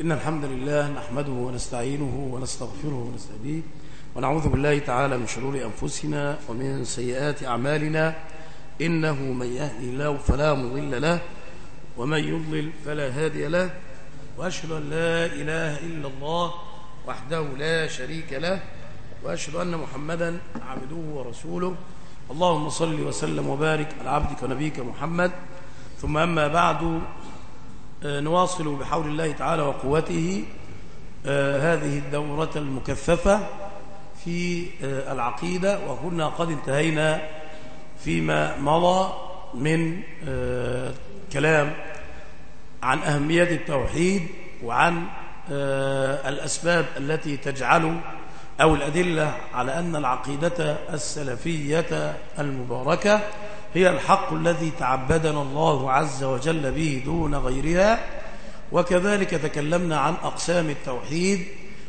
إن الحمد لله نحمده ونستعينه ونستغفره ونستهديه ونعوذ بالله تعالى من شرور أنفسنا ومن سيئات أعمالنا. إنه من يهدي الله فلا مضل له ومن يضلل فلا هادي له. وأشهد أن لا إله إلا الله وحده لا شريك له. وأشهد أن محمدا عبده ورسوله. اللهم صل وسلم وبارك على عبدك ونبيك محمد. ثم أما بعد نواصل بحول الله تعالى وقوته هذه الدورة المكثفة في العقيدة وكنا قد انتهينا فيما مضى من كلام عن أهمية التوحيد وعن الأسباب التي تجعل أو الأدلة على أن العقيدة السلفية المباركة هي الحق الذي تعبدنا الله عز وجل به دون غيرها وكذلك تكلمنا عن أقسام التوحيد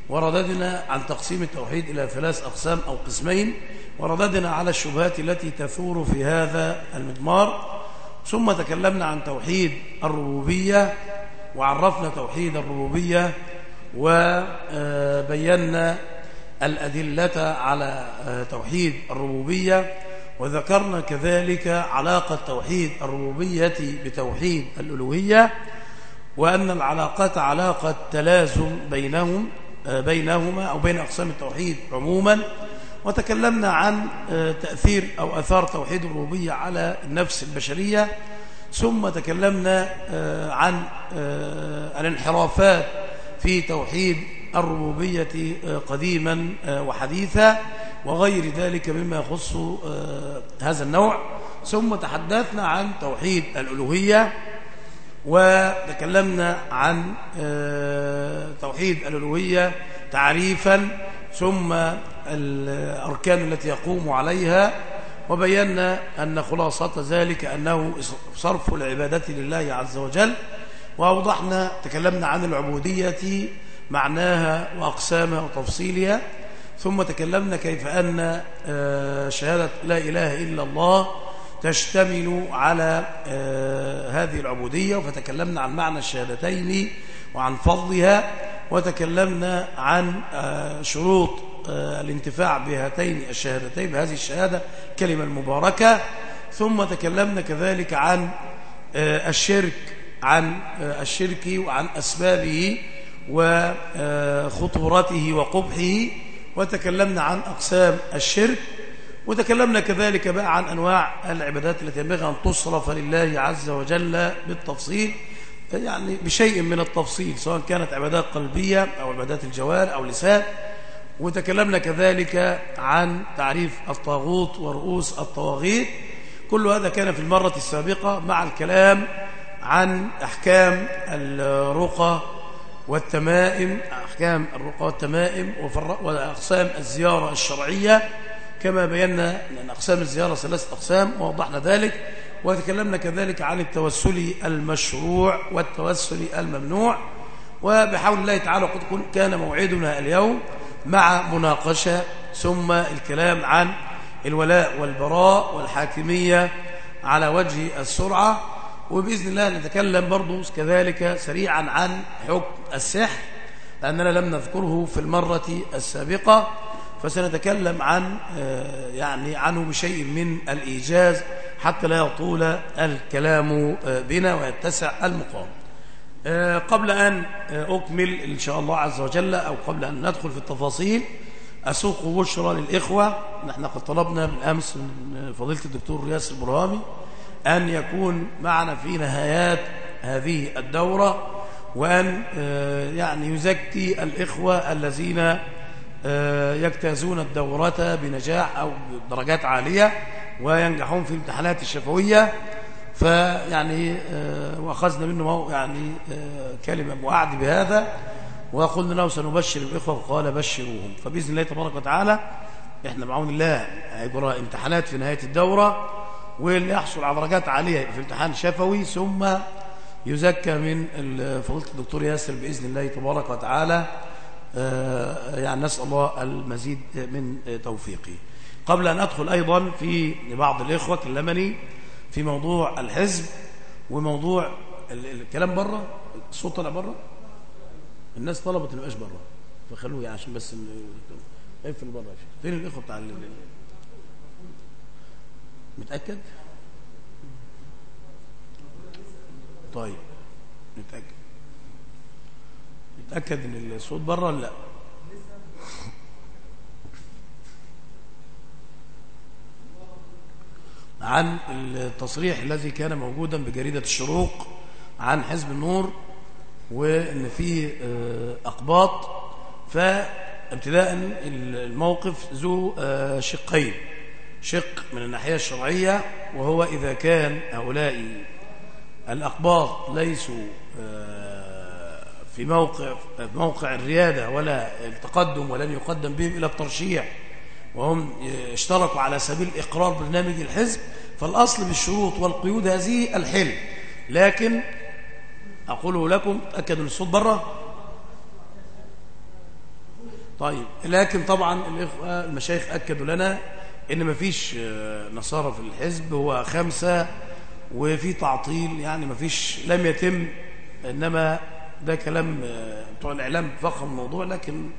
ورددنا عن تقسيم التوحيد إلى ثلاث أقسام أو قسمين ورددنا على الشبهات التي تثور في هذا المضمار ثم تكلمنا عن توحيد الربوبية وعرفنا توحيد الربوبية وبينا الأدلة على توحيد الربوبية وذكرنا كذلك علاقة توحيد الربوبية بتوحيد الألوهية وأن العلاقات علاقة تلازم بينهم بينهما أو بين أقسام التوحيد عموما. وتكلمنا عن تأثير أو أثار توحيد الربوبية على النفس البشرية. ثم تكلمنا عن الانحرافات في توحيد الربوبية قديما وحديثا. وغير ذلك مما يخص هذا النوع. ثم تحدثنا عن توحيد الألوهية وتكلمنا عن توحيد الألوهية تعريفا ثم الأركان التي يقوم عليها وبينا أن خلاصة ذلك أنه صرف العبادة لله عز وجل. وأوضحنا تكلمنا عن العبودية معناها وأقسامها وتفصيلها. ثم تكلمنا كيف أن شهادة لا إله إلا الله تشتمل على هذه العبودية فتكلمنا عن معنى الشهادتين وعن فضلها وتكلمنا عن شروط الانتفاع بهاتين الشهادتين بهذه الشهادة كلمة المباركة. ثم تكلمنا كذلك عن الشرك عن الشرك وعن أسبابه وخطورته وقبحه. وتكلمنا عن أقسام الشرك وتكلمنا كذلك بقى عن أنواع العبادات التي ينبغي أن تصرف لله عز وجل بالتفصيل يعني بشيء من التفصيل سواء كانت عبادات قلبية أو عبادات الجوار أو لسان وتكلمنا كذلك عن تعريف الطاغوت ورؤوس الطواغيت. كل هذا كان في المرة السابقة مع الكلام عن أحكام الرقى والتمائم أحكام الرقى والتمائم وأقسام الزيارة الشرعية كما بينا أن أقسام الزيارة ثلاثة أقسام ووضحنا ذلك وتكلمنا كذلك عن التوسل المشروع والتوسل الممنوع وبحول الله تعالى قد كان موعدنا اليوم مع مناقشة ثم الكلام عن الولاء والبراء والحاكمية على وجه السرعة. وبإذن الله نتكلم برضو كذلك سريعا عن حكم السحر لأننا لم نذكره في المرة السابقة فسنتكلم عن يعني عنه بشيء من الإيجاز حتى لا يطول الكلام بنا ويتسع المقام. قبل أن أكمل إن شاء الله عز وجل أو قبل أن ندخل في التفاصيل أسوق بشرى للإخوة. نحن قد طلبنا من أمس من فضيلة الدكتور رياس البرهامي أن يكون معنا في نهايات هذه الدورة وأن يعني يزكي الإخوة الذين يجتازون الدورة بنجاح أو بدرجات عالية وينجحون في الامتحانات الشفوية. فيعني وأخذنا منه يعني كلمة وعد بهذا وقلنا له سنبشر الإخوة وقال بشروهم. فبإذن الله تبارك وتعالى إحنا بعون الله هيجرى امتحانات في نهاية الدورة. واللي يحصل على درجات عالية في امتحان شفوي ثم يزكى من فضيلة الدكتور ياسر بإذن الله تبارك وتعالى. يعني نسأل الله المزيد من توفيقه. قبل أن أدخل أيضا في بعض الإخوة كلمني في موضوع الحزب وموضوع الكلام بره الصوت طالع بره الناس طلبت ما يبقاش بره فخلوه يعني عشان بس اقفل بره فين الإخوة بتاع متأكد؟ طيب نتأكد. نتأكد إن الصوت بره ولا لا؟ عن التصريح الذي كان موجودا بجريدة الشروق عن حزب النور وإن فيه آه، أقباط فابتداء الموقف ذو آه، شقين. شق من الناحية الشرعية وهو إذا كان هؤلاء الأقباط ليسوا آه، في موقع موقع الريادة ولا التقدم ولن يقدم بهم إلى الترشيح وهم اشتركوا على سبيل إقرار برنامج الحزب فالأصل بالشروط والقيود هذه الحل. لكن أقوله لكم تأكدوا الصوت برة طيب لكن طبعا الإخوة المشايخ أكدوا لنا إن ما فيش آه، نصارى في الحزب هو خمسة وفي تعطيل يعني ما فيش لم يتم إنما ده كلام آه، بتوع الإعلام فخم الموضوع لكن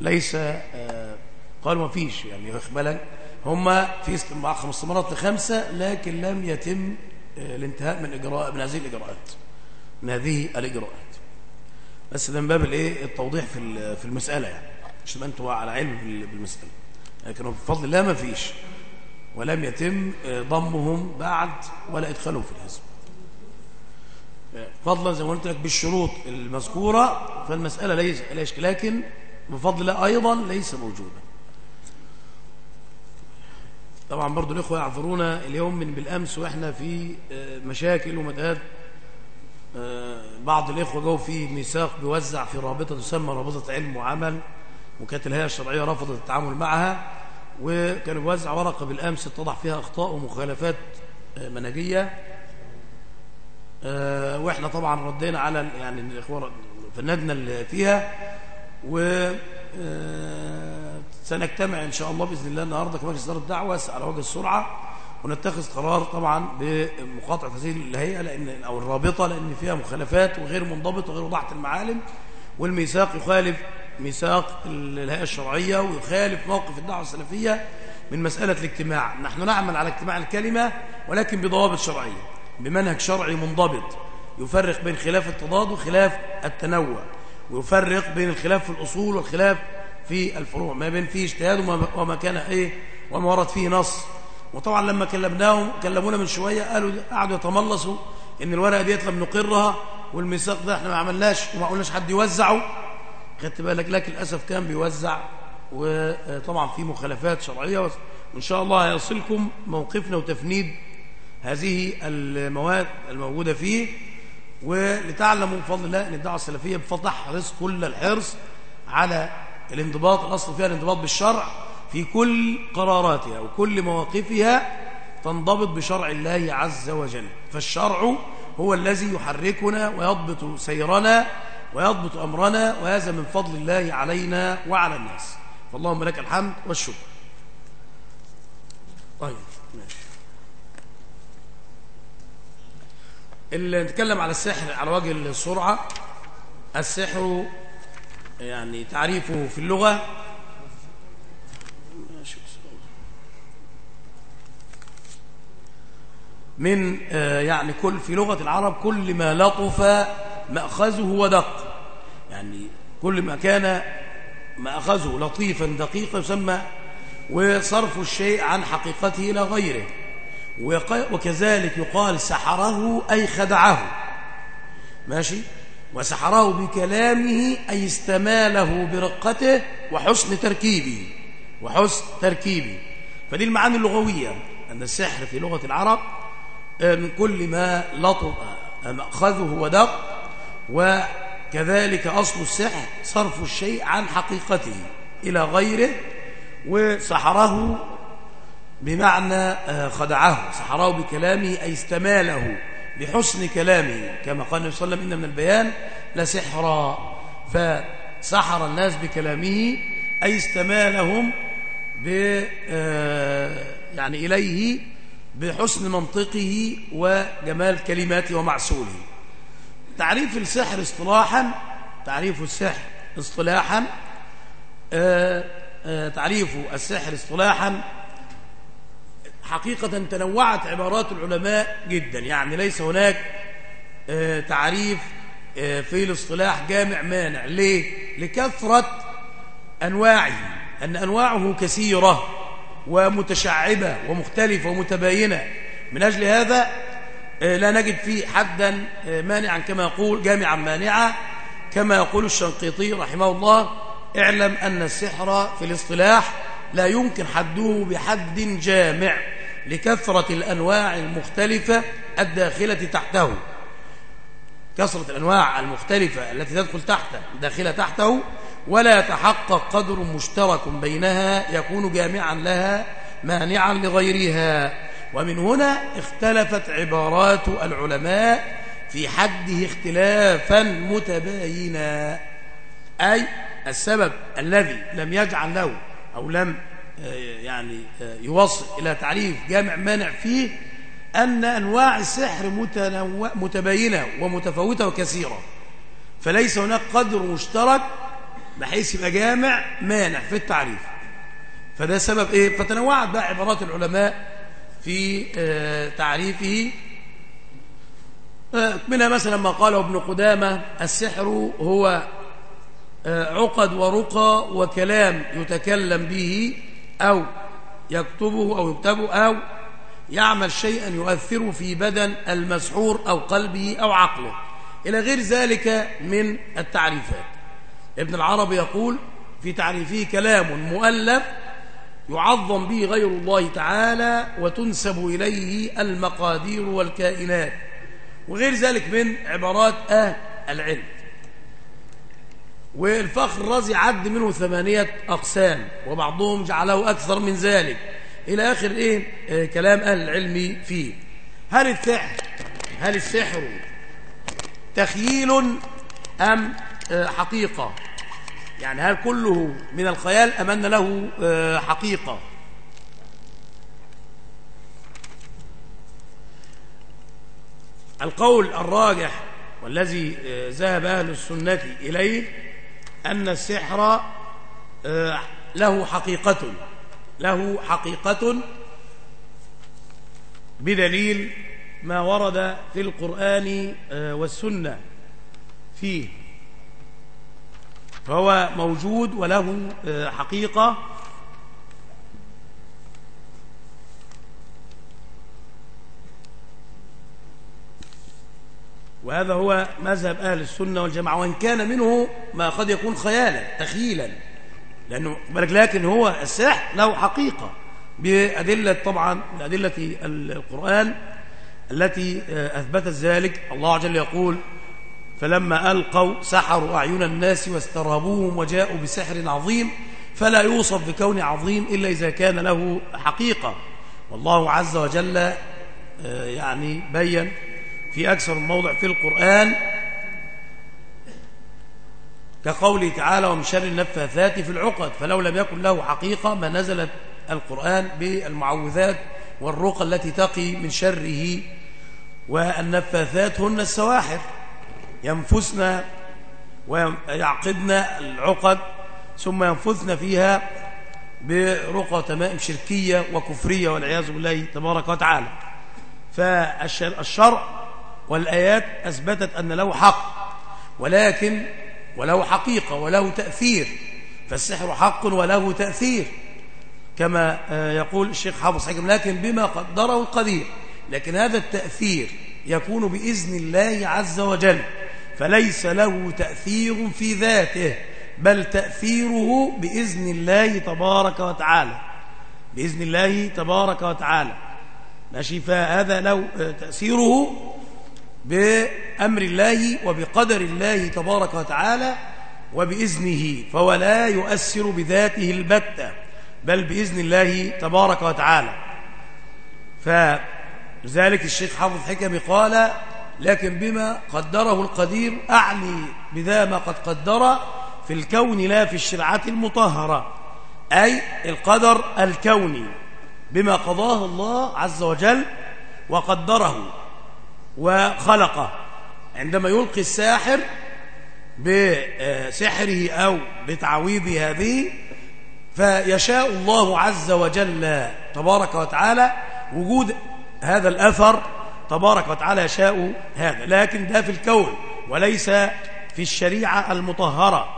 ليس آه، قالوا ما فيش يعني واخد هم في استمرار لخمسة لكن لم يتم الانتهاء من إجراء من هذه الإجراءات من هذه الإجراءات. بس ده من باب الإيه؟ التوضيح في في المسألة يعني عشان أنتوا على علم بالمسألة. لكن بفضل الله ما فيش. ولم يتم ضمهم بعد ولا إدخالهم في الحزب. فضلا زي ما قلت لك بالشروط المذكورة فالمسألة ليس ليش لكن بفضل الله أيضا ليس موجودا. طبعا برضو الإخوة يعذرونا اليوم من بالأمس وإحنا في مشاكل ومداد. بعض الإخوة جو في ميثاق بيوزع في رابطة تسمى رابطة علم وعمل. وكانت الهيئة الشرعية رفضت التعامل معها وكان بيوزع ورقة بالأمس اتضح فيها أخطاء ومخالفات آه، منهجية. آه، وإحنا طبعا ردينا على يعني الإخوة فندنا فيها. و آه، سنجتمع إن شاء الله بإذن الله النهاردة كمان إصدار الدعوة على وجه السرعة ونتخذ قرار طبعا بمقاطعة هذه الهيئة لأن أو الرابطة لأن فيها مخالفات وغير منضبطة وغير وضحت المعالم والميثاق يخالف ميثاق الهيئة الشرعية ويخالف موقف الدعوة السلفية من مسألة الاجتماع. نحن نعمل على اجتماع الكلمة ولكن بضوابط شرعية بمنهج شرعي منضبط يفرق بين خلاف التضاد وخلاف التنوع ويفرق بين الخلاف في الأصول والخلاف في الفروع ما بين فيه اجتهاد وما كان إيه وما ورد فيه نص. وطبعا لما كلمناهم كلمونا من شوية قالوا قعدوا يتملصوا إن الورقة ديت لم نقرها والميثاق ده إحنا ما عملناش وما قلناش حد يوزعه. خدت بالك لكن للأسف كان بيوزع وطبعا في مخالفات شرعية وإن شاء الله هيصلكم موقفنا وتفنيد هذه المواد الموجودة فيه ولتعلموا بفضل الله أن الدعوة السلفية بفضل حرص كل الحرص على الانضباط الأصل فيها الانضباط بالشرع في كل قراراتها وكل مواقفها تنضبط بشرع الله عز وجل. فالشرع هو الذي يحركنا ويضبط سيرنا ويضبط أمرنا وهذا من فضل الله علينا وعلى الناس. فاللهم لك الحمد والشكر. طيب ماشي. اللي نتكلم على السحر على وجه السرعة السحر يعني تعريفه في اللغة. من آه، يعني كل في لغة العرب كل ما لطف مأخذه ودق. يعني كل ما كان مأخذه لطيفا دقيقا يسمى وصرف الشيء عن حقيقته إلى غيره. وكذلك يقال سحره أي خدعه. ماشي؟ وسحره بكلامه أي استماله برقته وحسن تركيبه. وحسن تركيبه. فدي المعاني اللغوية. أن السحر في لغة العرب من كل ما لطف مأخذه ودق وكذلك أصل السحر صرف الشيء عن حقيقته إلى غيره وسحره بمعنى آه، خدعه سحره بكلامه أي استماله بحسن كلامه. كما قال النبي صلى الله عليه وسلم إن من البيان لسحرا. فسحر الناس بكلامه أي استمالهم ب آه، يعني إليه بحسن منطقه وجمال كلماته ومعسوله. تعريف السحر اصطلاحا تعريف السحر اصطلاحا آه، آه، تعريف السحر اصطلاحا حقيقة تنوعت عبارات العلماء جدا. يعني ليس هناك آه، تعريف في الاصطلاح جامع مانع. ليه؟ لكثرة أنواعه. أن أنواعه كثيرة ومتشعبة ومختلفة ومتباينة. من أجل هذا لا نجد فيه حدا مانعا كما يقول جامعا مانعا كما يقول الشنقيطي رحمه الله اعلم أن السحر في الاصطلاح لا يمكن حده بحد جامع لكثرة الأنواع المختلفة الداخلة تحته. كثرة الأنواع المختلفة التي تدخل تحته داخلة تحته ولا يتحقق قدر مشترك بينها يكون جامعا لها مانعا لغيرها. ومن هنا اختلفت عبارات العلماء في حده اختلافا متباينا. أي السبب الذي لم يجعل له أو لم آه، يعني آه، يوصل إلى تعريف جامع مانع فيه أن أنواع السحر متباينة ومتفاوتة وكثيرة. فليس هناك قدر مشترك بحيث يبقى جامع مانع في التعريف. فده سبب إيه؟ فتنوعت بقى عبارات العلماء في آه، تعريفه منها مثلا ما قاله ابن قدامة السحر هو عقد ورقى وكلام يتكلم به أو يكتبه أو يكتبه أو يعمل شيئا يؤثر في بدن المسحور أو قلبه أو عقله. إلى غير ذلك من التعريفات. ابن العربي يقول في تعريفه كلام مؤلف يعظم به غير الله تعالى وتنسب إليه المقادير والكائنات. وغير ذلك من عبارات أهل العلم. والفخر الرازي عد منه ثمانية أقسام وبعضهم جعله أكثر من ذلك. إلى آخر إيه؟ آه كلام أهل العلم فيه. هل السحر هل السحر تخييل أم آه حقيقة؟ يعني هل كله من الخيال أم أن له آه حقيقة؟ القول الراجح والذي آه، ذهب أهل السنة إليه أن السحر آه، له حقيقة له حقيقة بدليل ما ورد في القرآن والسنة فيه. فهو موجود وله آه، حقيقة. وهذا هو مذهب أهل السنة والجماعة وإن كان منه ما قد يكون خيالا تخيلا لأنه لكن هو السحر له حقيقة. بأدلة طبعا بأدلة القرآن التي أثبتت ذلك الله جل يقول فلما ألقوا سحروا أعين الناس واسترهبوهم وجاءوا بسحر عظيم فلا يوصف بكون عظيم إلا إذا كان له حقيقة. والله عز وجل آه، يعني بين في أكثر من موضع في القرآن كقوله تعالى ومن شر النفاثات في العقد فلو لم يكن له حقيقة ما نزلت القرآن بالمعوذات والرقى التي تقي من شره والنفاثات هن السواحر. ينفسن ويعقدن العقد ثم ينفثن فيها برقى تمائم شركية وكفرية والعياذ بالله تبارك وتعالى. فالشرع والآيات أثبتت أن له حق ولكن وله حقيقة وله تأثير فالسحر حق وله تأثير كما آه، يقول الشيخ حافظ حكم لكن بما قدره القدير لكن هذا التأثير يكون بإذن الله عز وجل. فليس له تأثير في ذاته بل تأثيره بإذن الله تبارك وتعالى. بإذن الله تبارك وتعالى. ماشي فهذا له تأثيره بأمر الله وبقدر الله تبارك وتعالى وبإذنه فهو لا يؤثر بذاته البتة بل بإذن الله تبارك وتعالى. فلذلك الشيخ حافظ حكمي قال لكن بما قدره القدير أعني بذا ما قد قدر في الكون لا في الشرعة المطهرة أي القدر الكوني بما قضاه الله عز وجل وقدره وخلقه. عندما يلقي الساحر بسحره أو بتعويذ هذه فيشاء الله عز وجل تبارك وتعالى وجود هذا الأثر تبارك وتعالى يشاء هذا لكن ده في الكون وليس في الشريعة المطهرة.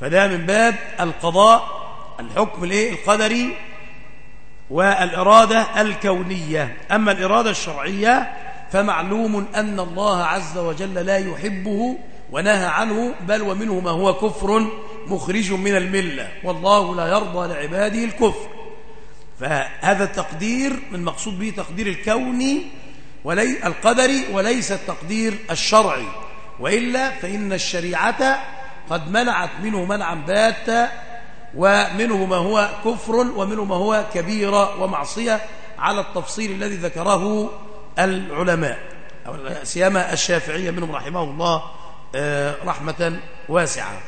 فده من باب القضاء الحكم الإيه؟ القدري والإرادة الكونية. أما الإرادة الشرعية فمعلوم أن الله عز وجل لا يحبه ونهى عنه بل ومنه ما هو كفر مخرج من الملة. والله لا يرضى لعباده الكفر. فهذا التقدير من مقصود به تقدير الكوني ولي القدري وليس التقدير الشرعي وإلا فإن الشريعة قد منعت منه منعا باتا ومنه ما هو كفر ومنه ما هو كبيرة ومعصية على التفصيل الذي ذكره العلماء سيما الشافعية منهم رحمه الله آه، رحمة واسعة.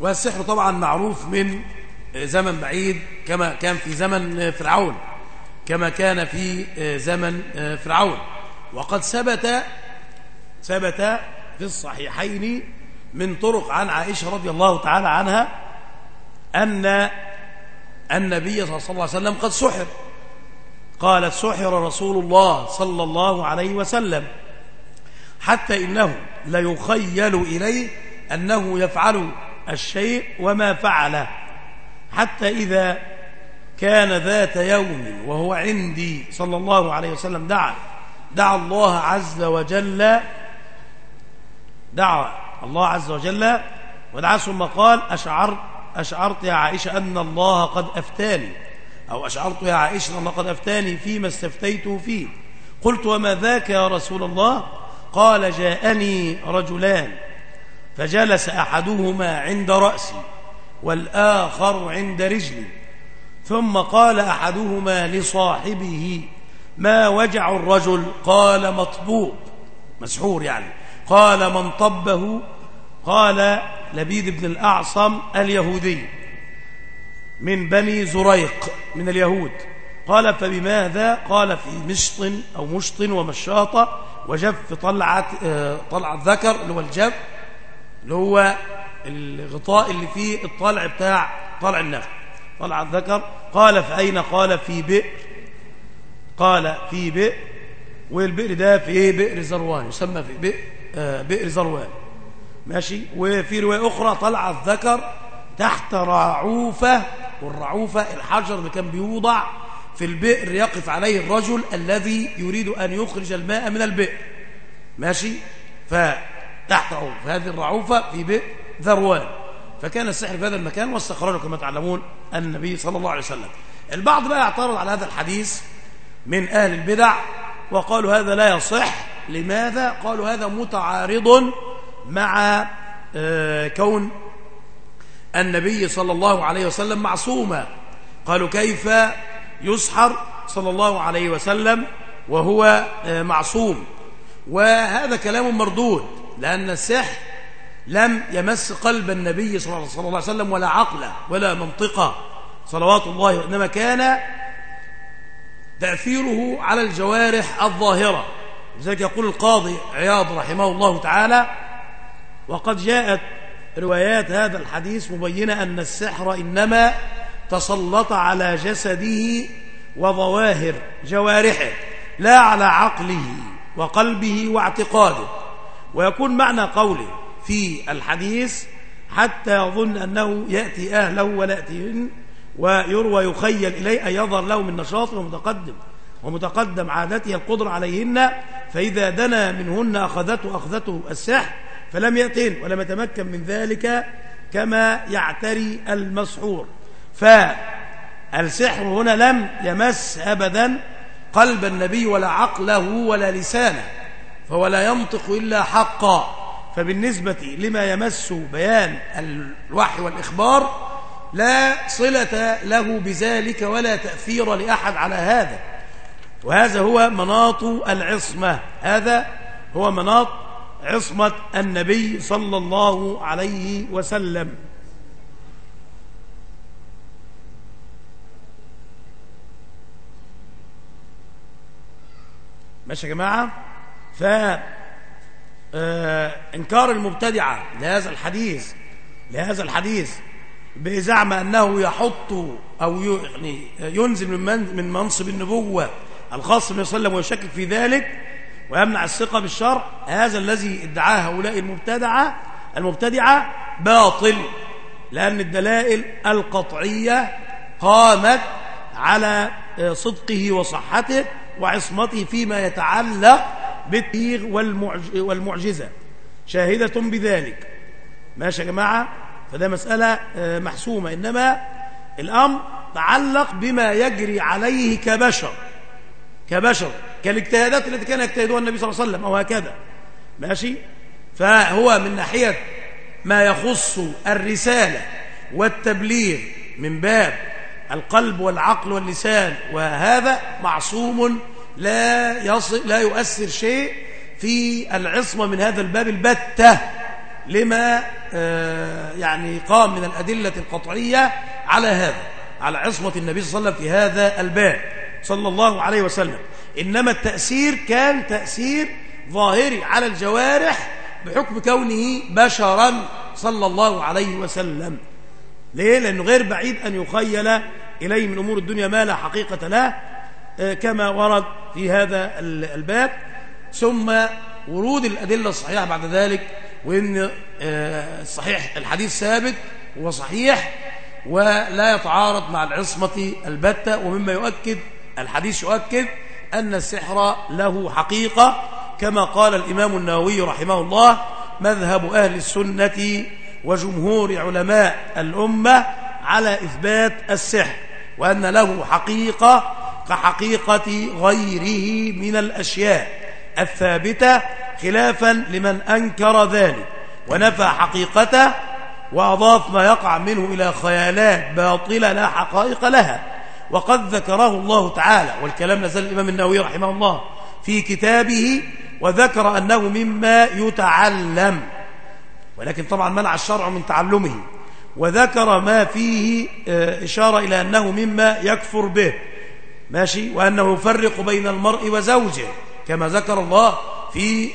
والسحر طبعا معروف من زمن بعيد كما كان في زمن فرعون كما كان في زمن فرعون. وقد ثبت ثبت في الصحيحين من طرق عن عائشة رضي الله تعالى عنها أن النبي صلى الله عليه وسلم قد سحر. قالت سحر رسول الله صلى الله عليه وسلم حتى إنه ليخيل إليه أنه يفعل الشيء وما فعله. حتى إذا كان ذات يوم وهو عندي صلى الله عليه وسلم دعا دعا الله عز وجل دعا الله عز وجل ودعا ثم قال أشعرت, أشعرت يا عائشة أن الله قد أفتاني أو أشعرت يا عائشة أن الله قد أفتاني فيما استفتيته فيه. قلت وما ذاك يا رسول الله؟ قال جاءني رجلان. فجلس أحدهما عند رأسي والآخر عند رجلي ثم قال أحدهما لصاحبه ما وجع الرجل؟ قال مطبوب. مسحور يعني. قال من طبه؟ قال لبيد بن الأعصم اليهودي من بني زريق من اليهود. قال فبماذا؟ قال في مشط أو مشط ومشاطة وجف طلعة, آه، طلعة ذكر اللي هو الجف اللي هو الغطاء اللي فيه الطلع بتاع طلع النخل طلع الذكر. قال في أين قال في بئر. قال في بئر. والبئر ده في إيه؟ بئر زروان. يسمى في بئر, آه بئر زروان. ماشي؟ وفي رواية أخرى طلع الذكر تحت رعوفة والرعوفة الحجر اللي كان بيوضع في البئر يقف عليه الرجل الذي يريد أن يخرج الماء من البئر. ماشي؟ فتحت رعوف هذه الرعوفة في بئر ذروان. فكان السحر في هذا المكان واستخرجه كما تعلمون النبي صلى الله عليه وسلم. البعض بقى اعترض على هذا الحديث من أهل البدع وقالوا هذا لا يصح. لماذا؟ قالوا هذا متعارض مع آه، كون النبي صلى الله عليه وسلم معصوما. قالوا كيف يسحر صلى الله عليه وسلم وهو آه، معصوم؟ وهذا كلام مردود. لأن السحر لم يمس قلب النبي صلى الله عليه وسلم ولا عقله ولا منطقه صلوات الله وإنما كان تأثيره على الجوارح الظاهرة. لذلك يقول القاضي عياض رحمه الله تعالى وقد جاءت روايات هذا الحديث مبينة أن السحر إنما تسلط على جسده وظواهر جوارحه لا على عقله وقلبه واعتقاده. ويكون معنى قوله في الحديث حتى يظن أنه يأتي أهله ولا يأتيهن ويروى يخيل إليه أن يظهر له من نشاط ومتقدم. ومتقدم عادته القدرة عليهن فإذا دنا منهن أخذته أخذته السحر فلم يأتين ولم يتمكن من ذلك كما يعتري المسحور. فالسحر هنا لم يمس أبدا قلب النبي ولا عقله ولا لسانه. فهو لا ينطق إلا حقا. فبالنسبة لما يمس بيان الوحي والإخبار لا صلة له بذلك ولا تأثير لأحد على هذا. وهذا هو مناط العصمة. هذا هو مناط عصمة النبي صلى الله عليه وسلم. ماشي يا جماعة؟ ف آه، المبتدعة لهذا الحديث لهذا الحديث بزعم أنه يحط أو يعني ينزل من من منصب النبوة الخاص بالنبي صلى الله عليه وسلم ويشكك في ذلك ويمنع الثقة بالشرع هذا الذي ادعاه هؤلاء المبتدعة المبتدعة باطل لأن الدلائل القطعية قامت على صدقه وصحته وعصمته فيما يتعلق بالتبليغ والمعجزة. شاهدة بذلك. ماشي يا جماعة؟ فده مسألة محسومة. إنما الأمر تعلق بما يجري عليه كبشر. كبشر. كالاجتهادات التي كان يجتهدها النبي صلى الله عليه وسلم أو هكذا. ماشي؟ فهو من ناحية ما يخص الرسالة والتبليغ من باب القلب والعقل واللسان وهذا معصوم لا يصل لا يؤثر شيء في العصمة من هذا الباب البتة. لما يعني قام من الأدلة القطعية على هذا على عصمة النبي صلى الله عليه وسلم في هذا الباب. صلى الله عليه وسلم. إنما التأثير كان تأثير ظاهري على الجوارح بحكم كونه بشرا صلى الله عليه وسلم. ليه؟ لأنه غير بعيد أن يخيل إليه من أمور الدنيا ما لا حقيقة له. كما ورد في هذا الباب ثم ورود الأدلة الصحيحة بعد ذلك وإن الصحيح الحديث ثابت وصحيح ولا يتعارض مع العصمة البتة ومما يؤكد الحديث يؤكد أن السحر له حقيقة كما قال الإمام النووي رحمه الله مذهب أهل السنة وجمهور علماء الأمة على إثبات السحر وأن له حقيقة كحقيقة غيره من الأشياء الثابتة خلافا لمن أنكر ذلك ونفى حقيقته وأضاف ما يقع منه إلى خيالات باطلة لا حقائق لها. وقد ذكره الله تعالى والكلام نزل الإمام النووي رحمه الله في كتابه وذكر أنه مما يتعلم ولكن طبعا منع الشرع من تعلمه. وذكر ما فيه إشارة إلى أنه مما يكفر به. ماشي؟ وأنه يفرق بين المرء وزوجه كما ذكر الله في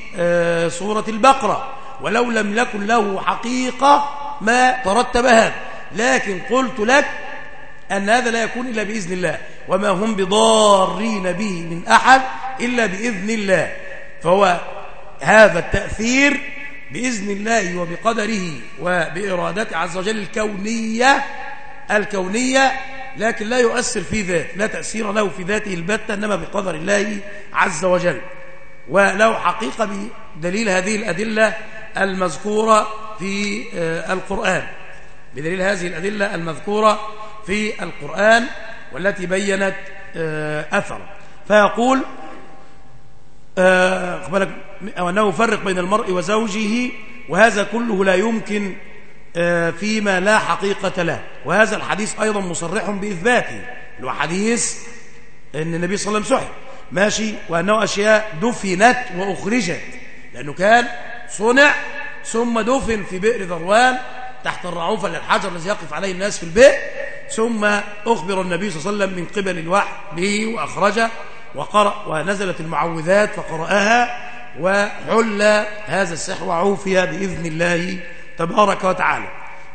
سورة البقرة. ولو لم يكن له حقيقة ما ترتب هذا لكن قلت لك أن هذا لا يكون إلا بإذن الله. وما هم بضارين به من أحد إلا بإذن الله. فهو هذا التأثير بإذن الله وبقدره وبإرادته عز وجل الكونية الكونية لكن لا يؤثر في ذات لا تأثير له في ذاته البتة إنما بقدر الله عز وجل. وله حقيقة بدليل هذه الأدلة المذكورة في القرآن. بدليل هذه الأدلة المذكورة في القرآن والتي بينت أثر. فيقول أنه يفرق بين المرء وزوجه وهذا كله لا يمكن فيما لا حقيقة له. وهذا الحديث أيضا مصرح بإثباته. اللي هو حديث أن النبي صلى الله عليه وسلم سحر ماشي وأنه أشياء دفنت وأخرجت. لأنه كان صنع ثم دفن في بئر ذروان تحت الرعوفة للحجر الذي يقف عليه الناس في البئر. ثم أخبر النبي صلى الله عليه وسلم من قبل الوحي به وأخرجه وقرأ ونزلت المعوذات فقرأها وحل هذا السحر وعوفي بإذن الله تبارك وتعالى.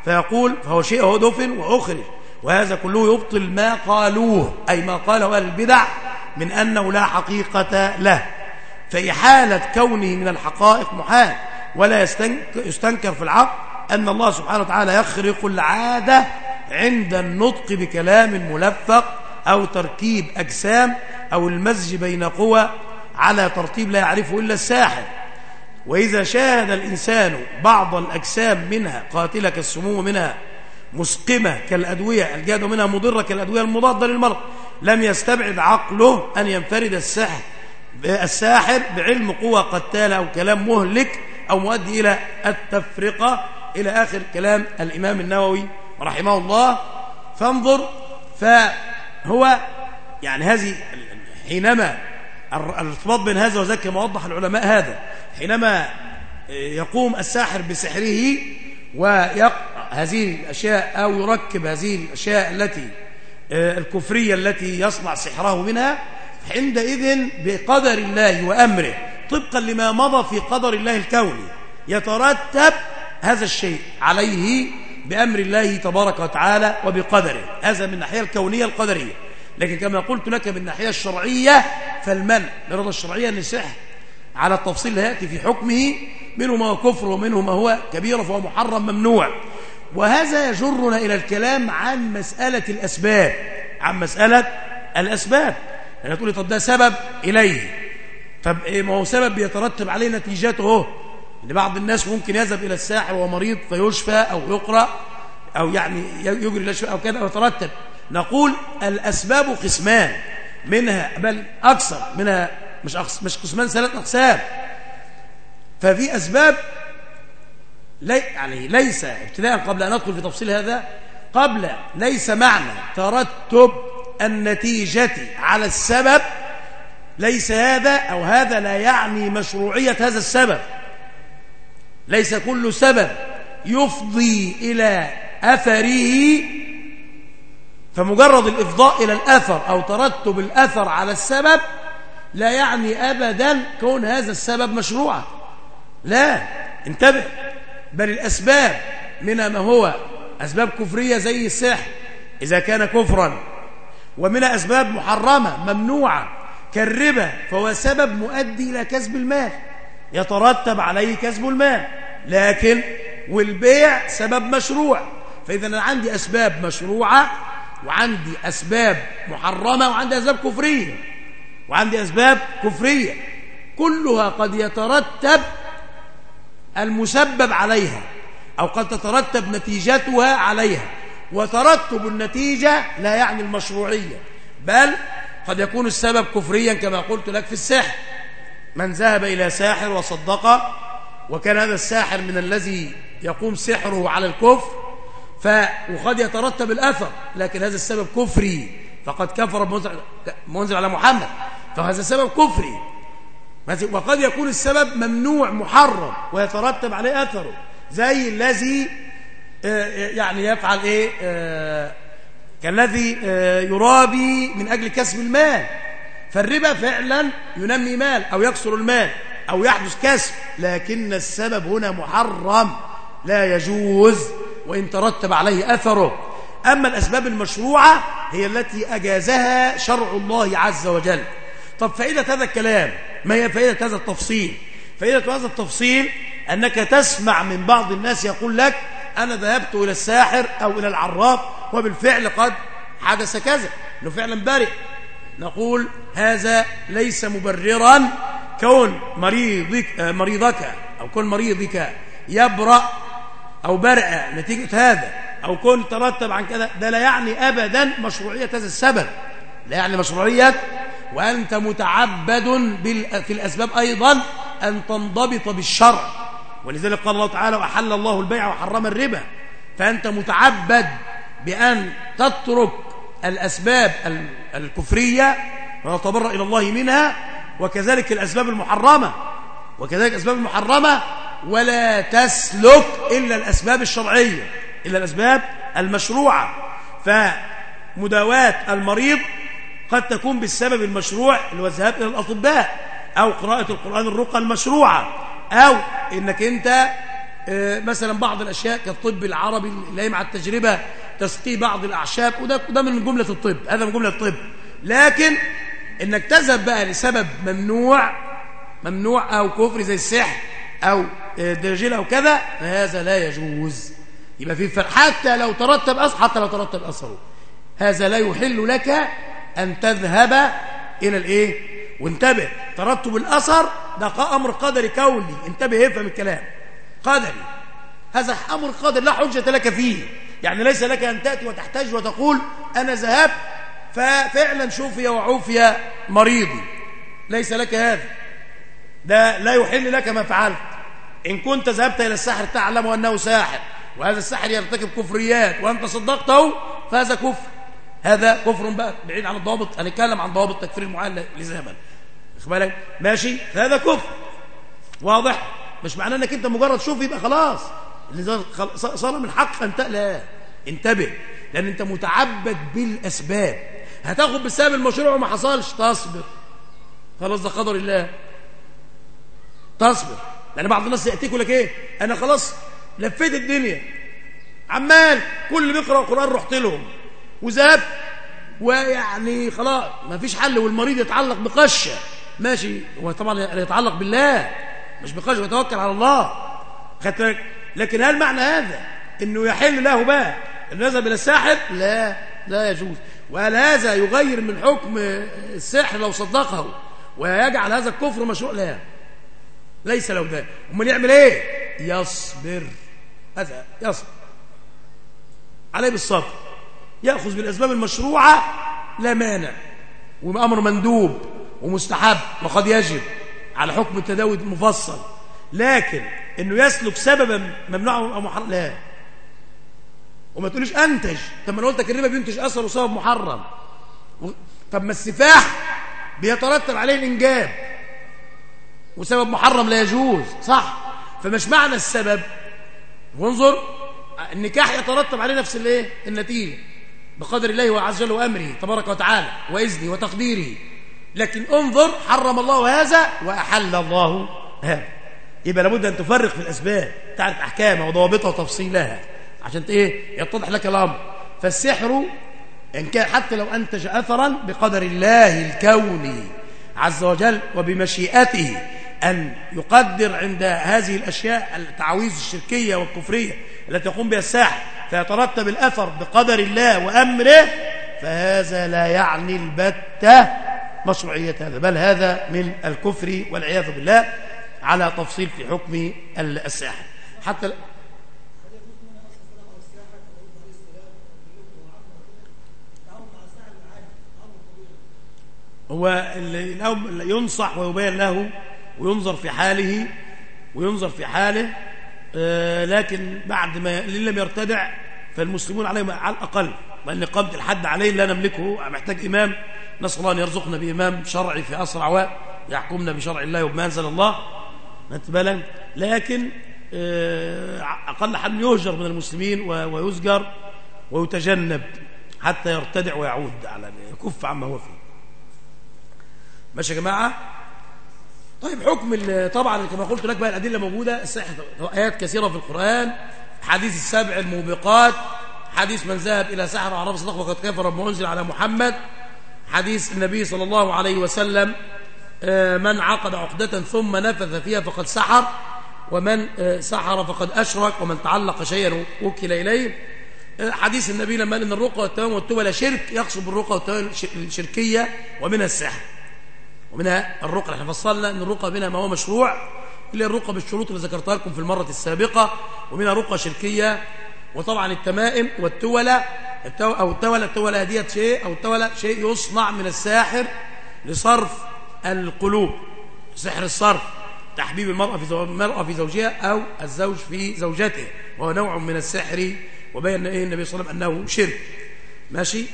فيقول فهو شيء هو دفن وأخرج. وهذا كله يبطل ما قالوه أي ما قاله أهل البدع من أنه لا حقيقة له. فإحالة كونه من الحقائق محال ولا يستنكر في العقل أن الله سبحانه وتعالى يخرق العادة عند النطق بكلام ملفق أو تركيب أجسام أو المزج بين قوى على ترتيب لا يعرفه إلا الساحر. وإذا شاهد الإنسان بعض الأجسام منها قاتلة كالسموم منها مسقمة كالأدوية الجاد منها مضرة كالأدوية المضادة للمرض لم يستبعد عقله أن ينفرد السحر الساحر بعلم قوة قتالة أو كلام مهلك أو مؤدي إلى التفرقة. إلى آخر كلام الإمام النووي رحمه الله. فانظر فهو يعني هذه حينما الارتباط بين هذا وذاك كما وضح العلماء هذا. حينما يقوم الساحر بسحره ويقع هذه الأشياء أو يركب هذه الأشياء التي الكفرية التي يصنع سحره منها عندئذ بقدر الله وأمره طبقا لما مضى في قدر الله الكوني يترتب هذا الشيء عليه بأمر الله تبارك وتعالى وبقدره. هذا من الناحية الكونية القدرية. لكن كما قلت لك من الناحية الشرعية فالمنع الإرادة الشرعية النساح على التفصيل اللي يأتي في حكمه منه ما هو كفر ومنه ما هو كبيرة فهو محرم ممنوع. وهذا يجرنا إلى الكلام عن مسألة الأسباب عن مسألة الأسباب. يعني تقول طب ده سبب إليه. طب إيه ما هو سبب بيترتب عليه نتيجته. هو ان بعض الناس ممكن يذهب إلى الساحر وهو مريض فيشفى أو يقرأ أو يعني يجري لا أو كذا أو يترتب نقول الأسباب قسمان منها بل أكثر منها مش أقس مش قسمان ثلاث أقسام. ففي أسباب لي يعني ليس ابتداء قبل أن ندخل في تفصيل هذا قبل ليس معنى ترتب النتيجة على السبب ليس هذا أو هذا لا يعني مشروعية هذا السبب. ليس كل سبب يفضي إلى أثره فمجرد الإفضاء إلى الأثر أو ترتب الأثر على السبب لا يعني أبدا كون هذا السبب مشروعا لا انتبه. بل الأسباب منها ما هو؟ أسباب كفرية زي السحر إذا كان كفرا. ومنها أسباب محرمة ممنوعة. كالربا فهو سبب مؤدي إلى كسب المال. يترتب عليه كسب المال. لكن والبيع سبب مشروع. فإذا أنا عندي أسباب مشروعة وعندي أسباب محرمة وعندي أسباب كفرية. وعندي أسباب كفرية كلها قد يترتب المسبب عليها أو قد تترتب نتيجتها عليها وترتب النتيجة لا يعني المشروعية بل قد يكون السبب كفريا كما قلت لك في السحر من ذهب إلى ساحر وصدقه وكان هذا الساحر من الذي يقوم سحره على الكفر ف وقد يترتب الأثر لكن هذا السبب كفري فقد كفر منزل على محمد فهذا سبب كفري. وقد يكون السبب ممنوع محرم ويترتب عليه أثره. زي الذي يعني يفعل إيه؟ كالذي يرابي من أجل كسب المال. فالربا فعلا ينمي مال أو يكسر المال أو يحدث كسب. لكن السبب هنا محرم لا يجوز وإن ترتب عليه أثره. أما الأسباب المشروعة هي التي أجازها شرع الله عز وجل. طب فائدة هذا الكلام ما هي فائدة هذا التفصيل؟ فائدة هذا التفصيل أنك تسمع من بعض الناس يقول لك أنا ذهبت إلى الساحر أو إلى العراف وبالفعل قد حدث كذا أنه فعلا برئ نقول هذا ليس مبررا كون مريضك, مريضك أو كون مريضك يبرأ أو برأ نتيجة هذا أو كون ترتب عن كذا ده لا يعني أبدا مشروعية هذا السبب. لا يعني مشروعية وأنت متعبد في الأسباب أيضا أن تنضبط بالشرع ولذلك قال الله تعالى وأحل الله البيع وحرم الربا. فأنت متعبد بأن تترك الأسباب الكفرية وتتبرأ إلى الله منها وكذلك الأسباب المحرمة. وكذلك الأسباب المحرمة ولا تسلك إلا الأسباب الشرعية إلا الأسباب المشروعة. فمداواة المريض قد تكون بالسبب المشروع اللي هو الذهاب إلى الأطباء أو قراءة القرآن الرقى المشروعة أو إنك أنت مثلا بعض الأشياء كالطب العربي اللي مع التجربة تسقي بعض الأعشاب وده ده من جملة الطب هذا من جملة الطب. لكن إنك تذهب بقى لسبب ممنوع ممنوع أو كفر زي السحر أو دجيل أو كذا هذا لا يجوز. يبقى في فرق. حتى لو ترتب أثر حتى لو ترتب أثره هذا لا يحل لك أن تذهب إلى الإيه؟ وانتبه. ترتب الأثر ده أمر قدري كوني. انتبه افهم الكلام. قدري. هذا أمر قدري لا حجة لك فيه. يعني ليس لك أن تأتي وتحتاج وتقول أنا ذهبت ففعلا شوفي وعوفي مريضي. ليس لك هذا. ده لا يحل لك ما فعلت. إن كنت ذهبت إلى الساحر تعلم أنه ساحر وهذا الساحر يرتكب كفريات وأنت صدقته فهذا كفر. هذا كفر بقى بعيد عن الضوابط هنتكلم عن ضوابط تكفير المعلق لزمن بالك؟ ماشي؟ هذا كفر. واضح؟ مش معناه إنك أنت مجرد شوف يبقى خلاص. صار من حق انت لا انتبه لأن أنت متعبد بالأسباب. هتاخد بسبب المشروع وما حصلش. تصبر. خلاص ده قدر الله. تصبر. لأن بعض الناس يأتيك لك إيه؟ أنا خلاص لفيت الدنيا. عمال كل اللي بيقرأ القرآن رحت لهم. وذهبت ويعني خلاص ما فيش حل والمريض يتعلق بقشه ماشي. هو طبعا يتعلق بالله مش بقشه يتوكل على الله. خدت لكن هل معنى هذا؟ إنه يحل له بقى؟ إنه يذهب إلى الساحر؟ لا لا يجوز. وهل هذا يغير من حكم السحر لو صدقه؟ ويجعل هذا الكفر مشروع؟ لا. ليس له ذلك. أمال يعمل إيه؟ يصبر. هذا يصبر. عليه بالصبر. يأخذ بالأسباب المشروعة لا مانع وامر مندوب ومستحب وقد يجب على حكم التداوي المفصل. لكن إنه يسلك سببا ممنوع أو محرم لا. وما تقوليش أنتج. طب ما أنا قلت لك الربا بينتج اثر وسبب محرم. طب ما السفاح بيترتب عليه الإنجاب. وسبب محرم لا يجوز صح. فمش معنى السبب؟ وانظر النكاح يترتب عليه نفس الإيه؟ النتيجة. بقدر الله عز وجل وامره تبارك وتعالى وإذنه وتقديره. لكن انظر حرم الله هذا وأحل الله هذا. يبقى لابد أن تفرق في الأسباب تعرف احكامها وضوابطها وتفصيلها. عشان إيه؟ يتضح لك الأمر. فالسحر إن كان حتى لو أنتج اثرا بقدر الله الكوني عز وجل وبمشيئته أن يقدر عند هذه الأشياء التعويذ الشركية والكفرية التي يقوم بها الساحر. فيترتب الأثر بقدر الله وأمره فهذا لا يعني البتة مشروعية هذا بل هذا من الكفر والعياذ بالله على تفصيل في حكم الساحر حتى هو ينصح ويبين له وينظر في حاله وينظر في حاله آه لكن بعد ما لم يرتدع فالمسلمون عليه على الأقل لأن قامت الحد عليه لا نملكه محتاج إمام نسأل الله أن يرزقنا بإمام شرعي في أسرع وقت يحكمنا بشرع الله وبما أنزل الله. بالك؟ لكن آه أقل حد يهجر من المسلمين ويزجر ويتجنب حتى يرتدع ويعود على يكف عما هو فيه. ماشي يا جماعة؟ طيب حكم طبعا كما قلت لك بقى الأدلة موجودة آيات كثيرة في القرآن حديث السبع الموبقات حديث من ذهب إلى سحر وعرب صدق وقد كفر بما أنزل على محمد. حديث النبي صلى الله عليه وسلم من عقد عقدة ثم نفذ فيها فقد سحر ومن سحر فقد أشرك ومن تعلق شيئا وكل إليه. حديث النبي لما قال إن الرقى والتوام والتوبة شرك يقصد بالرقى والتوام الشركية ومنها السحر ومنها الرقى إحنا فصلنا إن الرقى منها ما هو مشروع. اللي الرقى بالشروط اللي ذكرتها لكم في المرة السابقة ومنها رقى شركية وطبعا التمائم والتولى. أو التولى التولى ديت شيء أو التولى شيء يصنع من الساحر لصرف القلوب سحر الصرف تحبيب المرأة في المرأة في زوجها أو الزوج في زوجته. وهو نوع من السحر وبين إيه النبي صلى الله عليه وسلم أنه شرك. ماشي؟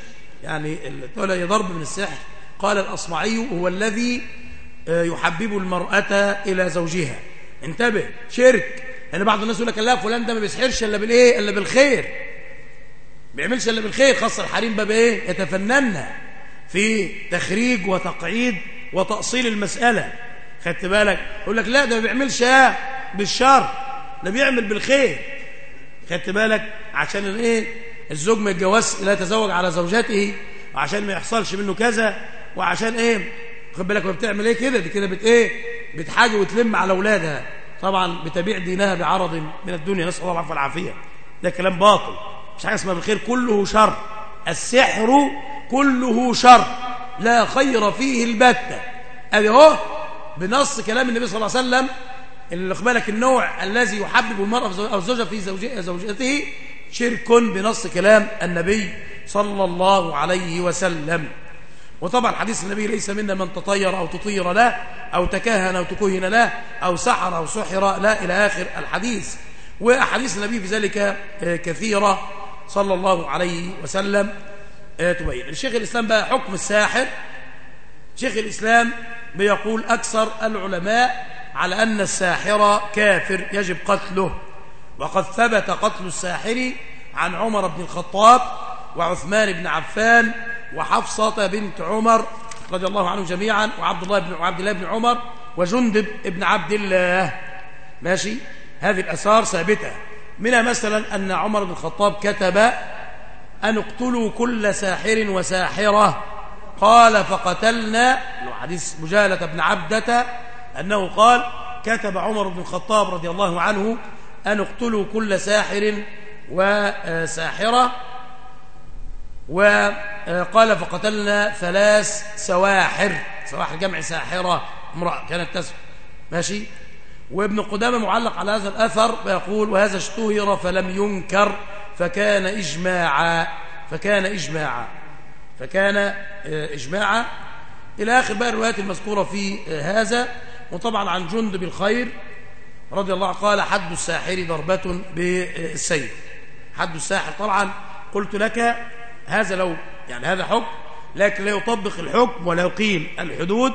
يعني التولى هي ضرب من السحر. قال الأصمعي هو الذي يحبب المرأة إلى زوجها. انتبه شرك. يعني بعض الناس يقول لك لا فلان ده ما بيسحرش إلا بالإيه؟ إلا بالخير. بيعملش إلا بالخير خاصه الحريم بقى بايه يتفنن. في تخريج وتقعيد وتأصيل المسألة. خدت بالك؟ يقول لك لا ده ما بيعملش بالشر ده بيعمل بالخير. خدت بالك؟ عشان الإيه؟ الزوج ما يتجوزش لا يتزوج على زوجته وعشان ما يحصلش منه كذا وعشان إيه؟ خد بالك بتعمل إيه كده؟ دي كده بت إيه؟ بتحاجي وتلم على أولادها. طبعا بتبيع دينها بعرض من الدنيا. نسأل الله العفو والعافية. ده كلام باطل. مش حاجة اسمها بالخير. كله شر. السحر كله شر. لا خير فيه البتة. أدي أهو. بنص كلام النبي صلى الله عليه وسلم. اللي بالك النوع الذي يحبب المرأة أو الزوجة في زوجته شرك بنص كلام النبي صلى الله عليه وسلم. وطبعا حديث النبي ليس منا من تطير أو تطير له أو تكهن أو تكهن له أو سحر أو سحر لا إلى آخر الحديث. وأحاديث النبي في ذلك كثيرة. صلى الله عليه وسلم. تبين. الشيخ الإسلام بقى حكم الساحر. شيخ الإسلام بيقول أكثر العلماء على أن الساحر كافر يجب قتله. وقد ثبت قتل الساحر عن عمر بن الخطاب وعثمان بن عفان وحفصة بنت عمر رضي الله عنهم جميعا وعبد الله بن عبد الله بن عمر وجندب ابن عبد الله. ماشي؟ هذه الأثار ثابتة. منها مثلا أن عمر بن الخطاب كتب أن اقتلوا كل ساحر وساحرة. قال فقتلنا حديث مجالة بن عبدة أنه قال كتب عمر بن الخطاب رضي الله عنه أن اقتلوا كل ساحر وساحرة وقال فقتلنا ثلاث سواحر سواحر جمع ساحرة امرأة كانت تسمع ماشي؟ وابن قدامة معلق على هذا الأثر ويقول وهذا اشتهر فلم ينكر فكان إجماعا فكان إجماعا فكان آه، إجماعا. إلى آخر بقى الروايات المذكورة في آه، هذا وطبعا عن جند بالخير رضي الله قال حد الساحر ضربة بالسيف. حد الساحر طبعا قلت لك هذا لو يعني هذا حكم لكن لا يطبق الحكم ولا يقيم الحدود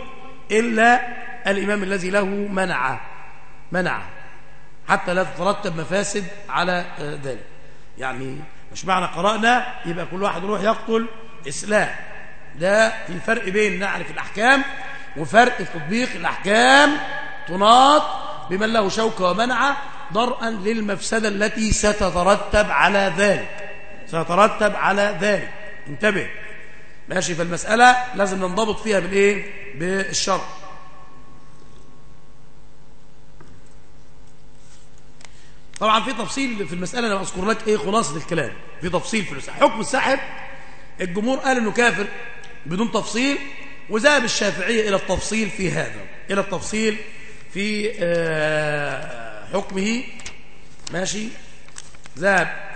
إلا الإمام الذي له منع منع حتى لا تترتب مفاسد على آه، ذلك. يعني مش معنى قرأنا يبقى كل واحد يروح يقتل إسلام. ده في فرق بين نعرف الأحكام وفرق تطبيق الأحكام تناط بمن له شوكة ومنعة ضرءا للمفسدة التي ستترتب على ذلك. سيترتب على ذلك. انتبه. ماشي. فالمسألة لازم ننضبط فيها بالإيه؟ بالشرع. طبعا في تفصيل في المسألة أنا أذكر لك إيه خلاصة الكلام. في تفصيل في المسألة حكم الساحر الجمهور قال إنه كافر بدون تفصيل وذهب الشافعية إلى التفصيل في هذا إلى التفصيل في آه، حكمه. ماشي. ذهب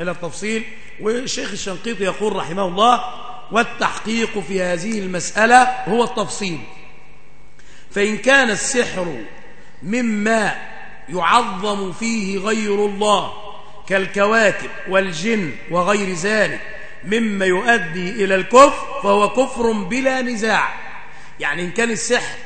إلى التفصيل والشيخ الشنقيطي يقول رحمه الله والتحقيق في هذه المسألة هو التفصيل. فإن كان السحر مما يعظم فيه غير الله كالكواكب والجن وغير ذلك مما يؤدي إلى الكفر فهو كفر بلا نزاع. يعني إن كان السحر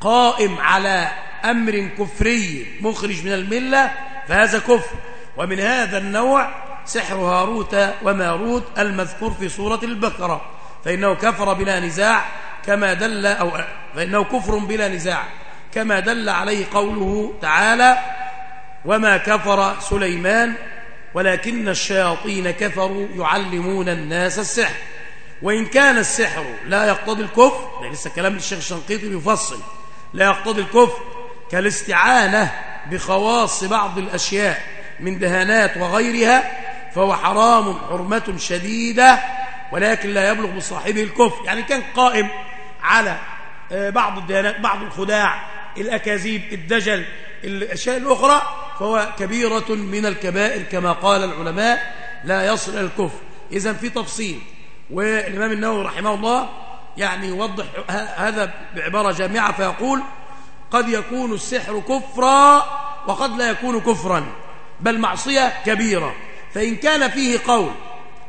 قائم على أمر كفري مخرج من الملة فهذا كفر. ومن هذا النوع سحر هاروت وماروت المذكور في سورة البقرة. فإنه كفر بلا نزاع كما دل أو فإنه كفر بلا نزاع كما دل عليه قوله تعالى وما كفر سليمان ولكن الشياطين كفروا يعلمون الناس السحر وإن كان السحر لا يقتضي الكفر ده لسه كلام الشيخ الشنقيطي بيفصل لا يقتضي الكفر كالاستعانة بخواص بعض الأشياء من دهانات وغيرها فهو حرام حرمة شديدة ولكن لا يبلغ بصاحبه الكفر. يعني كان قائم على آه، بعض الدهانات بعض الخداع الأكاذيب الدجل الأشياء الأخرى فهو كبيرة من الكبائر كما قال العلماء لا يصل إلى الكفر. إذا في تفصيل والإمام النووي رحمه الله يعني يوضح هذا بعبارة جامعة فيقول قد يكون السحر كفرا وقد لا يكون كفرا بل معصية كبيرة. فإن كان فيه قول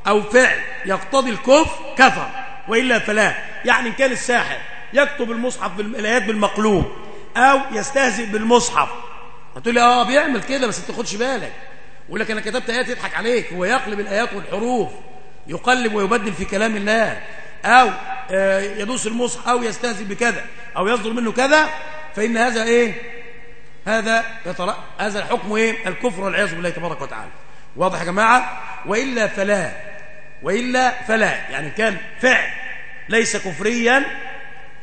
أو فعل يقتضي الكفر كفر وإلا فلا. يعني إن كان الساحر يكتب المصحف بالآيات بالمقلوب أو يستهزئ بالمصحف. هتقول لي آه بيعمل كده بس أنت تاخدش بالك. يقول لك أنا كتبت آيات يضحك عليك. هو يقلب الآيات والحروف يقلب ويبدل في كلام الله. أو آه، يدوس المصحف أو يستهزئ بكذا أو يصدر منه كذا. فإن هذا إيه؟ هذا. هذا الحكم إيه؟ الكفر والعياذ بالله تبارك وتعالى. واضح يا جماعة؟ وإلا فلا. وإلا فلا. يعني كان فعل. ليس كفريا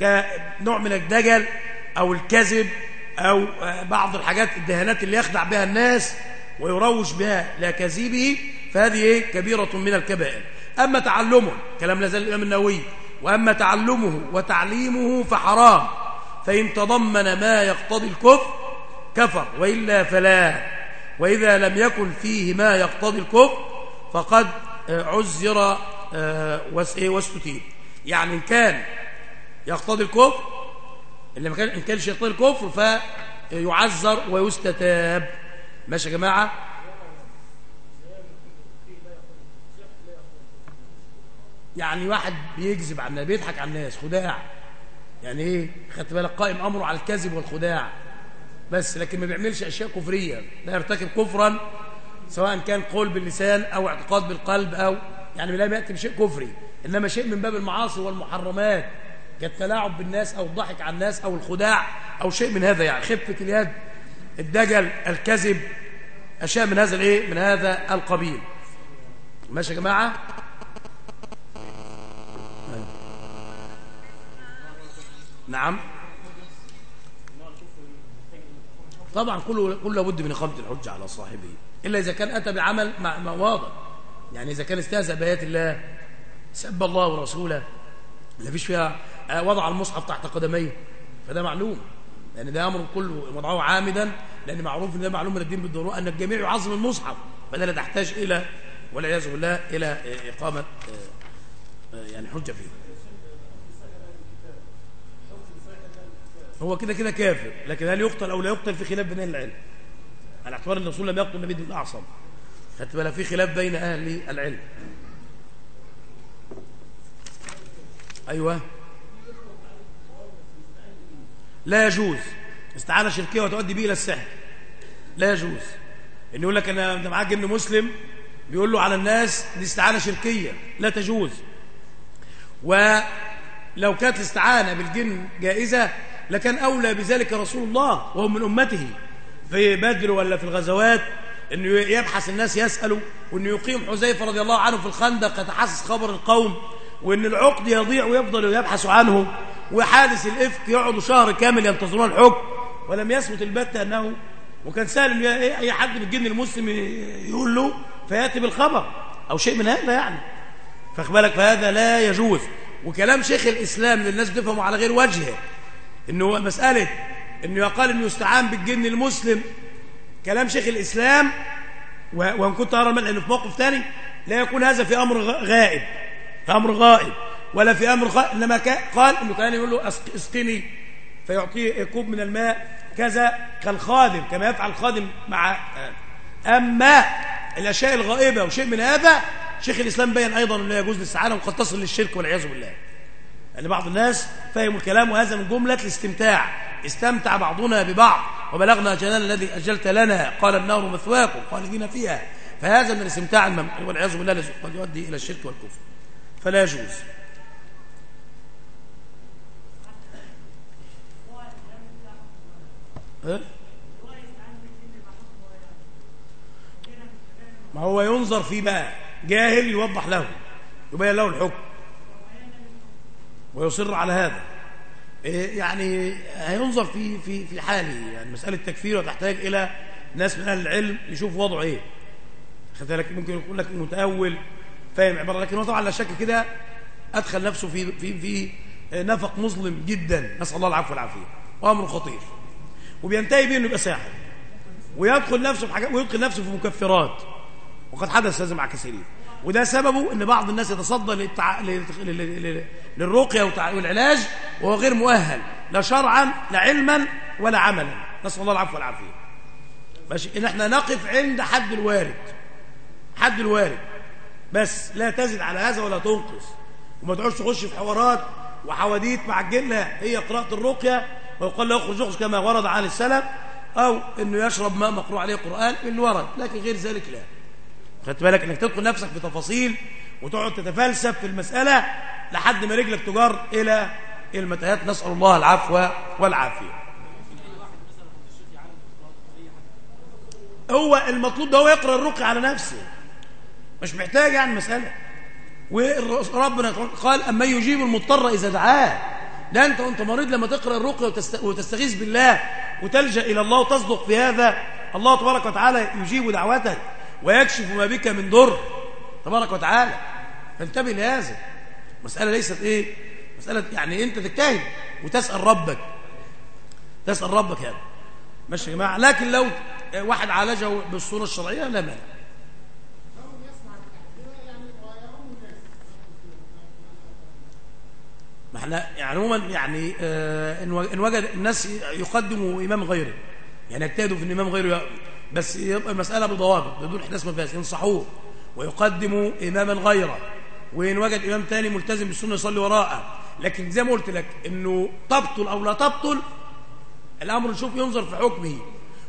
كنوع من الدجل أو الكذب أو بعض الحاجات الدهانات اللي يخدع بها الناس ويروج بها لأكاذيبه فهذه إيه؟ كبيرة من الكبائر. أما تعلمه كلام لازال الإمام النووي وأما تعلمه وتعليمه فحرام. فإن تضمن ما يقتضي الكفر كفر. وإلا فلا. وإذا لم يكن فيه ما يقتضي الكفر فقد عزر آه، إيه؟ واستتيب. يعني إن كان يقتضي الكفر اللي ما كان إن كان شيطان الكفر فيعذر ويستتاب. ماشي يا جماعة؟ يعني واحد بيكذب على الناس بيضحك على الناس خداع. يعني إيه؟ خدت بالك؟ قائم أمره على الكذب والخداع. بس لكن ما بيعملش أشياء كفرية لا يرتكب كفرا سواء كان قول باللسان أو اعتقاد بالقلب أو يعني لا ياتي بشيء كفري إنما شيء من باب المعاصي والمحرمات كالتلاعب بالناس أو الضحك على الناس أو الخداع أو شيء من هذا يعني خفة اليد الدجل الكذب أشياء من هذا الإيه؟ من هذا القبيل. ماشي يا جماعة؟ نعم. طبعا كله كله لابد من إقامة الحجة على صاحبه. إلا إذا كان أتى بعمل واضح. يعني إذا كان استهزأ بآيات الله سب الله ورسوله لا فيش فيها آه، وضع المصحف تحت قدميه. فده معلوم. لأن ده أمر كله وضعه عامدا لأن معروف أن ده معلوم من الدين بالضرورة أن الجميع يعظم المصحف. فده لا تحتاج إلى والعياذ بالله إلى إقامة آه، آه، يعني حجة فيه. هو كده كده كافر لكن هل يقتل أو لا يقتل في خلاف بين أهل العلم؟ على اعتبار أن الرسول لم يقتل النبي الأعصم. خدت بالك في خلاف بين أهل العلم. أيوة. لا يجوز. استعانة شركية وتؤدي به إلى السحر. لا يجوز. إن يقول لك أنا أنت معاك جن مسلم بيقول له على الناس دي استعانة شركية. لا تجوز. ولو كانت الاستعانة بالجن جائزة لكان أولى بذلك رسول الله وهو من أمته. في بدر ولا في الغزوات أنه يبحث الناس يسألوا وأنه يقيم حذيفة رضي الله عنه في الخندق يتحسس خبر القوم وأن العقد يضيع ويفضل يبحث عنه. وحادث الإفك يقعدوا شهر كامل ينتظرون الحكم. ولم يثبت البتة أنه وكان سهل أي حد من الجن المسلم يقول له فيأتي بالخبر أو شيء من هذا يعني. فاخبالك فهذا لا يجوز. وكلام شيخ الإسلام للناس بتفهمه على غير وجهه. إنه مسألة إنه يقال إنه يستعان بالجن المسلم. كلام شيخ الإسلام وإن كنت أرى انه في موقف ثاني لا يكون هذا في أمر غائب في أمر غائب ولا في أمر غائب إنما قال إنه كان يقول له اسقني فيعطيه كوب من الماء كذا كالخادم كما يفعل الخادم مع أما الأشياء الغائبة وشيء من هذا شيخ الإسلام بين أيضا أنه يجوز للسعادة وقد تصل للشرك والعياذ بالله. لأن بعض الناس فهموا الكلام وهذا من جملة الاستمتاع. استمتع بعضنا ببعض. وبلغنا جلال الذي أجلت لنا. قال النار مثواكم. خالدين فيها. فهذا من الاستمتاع والعياذ بالله قد يؤدي إلى الشرك والكفر. فلا يجوز. ما هو ينظر في بقى جاهل يوضح له. يبين له الحكم. ويصر على هذا. إيه يعني هينظر في في في حاله. يعني مسألة تكفير وتحتاج إلى ناس من أهل العلم يشوف وضعه إيه. خدت بالك؟ ممكن يقول لك متأول فاهم عبارة لكن هو طبعا لا شك كده أدخل نفسه في في في نفق مظلم جدا. نسأل الله العفو والعافية. وأمر خطير. وبينتهي به إنه يبقى ساحر. ويدخل نفسه في حاجات ويدخل نفسه في مكفرات. وقد حدث هذا مع كثيرين. وده سببه إن بعض الناس يتصدى للتع... للرقية والعلاج وهو غير مؤهل لا شرعا لا علما ولا عملا. نسأل الله العفو والعافية. ماشي؟ إن إحنا نقف عند حد الوارد. حد الوارد. بس لا تزد على هذا ولا تنقص. وما تقعدش تخش في حوارات وحواديت مع الجن هي قراءة الرقية ويقال له يخرج يخرج كما ورد عن السلف أو إنه يشرب ماء مقروء عليه قرآن من ورد لكن غير ذلك لا. خدت بالك انك تدخل نفسك في تفاصيل وتقعد تتفلسف في المسألة لحد ما رجلك تجر إلى المتاهات. نسأل الله العفو والعافية. هو المطلوب ده هو يقرأ الرقي على نفسه. مش محتاج يعني مسألة. وربنا قال أما يجيب المضطر إذا دعاه. لا أنت وأنت مريض لما تقرأ الرقي وتستغيث بالله وتلجأ إلى الله وتصدق في هذا الله تبارك وتعالى يجيب دعوتك. ويكشف ما بك من ضر. تبارك وتعالى. فانتبه لهذا. مسألة ليست إيه؟ مسألة يعني أنت تجتهد وتسأل ربك. تسأل ربك هذا ماشي يا جماعة؟ لكن لو واحد عالجه بالصورة الشرعية لا مانع. ما إحنا يعني عموما يعني آه إن وجد الناس يقدموا إمام غيره. يعني يجتهدوا في إن إمام غيره بس يبقى المسألة بضوابط بدون حداث مفاسد ينصحوه ويقدموا إماما غيره وإن وجد إمام تاني ملتزم بالسنة يصلي وراءه. لكن زي ما قلت لك إنه تبطل أو لا تبطل الأمر نشوف ينظر في حكمه.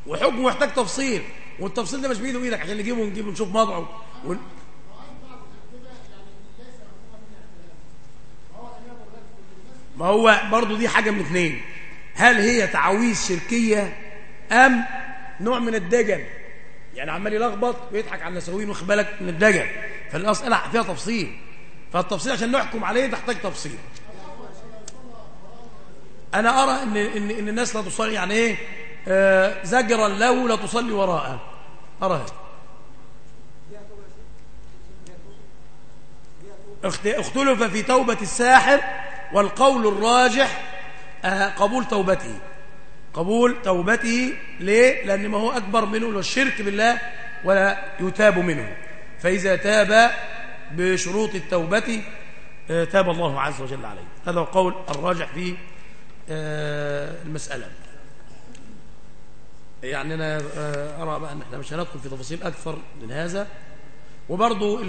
وحكمه محتاج تفصيل. والتفصيل ده مش بإيده وإيدك. عشان نجيبه ونجيبه نشوف مضعه ما هو برضو دي حاجة من اثنين هل هي تعويذ شركية أم نوع من الدجل. يعني عمال يلخبط ويضحك على النسويين واخد بالك؟ من الدجل. فالمسألة فيها تفصيل. فالتفصيل عشان نحكم عليه تحتاج تفصيل. أنا أرى إن, إن, إن الناس لا تصلي يعني إيه؟ آه زجرا له لا تصلي وراءه. هذا اختلف في توبة الساحر والقول الراجح آه قبول توبته. قبول توبته. ليه؟ لأن ما هو أكبر منه والشرك بالله ولا يتاب منه. فإذا تاب بشروط التوبة آه، تاب الله عز وجل عليه. هذا هو القول الراجح في آه، المسألة. يعني أنا آه، أرى بقى أن إحنا مش هندخل في تفاصيل أكثر من هذا. وبرضو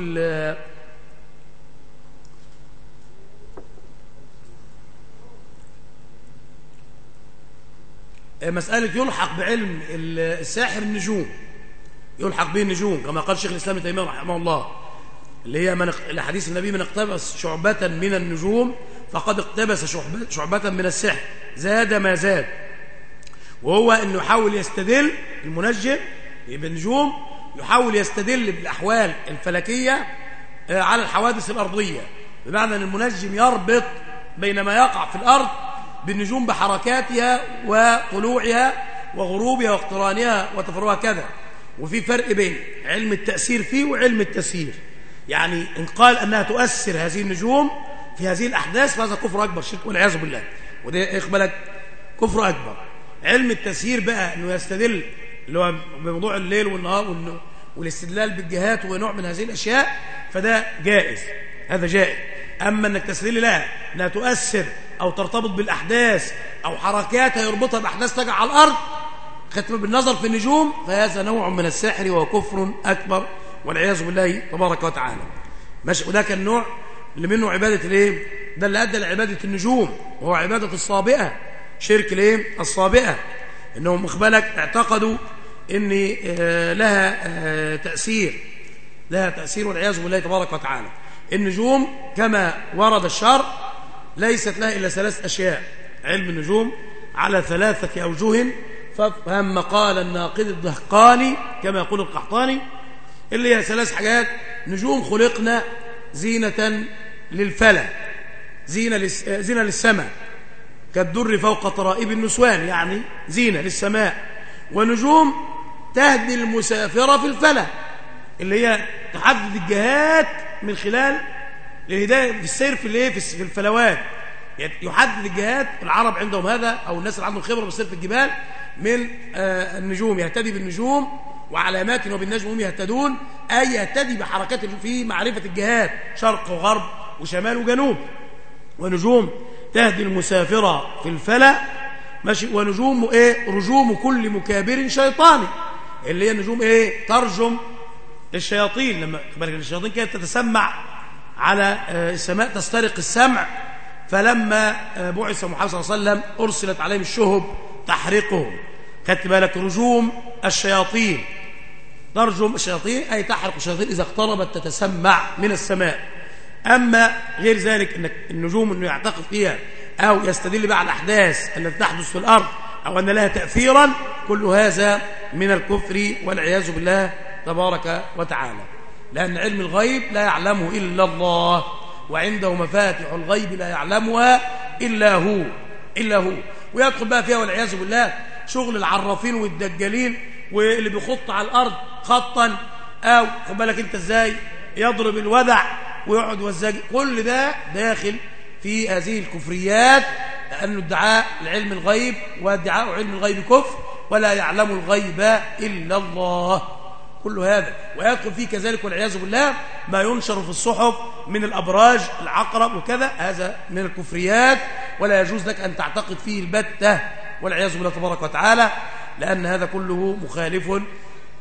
مسألة يلحق بعلم الساحر النجوم. يلحق به النجوم كما قال شيخ الإسلام تيمية رحمه الله اللي هي من الحديث النبي من اقتبس شعبة من النجوم فقد اقتبس شعبة من السحر زاد ما زاد. وهو أنه يحاول يستدل المنجم بالنجوم يحاول يستدل بالأحوال الفلكية آه، على الحوادث الأرضية بمعنى أن المنجم يربط بين ما يقع في الأرض بالنجوم بحركاتها وطلوعها وغروبها واقترانها وتفرعها كذا. وفي فرق بين علم التأثير فيه وعلم التسيير. يعني إن قال أنها تؤثر هذه النجوم في هذه الأحداث فهذا كفر أكبر شرك والعياذ بالله. وده يقبلك كفر أكبر. علم التسيير بقى أنه يستدل اللي هو بموضوع الليل والنهار والاستدلال بالجهات ونوع من هذه الأشياء فده جائز. هذا جائز. أما أنك تستدل لها أنها تؤثر أو ترتبط بالأحداث أو حركاتها يربطها بأحداث تقع على الأرض. ختم بالنظر في النجوم فهذا نوع من السحر وكفر أكبر والعياذ بالله تبارك وتعالى. ماشي وده كان نوع اللي منه عبادة الإيه؟ ده اللي أدى لعبادة النجوم وهو عبادة الصابئة شرك الإيه؟ الصابئة. إنهم مخبلك اعتقدوا إن آه، لها آه، تأثير لها تأثير والعياذ بالله تبارك وتعالى. النجوم كما ورد الشرع ليست لها إلا ثلاث أشياء علم النجوم على ثلاثة أوجه فافهم مقال الناقد الدهقاني كما يقول القحطاني اللي هي ثلاث حاجات نجوم خلقنا زينة للفلأ زينة. زينة للسماء كالدر فوق طرائب النسوان يعني زينة للسماء ونجوم تهدي المسافرة في الفلأ اللي هي تحدد الجهات من خلال الهداية في السير في الايه؟ في الفلوات. يعني يحدد الجهات العرب عندهم هذا أو الناس اللي عندهم خبرة بالسير في الجبال من آه النجوم. يهتدي بالنجوم وعلامات وبالنجم هم يهتدون أي يهتدي بحركات في معرفة الجهات شرق وغرب وشمال وجنوب. ونجوم تهدي المسافرة في الفلا ماشي. ونجوم إيه؟ رجوم كل مكابر شيطاني اللي هي نجوم إيه؟ ترجم الشياطين لما الشياطين كانت تتسمع على آه، السماء تسترق السمع. فلما آه، بعث محمد صلى الله عليه وسلم أرسلت عليهم الشهب تحرقهم. خدت بالك رجوم الشياطين. ترجم الشياطين أي تحرق الشياطين إذا اقتربت تتسمع من السماء. أما غير ذلك أن النجوم أنه يعتقد فيها أو يستدل بقى على الأحداث التي تحدث في الأرض أو أن لها تأثيرا كل هذا من الكفر والعياذ بالله تبارك وتعالى. لأن علم الغيب لا يعلمه إلا الله وعنده مفاتح الغيب لا يعلمها إلا هو إلا هو. ويدخل بقى فيها والعياذ بالله شغل العرافين والدجالين واللي بيخط على الأرض خطا. أو خد بالك أنت إزاي؟ يضرب الودع ويقعد وزاج كل ده داخل في هذه الكفريات لأنه ادعاء لعلم الغيب وادعاء علم الغيب كفر ولا يعلم الغيب إلا الله. كل هذا. ويدخل فيه كذلك والعياذ بالله ما ينشر في الصحف من الأبراج العقرب وكذا. هذا من الكفريات. ولا يجوز لك أن تعتقد فيه البتة والعياذ بالله تبارك وتعالى لأن هذا كله مخالف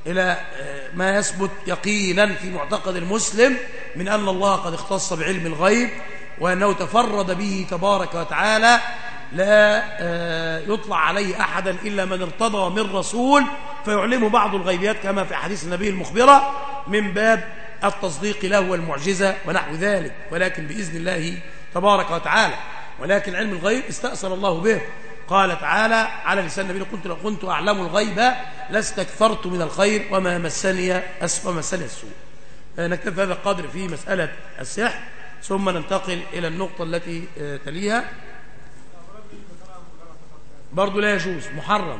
إلى آه، ما يثبت يقينا في معتقد المسلم من أن الله قد اختص بعلم الغيب وأنه تفرد به تبارك وتعالى لا آه، يطلع عليه أحدا إلا من ارتضى من رسول فيعلمه بعض الغيبيات كما في حديث النبي المخبرة من باب التصديق له والمعجزة ونحو ذلك ولكن بإذن الله تبارك وتعالى. ولكن علم الغيب استأثر الله به. قال تعالى على لسان نبينا قلت لو كنت أعلم الغيب لاستكثرت من الخير وما مسني أسوأ مسني السوء. نكتفي هذا القدر في مسألة السحر ثم ننتقل إلى النقطة التي تليها. برضو لا يجوز محرم.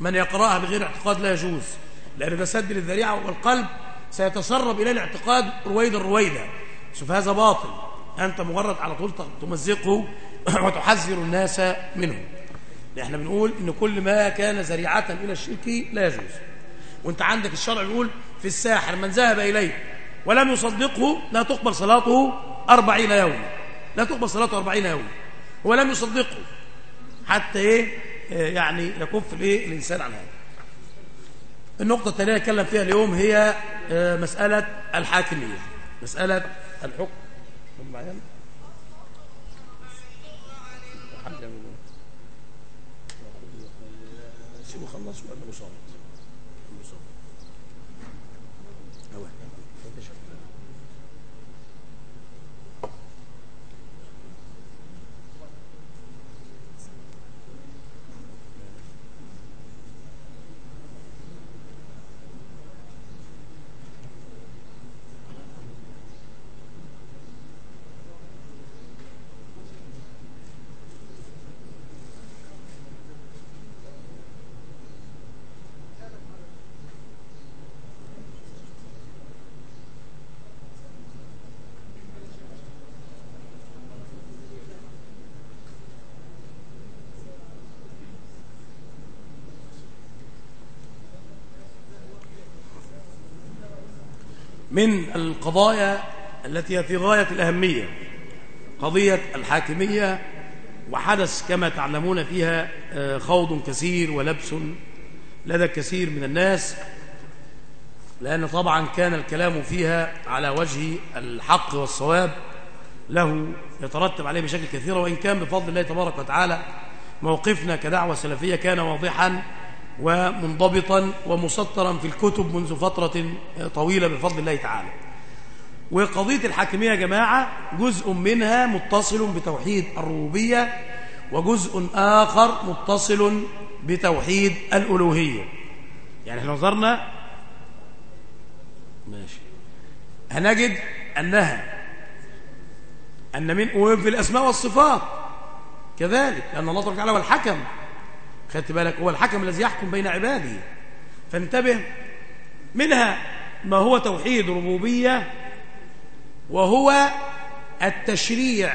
من يقرأها بغير اعتقاد لا يجوز لأن ده سد للذريعة والقلب سيتسرب إليه الاعتقاد رويدا رويدا. شوف هذا باطل. أنت مجرد على طول تمزقه وتحذر الناس منه. إحنا بنقول إن كل ما كان ذريعة إلى الشرك لا يجوز. وأنت عندك الشرع بيقول في الساحر من ذهب اليه ولم يصدقه لا تقبل صلاته أربعين يوما. لا تقبل صلاته أربعين يوما. هو لم يصدقه. حتى إيه؟ يعني يكف الإنسان عن هذا. النقطة الثانية نتكلم فيها اليوم هي مسألة الحاكمية مسألة الحكم معين سيبه خلص ولا مصاب من القضايا التي هي في غاية الأهمية قضية الحاكمية وحدث كما تعلمون فيها خوض كثير ولبس لدى الكثير من الناس لأن طبعا كان الكلام فيها على وجه الحق والصواب له يترتب عليه بشكل كثير وإن كان بفضل الله تبارك وتعالى موقفنا كدعوة سلفية كان واضحا ومنضبطا ومسطرا في الكتب منذ فترة طويلة بفضل الله تعالى. وقضية الحاكمية يا جماعة جزء منها متصل بتوحيد الربوبية وجزء آخر متصل بتوحيد الألوهية. يعني إحنا نظرنا ماشي هنجد أنها أن من وفي الأسماء والصفات كذلك لأن الله تبارك وتعالى هو الحكم. خدت بالك؟ هو الحكم الذي يحكم بين عباده. فانتبه منها ما هو توحيد ربوبية وهو التشريع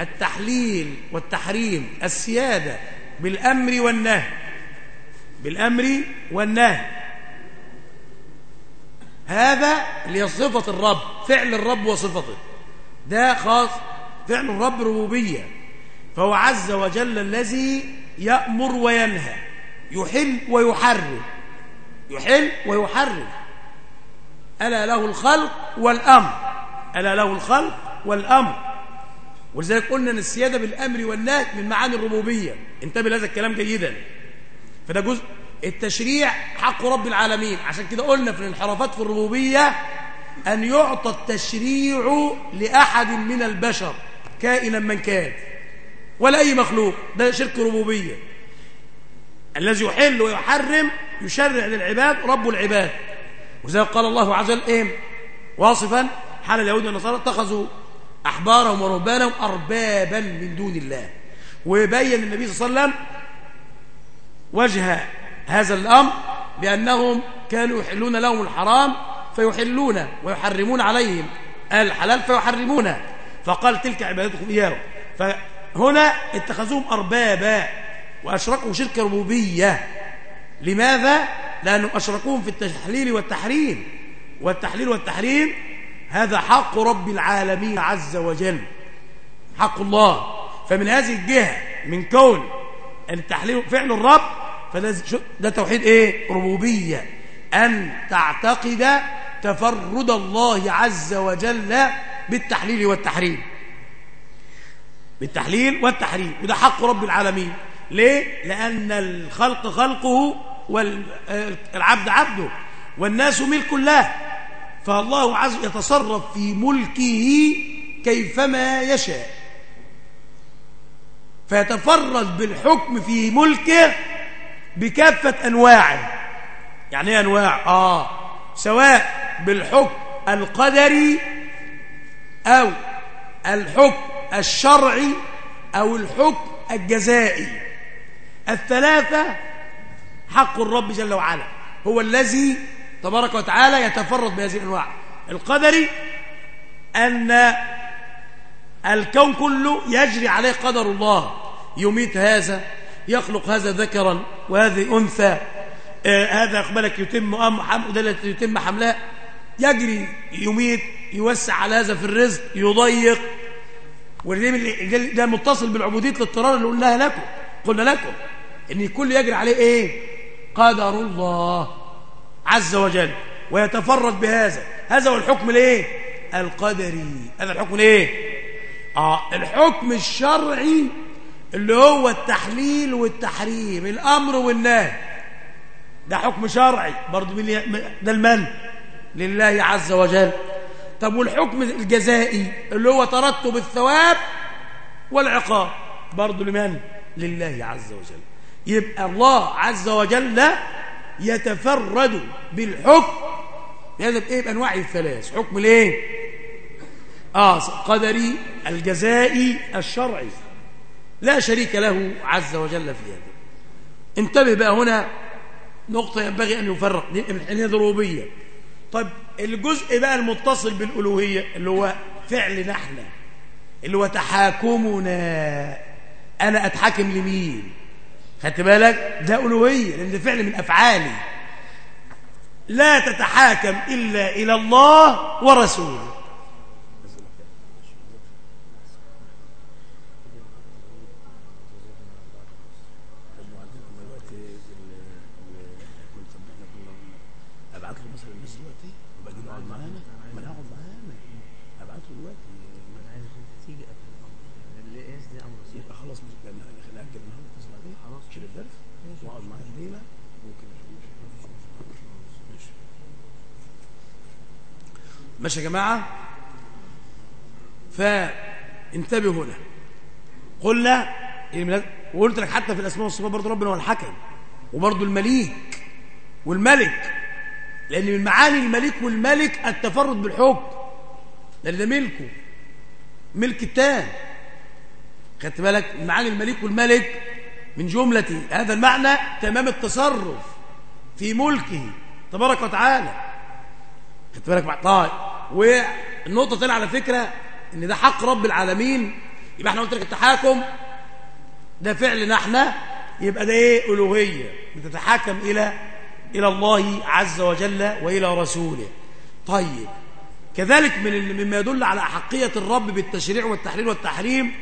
التحليل والتحريم السيادة بالأمر والنهي. بالأمر والنهي. هذا اللي صفة الرب فعل الرب وصفته. ده خاص فعل الرب ربوبية. فهو عز وجل الذي يأمر وينهى يحل ويحرم يحل ويحرم ألا له الخلق والأمر ألا له الخلق والأمر. ولذلك قلنا أن السيادة بالأمر والنهي من معاني الربوبية. انتبه لهذا الكلام جيدا. فده جزء التشريع حق رب العالمين. عشان كده قلنا في الانحرافات في الربوبية أن يعطى التشريع لأحد من البشر كائنا من كان. ولا أي مخلوق. ده شرك ربوبية. الذي يحل ويحرم يشرع للعباد رب العباد. وذلك قال الله عز وجل إيه؟ واصفا حال اليهود والنصارى اتخذوا أحبارهم ورهبانهم أربابا من دون الله. ويبين النبي صلى الله عليه وسلم وجه هذا الأمر بأنهم كانوا يحلون لهم الحرام فيحلون ويحرمون عليهم. الحلال فيحرمونه فقال تلك عبادتكم إياه فهنا اتخذوهم أربابا وأشركوا شرك ربوبية. لماذا؟ لأنهم أشركوهم في التحليل والتحريم. والتحليل والتحريم هذا حق رب العالمين عز وجل. حق الله. فمن هذه الجهة من كون التحليل فعل الرب فده ده توحيد إيه؟ ربوبية. أن تعتقد تفرد الله عز وجل بالتحليل والتحريم. بالتحليل والتحريم. وده حق رب العالمين. ليه؟ لأن الخلق خلقه والعبد عبده. والناس ملك الله. فالله عز وجل يتصرف في ملكه كيفما يشاء. فيتفرد بالحكم في ملكه بكافة أنواعه. يعني إيه أنواع؟ آه. سواء بالحكم القدري أو الحكم الشرعي أو الحكم الجزائي. الثلاثة حق الرب جل وعلا. هو الذي تبارك وتعالى يتفرد بهذه الأنواع. القدري أن الكون كله يجري عليه قدر الله. يميت هذا يخلق هذا ذكرا وهذه أنثى. آه هذا أقبلك يتم أم حمل يتم حملها. يجري يميت يوسع على هذا في الرزق يضيق. وده متصل بالعبودية الاضطرار اللي قلناها لكم قلنا لكم إن الكل يجري عليه إيه؟ قدر الله عز وجل ويتفرد بهذا. هذا هو الحكم الإيه؟ القدري. هذا الحكم الايه آه الحكم الشرعي اللي هو التحليل والتحريم الأمر والنهي. ده حكم شرعي. برضه ده المن لله عز وجل. طب والحكم الجزائي اللي هو ترتب الثواب والعقاب برضه لمن؟ لله عز وجل. يبقى الله عز وجل يتفرد بالحكم. هذا بإيه؟ بأنواع الثلاث حكم الايه آه قدري الجزائي الشرعي. لا شريك له عز وجل في هذا. انتبه بقى هنا نقطة ينبغي أن يفرق. هذه الربوبية طيب الجزء بقى المتصل بالألوهية اللي هو فعل نحن اللي هو تحاكمنا. أنا أتحاكم لمين؟ خدت بالك؟ ده ألوهية لأن ده فعل من أفعالي. لا تتحاكم إلا إلى الله ورسوله. ماشي يا جماعة؟ فانتبهوا هنا. قلنا وقلت لك حتى في الأسماء والصفات برضه ربنا هو الحكم وبرضه المليك والملك لأن من معاني الملك والملك التفرد بالحكم. لأن ده ملكه ملك التام. خدت بالك؟ من معاني الملك والملك من جملة هذا المعنى تمام التصرف في ملكه تبارك وتعالى. خدت بالك؟ طيب. والنقطة تانية على فكرة إن ده حق رب العالمين يبقى إحنا قلت لك التحاكم ده فعلنا إحنا يبقى ده إيه؟ ألوهية. بتتحاكم إلى إلى الله عز وجل وإلى رسوله. طيب كذلك من مما يدل على أحقية الرب بالتشريع والتحليل والتحريم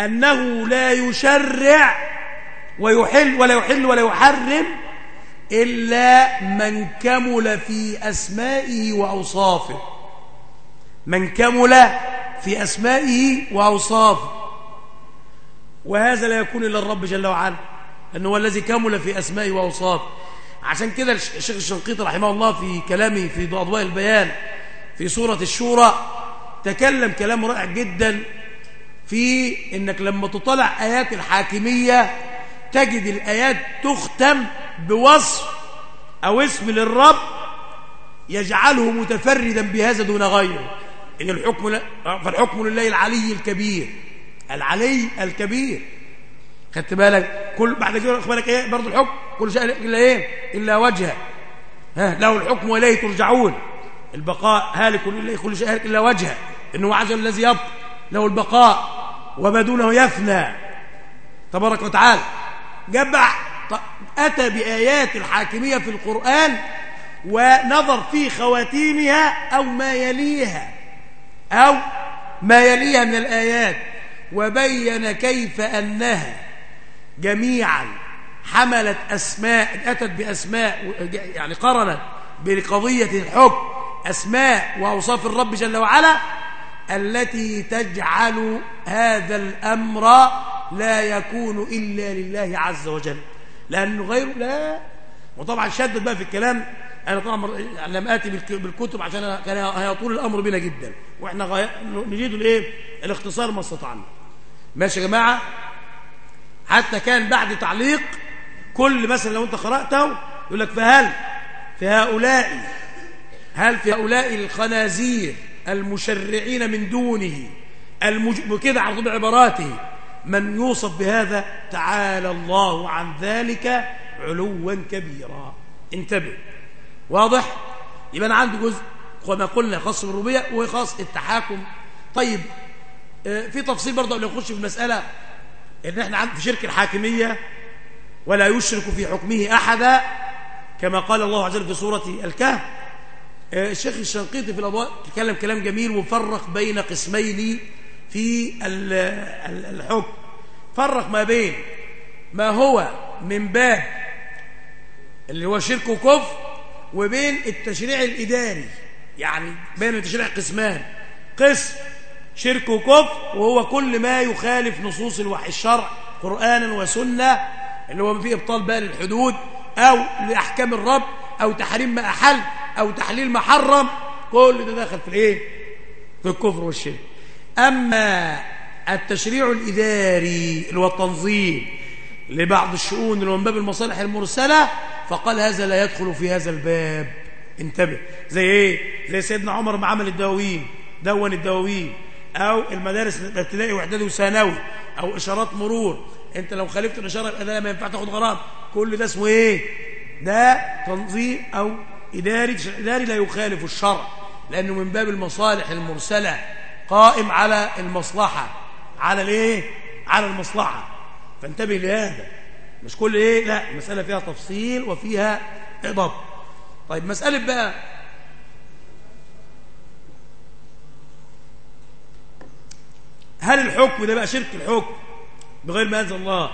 أنه لا يشرع ويحل ولا يحل ولا يحرم إلا من كمل في أسمائه وأوصافه. من كمل في أسمائه وأوصافه. وهذا لا يكون إلا الرب جل وعلا لأنه هو الذي كمل في أسمائه وأوصافه. عشان كده الشيخ الشنقيطي رحمه الله في كلامه في أضواء البيان في سورة الشورى تكلم كلام رائع جدا في إنك لما تطلع آيات الحاكمية تجد الآيات تختم بوصف أو اسم للرب يجعله متفردا بهذا دون غيره. إن الحكم ل... فالحكم لله العلي الكبير. العلي الكبير. خدت بالك؟ كل بعد كده خد بالك إيه؟ برضه الحكم. كل شيء إلا إيه؟ إلا وجهه ها له الحكم وإليه ترجعون. البقاء هالك إليه كل شيء هالك إلا وجهه إنه عز الذي يبقى له البقاء وما دونه يفنى. تبارك وتعالى. جمع أتى بآيات الحاكمية في القرآن ونظر في خواتيمها أو ما يليها أو ما يليها من الآيات وبين كيف أنها جميعا حملت أسماء أتت بأسماء يعني قرنت بقضية الحكم أسماء وأوصاف الرب جل وعلا التي تجعل هذا الأمر لا يكون إلا لله عز وجل. لأنه غيره لا. وطبعا شدد بقى في الكلام أنا طبعا لم آتي بالكتب عشان كان هيطول الأمر بنا جدا. وإحنا غي... نريد الإيه؟ الاختصار ما استطعنا. ماشي يا جماعة؟ حتى كان بعد تعليق كل مثلا لو أنت قرأته يقول لك فهل في هؤلاء هل في هؤلاء الخنازير المشرعين من دونه المج... كده على طول عباراته. من يوصف بهذا تعالى الله عن ذلك علوا كبيرا. انتبه. واضح؟ يبقى أنا عندي جزء وما قلنا خاص بالربوبية وخاص التحاكم طيب آه، في تفصيل برضه قبل نخش في المسألة إن إحنا في شرك الحاكمية ولا يشرك في حكمه أحدا كما قال الله عز وجل في سورة الكهف الشيخ الشنقيطي في الأضواء تكلم كلام جميل وفرق بين قسمين في الحكم. فرق ما بين ما هو من باب اللي هو شرك وكفر وبين التشريع الإداري. يعني بين التشريع قسمان. قسم شرك وكفر وهو كل ما يخالف نصوص الوحي الشرع قرآنا وسنة اللي هو فيه إبطال بقى للحدود أو لأحكام الرب أو تحريم ما أحل. أو تحليل ما حرم كل ده داخل في الإيه؟ في الكفر والشرك. أما التشريع الإداري اللي هو التنظيم لبعض الشؤون اللي من باب المصالح المرسلة فقال هذا لا يدخل في هذا الباب. انتبه. زي إيه؟ زي سيدنا عمر ما عمل الدواوين دون الدواوين. أو المدارس الابتدائي وإعدادي وثانوي. أو إشارات مرور. أنت لو خالفت الإشارة يبقى ما ينفع تاخد غرام. كل ده اسمه إيه؟ ده تنظيم أو اداري إداري لا يخالف الشرع لأنه من باب المصالح المرسلة قائم على المصلحة. على الإيه؟ على المصلحة. فانتبه لهذا. مش كل إيه؟ لا المسألة فيها تفصيل وفيها ضبط طيب مسألة بقى. هل الحكم ده بقى شرك الحكم بغير ما أنزل الله.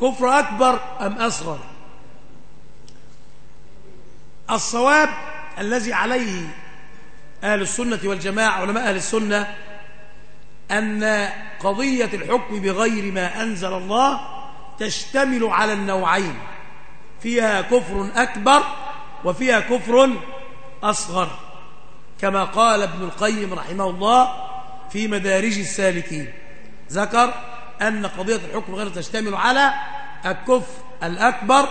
كفر أكبر أم أصغر؟ الصواب الذي عليه أهل السنة والجماعة علماء أهل السنة أن قضية الحكم بغير ما أنزل الله تشتمل على النوعين فيها كفر أكبر وفيها كفر أصغر كما قال ابن القيم رحمه الله في مدارج السالكين ذكر أن قضية الحكم غير تشتمل على الكفر الأكبر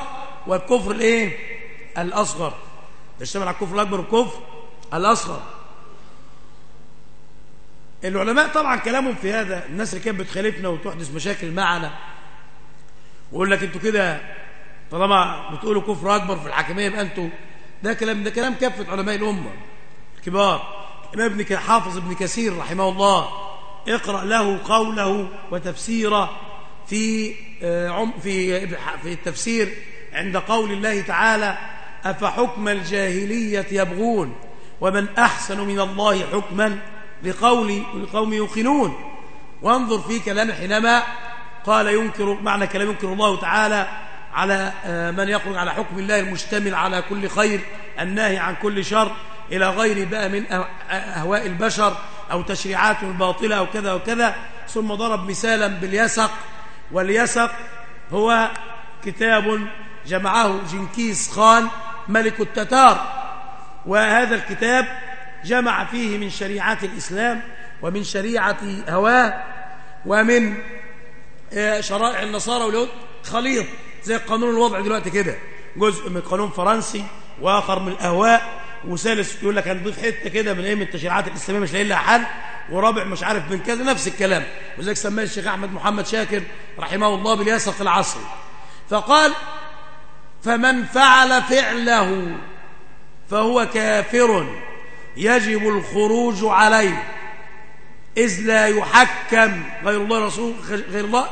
والكفر الإيه؟ الأصغر. تشتمل على الكفر الأكبر والكفر الأصغر. العلماء طبعا كلامهم في هذا الناس اللي كانت بتخالفنا وتحدث مشاكل معنا ويقول لك أنتوا كده طالما بتقولوا كفر أكبر في الحاكمية يبقى أنتوا ده كلام ده كلام كافه علماء الأمة الكبار. الإمام ابن حافظ ابن كثير رحمه الله اقرأ له قوله وتفسيره في آه، في في التفسير عند قول الله تعالى أفحكم الجاهلية يبغون ومن أحسن من الله حكما لقول لقوم يوقنون؟ وانظر في كلامه حينما قال ينكر معنى كلام ينكر الله تعالى على آه، من يخرج على حكم الله المشتمل على كل خير الناهي عن كل شر إلى غير بقى من أهواء البشر أو تشريعات الباطلة أو كذا وكذا. ثم ضرب مثالا باليسق واليسق هو كتاب جمعه جنكيز خان ملك التتار. وهذا الكتاب جمع فيه من شريعة الإسلام ومن شريعة هواه ومن آه، شرائع النصارى واليهود. خليط زي قانون الوضع دلوقتي كده. جزء من قانون فرنسي وآخر من الأهواء. وثالث يقول لك هنضيف حتة كده من إيه من التشريعات الإسلامية مش لاقي لها حل. ورابع مش عارف من كذا نفس الكلام. وذلك سماه الشيخ أحمد محمد شاكر رحمه الله باليسق العصري فقال فمن فعل فعله فهو كافر يجب الخروج عليه إذ لا يحكم غير الله رسول غير الله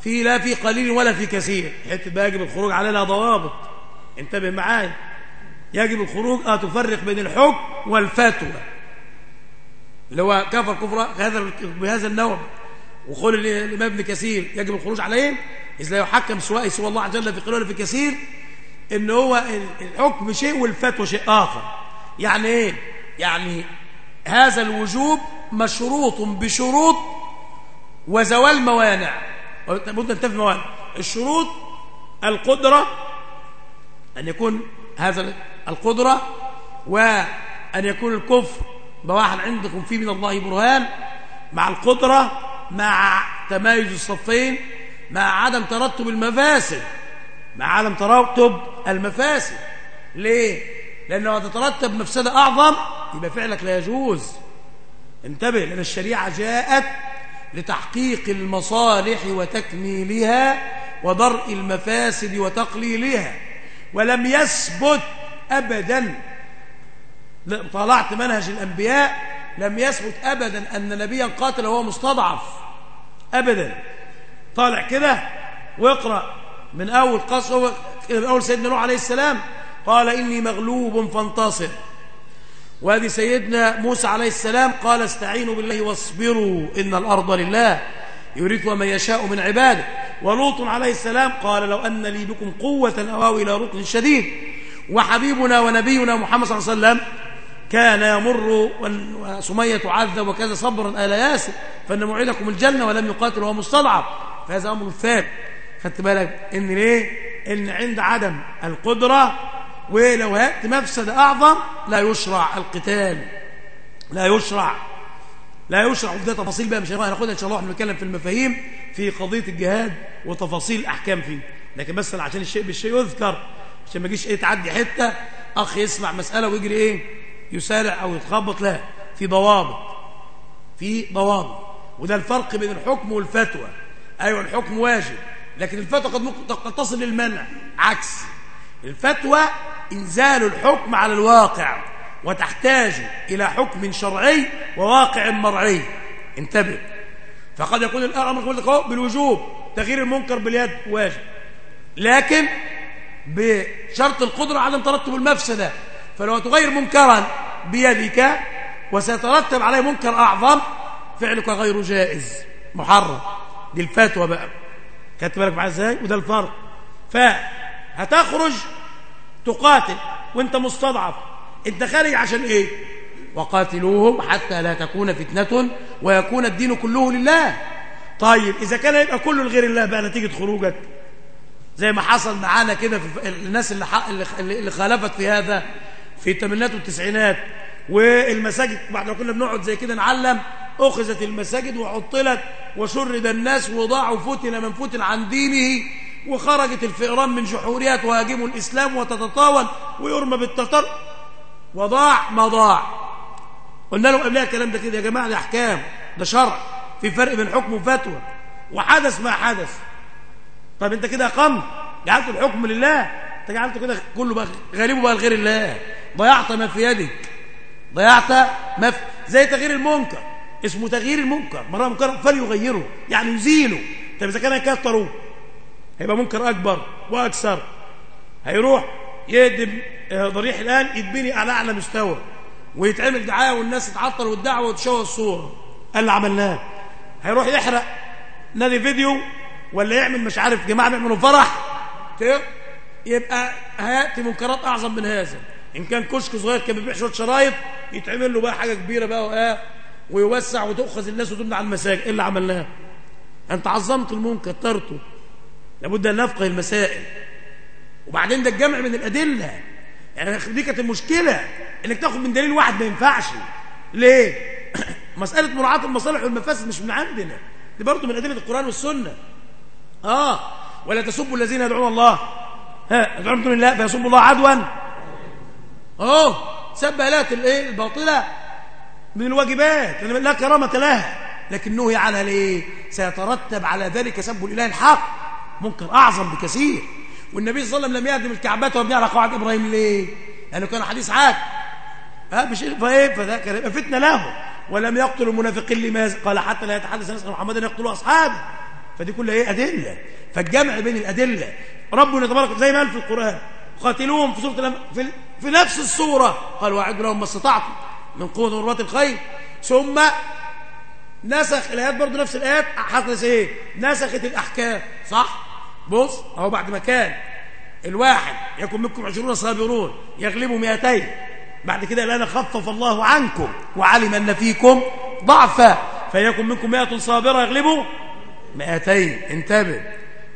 في لا في قليل ولا في كثير. حتى بقى يجب الخروج عليه لها ضوابط. انتبه معايا. يجب الخروج آه تفرق بين الحكم والفتوى. اللي هو كفر كفر هذا بهذا النوع. وقول الإمام ابن كثير يجب الخروج عليه إذ لا يحكم سواء سوى الله عز وجل في قليل ولا في كثير. إن هو الحكم شيء والفتوى شيء آخر. يعني إيه؟ يعني هذا الوجوب مشروط بشروط وزوال موانع بد نتفق موانع الشروط القدرة أن يكون هذا القدرة وأن يكون الكفر بواحد عندكم فيه من الله برهان مع القدرة مع تمايز الصفين مع عدم ترتب المفاسد. مع عدم ترتب المفاسد. ليه؟ لأنه تترتب مفسدة أعظم يبقى فعلك لا يجوز. انتبه لأن الشريعة جاءت لتحقيق المصالح وتكميلها ودرء المفاسد وتقليلها. ولم يثبت أبدا. طالعت منهج الأنبياء لم يثبت أبدا أن نبيا قاتل وهو مستضعف. أبدا. طالع كده واقرأ. من أول قصة من أول سيدنا نوح عليه السلام. قال إني مغلوب فانتصر. وهذه سيدنا موسى عليه السلام قال استعينوا بالله واصبروا إن الأرض لله يريد من يشاء من عباده. ولوط عليه السلام قال لو أن لي بكم قوة أو إلى ركن شديد. وحبيبنا ونبينا محمد صلى الله عليه وسلم كان يمر وسمية تعذب وكذا صبرا آل ياسر فإن موعدكم الجنة ولم يقاتل وهو مستضعف. فهذا أمر ثابت خدت بالك إن ليه؟ إن عند عدم القدرة ولو هات مفسد أعظم لا يشرع القتال. لا يشرع. لا يشرع. وده تفاصيل بقى مش هناخدها إن شاء الله إحنا بنتكلم في المفاهيم في قضية الجهاد وتفاصيل الأحكام فيه. لكن بس عشان الشيء بالشيء يذكر عشان ما يجيش إيه تعدي حتة أخ يسمع مسألة ويجري إيه؟ يسارع أو يتخبط. لا في ضوابط. في ضوابط. وده الفرق بين الحكم والفتوى. أيوة الحكم واجب. لكن الفتوى قد ممكن قد تصل للمنع. عكس. الفتوى إنزال الحكم على الواقع وتحتاج إلى حكم شرعي وواقع مرعي. انتبه. فقد يكون الأمر بالوجوب. تغيير المنكر باليد واجب. لكن بشرط القدرة على ترتب المفسدة. فلو تغير منكرا بيدك وسيترتب عليه منكر أعظم فعلك غير جائز. محرم. دي الفتوى بقى. كانت بالك معايا إزاي؟ وده الفرق. فهتخرج تقاتل وانت مستضعف. انت خارج عشان إيه؟ وقاتلوهم حتى لا تكون فتنة ويكون الدين كله لله. طيب إذا كان يبقى كله لغير الله بقى نتيجة خروجك؟ زي ما حصل معانا كده في الناس اللي, اللي خالفت في هذا في الثمانينات والتسعينات والمساجد بعد ما كنا بنقعد زي كده نعلم أخذت المساجد وعطلت وشرد الناس وضاع وفتن من فتن عن دينه وخرجت الفئران من جحورها تهاجم الإسلام وتتطاول ويرمى بالتتر. وضاع ما ضاع. قلنا لهم قبلها الكلام ده كده يا جماعة ده أحكام ده شرع في فرق بين حكم وفتوى. وحدث ما حدث. طب أنت كده قمت جعلت الحكم لله. أنت جعلته كده كله بقى غالبه بقى لغير الله. ضيعت ما في يدك. ضيعت ما في زي تغيير المنكر. اسمه تغيير المنكر. مرة منكر فليغيره يعني يزيله. طب إذا كان يكثروا هيبقى منكر أكبر وأكثر. هيروح يقدم ضريح الآن يتبني على أعلى مستوى ويتعمل دعاية والناس تتعطل والدعوة وتشوه الصورة قال اللي عملناه. هيروح يحرق نادي فيديو ولا يعمل مش عارف جماعة بيعملوا فرح. يبقى هيأتي منكرات أعظم من هذا. إن كان كشك صغير كان بيبيع شوية شرايط يتعمل له بقى حاجة كبيرة بقى وآه. ويوسع وتؤخذ الناس وتبنى على المساجد. إيه اللي عملناه؟ أنت عظمت المنكر كترته لابد أن نفقه المسائل. وبعدين ده الجمع من الأدلة. يعني دي كانت المشكلة إنك تاخد من دليل واحد ما ينفعش. ليه؟ مسألة مراعاة المصالح والمفاسد مش من عندنا. دي برضه من أدلة القرآن والسنة. آه. ولا تسبوا الذين يدعون الله. ها يدعون الله فيسبوا الله عدوا. آه سب الات الإيه؟ الباطلة. من الواجبات لا كرامة لها. لكن نهي عنها ليه؟ سيترتب على ذلك سب الإله الحق. منكر أعظم بكثير. والنبي صلى الله عليه وسلم لم يهدم الكعبات ويبني على قواعد إبراهيم ليه؟ لأنه كان حديث عاد. فايه فده كان فتنة له. ولم يقتل المنافقين لماذا قال حتى لا يتحدث الناس محمد يقتلوا أصحابه. فدي كلها إيه؟ أدلة. فالجمع بين الأدلة. ربنا تبارك زي ما قال في القرآن قاتلوهم في سوره في, في نفس السوره قال واعدوا لهم ما استطعتم. من قوة ورباط الخيل ثم نسخ الآيات برضه نفس الآيات. حصلت إيه؟ نسخت الأحكام. صح؟ بص أهو بعد ما كان الواحد يكون منكم عشرون صابرون يغلبوا مئتين. بعد كده الآن خفف الله عنكم وعلم أن فيكم ضعفا. فيكون منكم مئة صابرة يغلبوا مئتين. انتبه.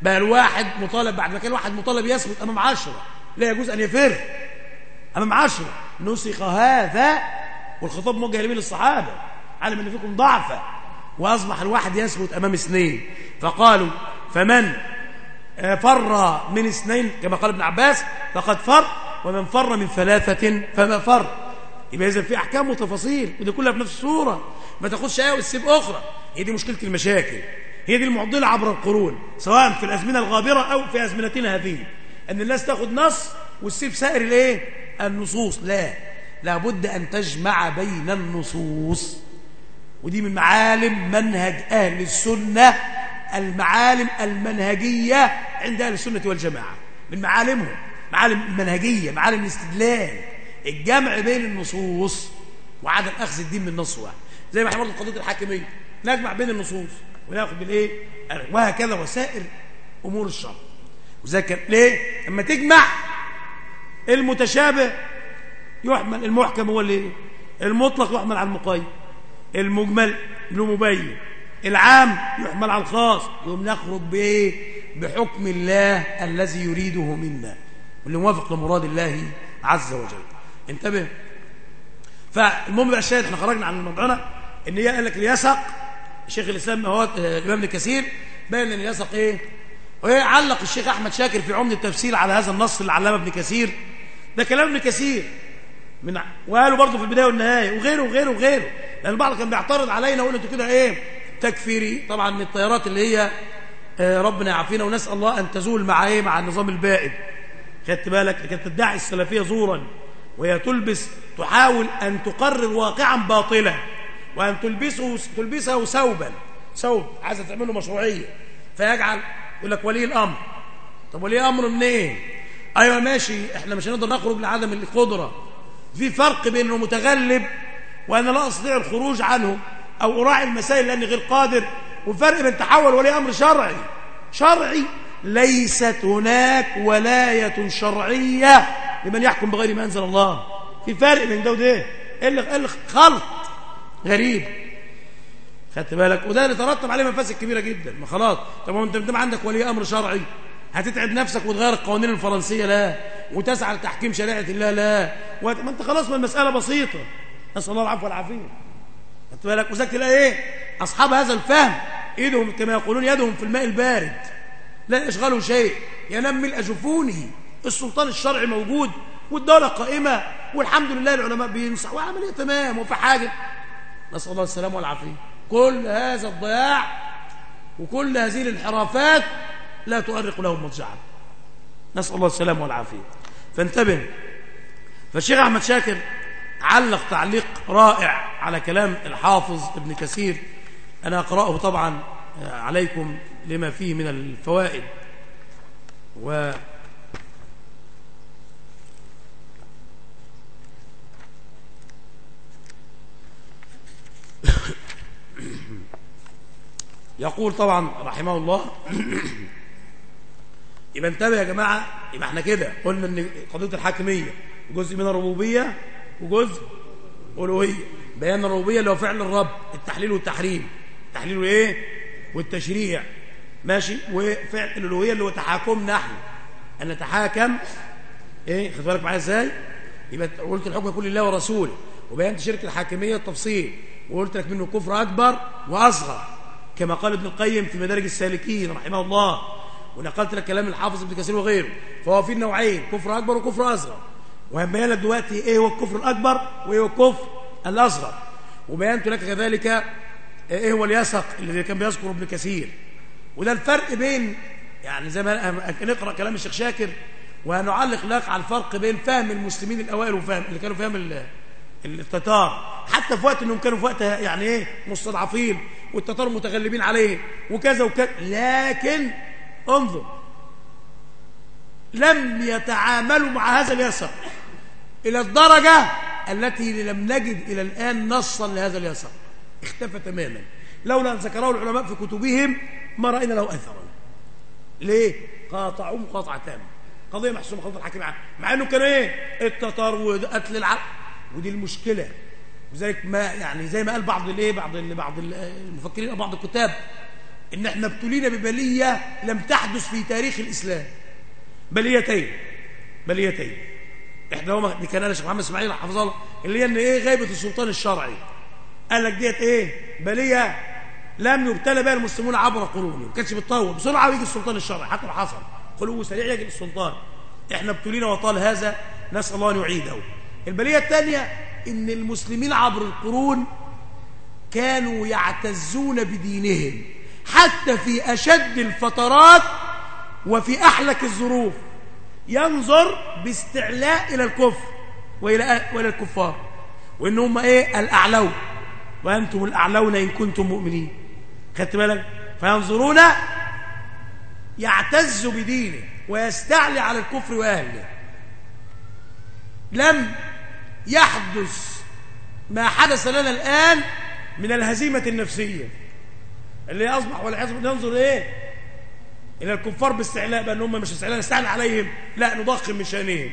بقى الواحد مطالب بعد ما كان الواحد مطالب يثبت أمام عشرة لا يجوز أن يفر أمام عشرة. نسخ هذا والخطاب موجه لمين؟ للصحابة. علم أن فيكم ضعفا. وأصبح الواحد يثبت أمام اثنين. فقالوا فمن آه، فر من اثنين؟ كما قال ابن عباس فقد فر ومن فر من ثلاثة فما فر. يبقى إذا في أحكام وتفاصيل ودي كلها في نفس الصورة. ما تاخدش آية وتسيب أخرى. هي دي مشكلة المشاكل. هي دي المعضلة عبر القرون سواء في الأزمنة الغابرة أو في أزمنتنا هذه. أن الناس تاخد نص وتسيب سائر الإيه؟ النصوص. لا. لابد أن تجمع بين النصوص. ودي من معالم منهج أهل السنة المعالم المنهجية عند أهل السنة والجماعة. من معالمهم معالم منهجية معالم الاستدلال. الجمع بين النصوص وعدم أخذ الدين من نص واحد زي ما إحنا برضه قضية الحاكمية نجمع بين النصوص وناخد بالإيه؟ وهكذا وسائر أمور الشرع. وذاكر ليه؟ لما تجمع المتشابه يحمل المحكم هو اللي المطلق يحمل على المقيد. المجمل له مبين. العام يحمل على الخاص. يقوم نخرج بإيه؟ بحكم الله الذي يريده منا. واللي موافق لمراد الله عز وجل. انتبه. فالمهم بقى الشاهد إحنا خرجنا عن موضوعنا. إن هي قال لك اليسق شيخ الإسلام هو الإمام ابن كثير بين إن اليسق إيه؟ وايه علق الشيخ أحمد شاكر في عمد التفسير على هذا النص اللي علمه ابن كثير. ده كلام ابن كثير. من وقالوا برضه في البداية والنهاية وغيره وغيره وغيره. لأن البعض كان بيعترض علينا ويقول أنتوا كده إيه تكفيري. طبعا من الطيارات اللي هي آه، ربنا يعافينا ونسأل الله أن تزول مع إيه مع النظام البائد. خدت بالك؟ كانت تدعي السلفية زورا وهي تلبس تحاول أن تقرر واقعا باطلا وأن تلبسه تلبسه ثوبا. ثوب عايزة تعمله مشروعية. فيجعل يقول لك ولي الأمر. طب ولي أمر منين؟ أيوه ماشي إحنا مش هنقدر نخرج لعدم القدرة. في فرق بين انه متغلب وأنا لا أستطيع الخروج عنه أو أراعي المسائل لأني غير قادر وفرق بين تحول ولي أمر شرعي. شرعي ليست هناك ولاية شرعية لمن يحكم بغير ما أنزل الله. في فرق بين ده وده. إيه اللي خلط غريب؟ خدت بالك؟ وده اللي ترتب عليه مفاسد كبيرة جدا. ما خلاص. طب أنت ما عندك ولي أمر شرعي. هتتعب نفسك وتغير القوانين الفرنسية؟ لا. وتسعى لتحكيم شريعة الله؟ لا. ما انت خلاص ما المسألة بسيطة. نسأل الله العفو والعافية. خدت بالك؟ وذاك تلاقي إيه أصحاب هذا الفهم. إيدهم كما يقولون يدهم في الماء البارد. لا يشغلوا شيء. ينام ملء جفونه السلطان الشرعي موجود. والدولة قائمة. والحمد لله العلماء بينصح وعملية تمام. وفي حاجة. نسأل الله السلامة والعافية. كل هذا الضياع وكل هذه الانحرافات لا تؤرق لهم مضجعا نسأل الله السلامة والعافية. فانتبه. فالشيخ أحمد شاكر علق تعليق رائع على كلام الحافظ ابن كثير. أنا أقرأه طبعا عليكم لما فيه من الفوائد. و يقول طبعا رحمه الله يبقى انتبه يا جماعة يبقى إحنا كده. قلنا إن قضية الحاكمية جزء من الربوبية وجزء ألوهية بيان الربوبية اللي هو فعل الرب التحليل والتحريم. التحليل وايه والتشريع. ماشي؟ وفعل الألوهية اللي هو تحاكمنا إحنا. أن نتحاكم. إيه؟ خد بالك معايا إزاي؟ يبقى قلت الحكم يكون لله ورسوله. وبينت شرك الحاكمية التفصيل. وقلت لك منه كفر أكبر وأصغر. كما قال ابن القيم في مدارج السالكين رحمه الله. ونقلت لك كلام الحافظ ابن كثير وغيره فهو في النوعين كفر أكبر وكفر أصغر. وهنبين لك دلوقتي إيه هو الكفر الأكبر وإيه هو الكفر الأصغر؟ وبينت لك كذلك إيه هو اليسق اللي كان بيذكره ابن كثير. وده الفرق بين يعني زي ما نقرأ كلام الشيخ شاكر وهنعلق لك على الفرق بين فهم المسلمين الأوائل وفهم اللي كانوا فهم التتار. حتى في وقت إنهم كانوا في وقت يعني إيه مستضعفين والتتار متغلبين عليه وكذا وكذا. لكن انظر. لم يتعاملوا مع هذا اليسر إلى الدرجة التي لم نجد إلى الآن نصا لهذا اليسار اختفى تماما. لولا أن ذكره العلماء في كتبهم ما رأينا له أثرا. ليه؟ قاطعوا مقاطعة تامة قضية محسومة قضية الحاكم مع أنه كان إيه؟ التتار وقتل العقل ودي المشكلة. لذلك ما يعني زي ما قال بعض الإيه؟ بعض بعض المفكرين أو بعض الكتاب. إن إحنا ابتلينا ببلية لم تحدث في تاريخ الإسلام. بليتين بليتين. احداهما دي كان الشيخ محمد إسماعيل حفظه الله اللي هي إن إيه غيبة السلطان الشرعي. قال لك ديت إيه؟ بلية لم يبتلى بها المسلمون عبر قرون ما كانش بتطور بسرعة ويجي السلطان الشرعي. حتى لو حصل خلوه سريع يجي السلطان. إحنا ابتلينا وطال هذا نسأل الله أن يعيده. البلية الثانية إن المسلمين عبر القرون كانوا يعتزون بدينهم. حتى في أشد الفترات وفي أحلك الظروف ينظر باستعلاء إلى الكفر وإلى وإلى الكفار وإن هم إيه؟ الاعلون وأنتم الأعلون إن كنتم مؤمنين. خدت بالك؟ فينظرون يعتز بدينه ويستعلي على الكفر وأهله. لم يحدث ما حدث لنا الآن من الهزيمة النفسية. اللي اصبح والعياذ بالله ننظر إيه؟ إلى الكفار باستعلاء بأن هم مش استعلاء نستعلى عليهم. لا نضخم من شأنهم.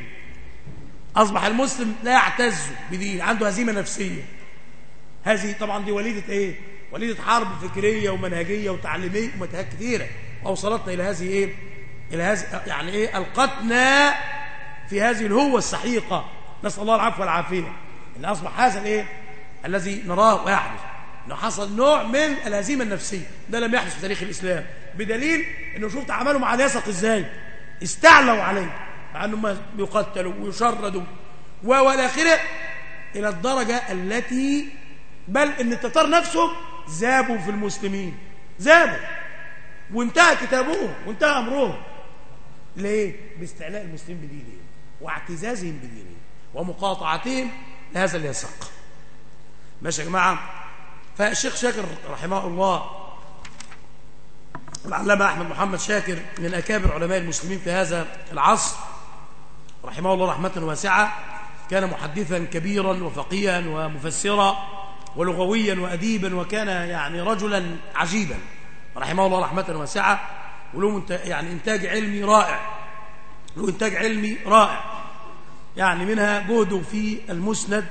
أصبح المسلم لا يعتز بدين عنده هزيمة نفسية. هذه طبعا دي وليدة إيه؟ وليدة حرب فكرية ومنهجية وتعليمية ومتاهات كثيرة. وأوصلتنا إلى هذه إيه؟ إلى هذه يعني إيه؟ ألقتنا في هذه الهوة السحيقة. نسأل الله العفو والعافية. إن أصبح هذا الإيه؟ الذي نراه ويحدث. إنه حصل نوع من الهزيمة النفسية. ده لم يحدث في تاريخ الإسلام. بدليل إنه شوف تعاملوا مع اليسق إزاي؟ استعلوا عليه مع أنهم يقتلوا ويشردوا وإلى آخره إلى الدرجة التي بل إن التتار نفسهم ذابوا في المسلمين. ذابوا وانتهى كتابهم وانتهى امرهم ليه؟ باستعلاء المسلمين بدينهم واعتزازهم بدينهم ومقاطعتهم لهذا اليسق. ماشي يا جماعة؟ فالشيخ شاكر رحمه الله العلامة أحمد محمد شاكر من أكابر علماء المسلمين في هذا العصر رحمه الله رحمة واسعة كان محدثا كبيرا وفقيها ومفسرا ولغويا وأديبا وكان يعني رجلا عجيبا. رحمه الله رحمة واسعة وله يعني إنتاج علمي رائع له إنتاج علمي رائع. يعني منها جهده في المسند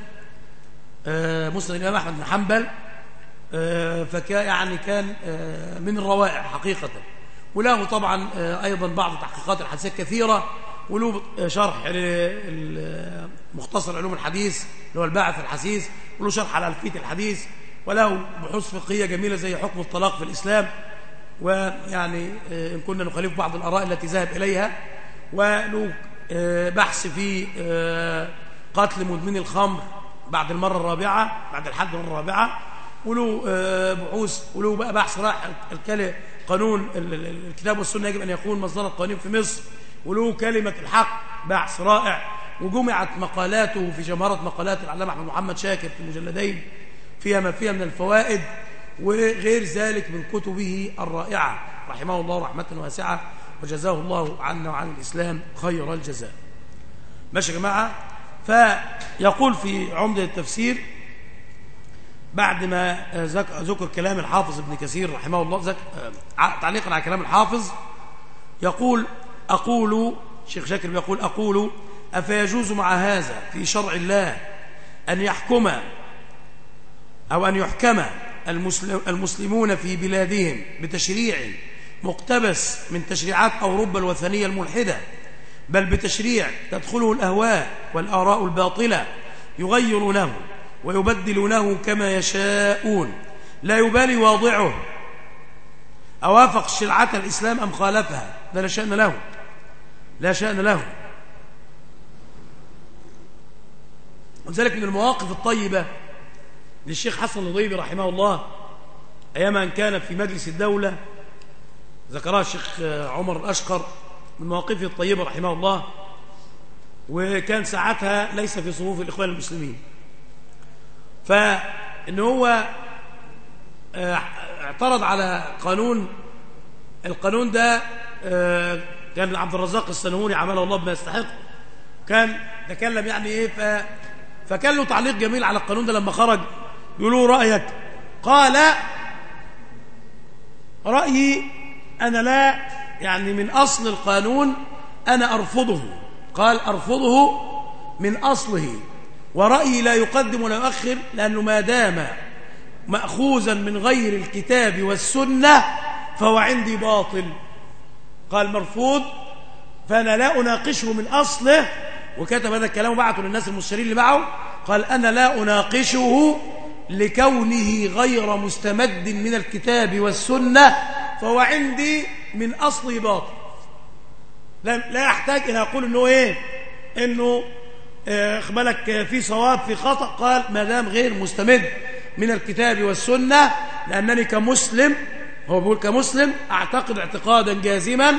آه، مسند الإمام أحمد بن حنبل فكان يعني كان آه، من الروائع حقيقة. وله طبعا آه، أيضا بعض التحقيقات الحديثية كثيرة وله شرح مختصر علوم الحديث اللي هو الباعث الحسيس وله شرح على ألفية الحديث وله بحوث فقهية جميلة زي حكم الطلاق في الإسلام. ويعني إن كنا نخالف بعض الآراء التي ذهب إليها. وله بحث في قتل مدمن الخمر بعد المرة الرابعة بعد الحد الرابعة وله بحوث وله بحث راح قانون الكتاب والسنة يجب أن يكون مصدر القوانين في مصر. وله كلمة الحق بحث رائع. وجمعت مقالاته في جمهرة مقالات العلامة أحمد محمد شاكر في المجلدين فيها ما فيها من الفوائد وغير ذلك من كتبه الرائعة. رحمه الله رحمة واسعة وجزاه الله عنا وعن الإسلام خير الجزاء. ماشي يا جماعة؟ فيقول في عمدة التفسير بعد ما ذكر كلام الحافظ ابن كثير رحمه الله آه، تعليقا على كلام الحافظ يقول أقول شيخ شاكر يقول أقول أفيجوز مع هذا في شرع الله أن يحكم أو أن يحكم المسلمون في بلادهم بتشريع مقتبس من تشريعات أوروبا الوثنية الملحدة بل بتشريع تدخله الأهواء والآراء الباطلة يغيرونه ويبدلونه كما يشاءون. لا يبالي واضعه. أوافق شرعة الإسلام أم خالفها؟ ده لا شأن له. لا شأن له. وذلك من المواقف الطيبة للشيخ حسن الضيبي رحمه الله أيام أن كان في مجلس الدولة ذكرها الشيخ عمر الأشقر من مواقفه الطيبة رحمه الله وكان ساعتها ليس في صفوف الإخوان المسلمين. فإن هو آه، اعترض على قانون القانون ده آه، كان عبد الرزاق السنهوني عمله الله بما يستحق. كان تكلم يعني إيه ف فكان له تعليق جميل على القانون ده لما خرج. يقولوا رأيك. قال رأيي أنا لا يعني من أصل القانون أنا أرفضه. قال أرفضه من أصله. ورأيي لا يقدم ولا يؤخر لأنه ما دام مأخوذا من غير الكتاب والسنة فهو عندي باطل. قال مرفوض فأنا لا أناقشه من أصله. وكتب هذا الكلام وبعته للناس المستشارين اللي معه. قال أنا لا أناقشه لكونه غير مستمد من الكتاب والسنة فهو عندي من أصل باطل. لا يحتاج أن أقول أنه إيه؟ أنه اخبالك في صواب في خطأ. قال ما دام غير مستمد من الكتاب والسنة لأنني كمسلم هو بيقول كمسلم أعتقد اعتقادا جازما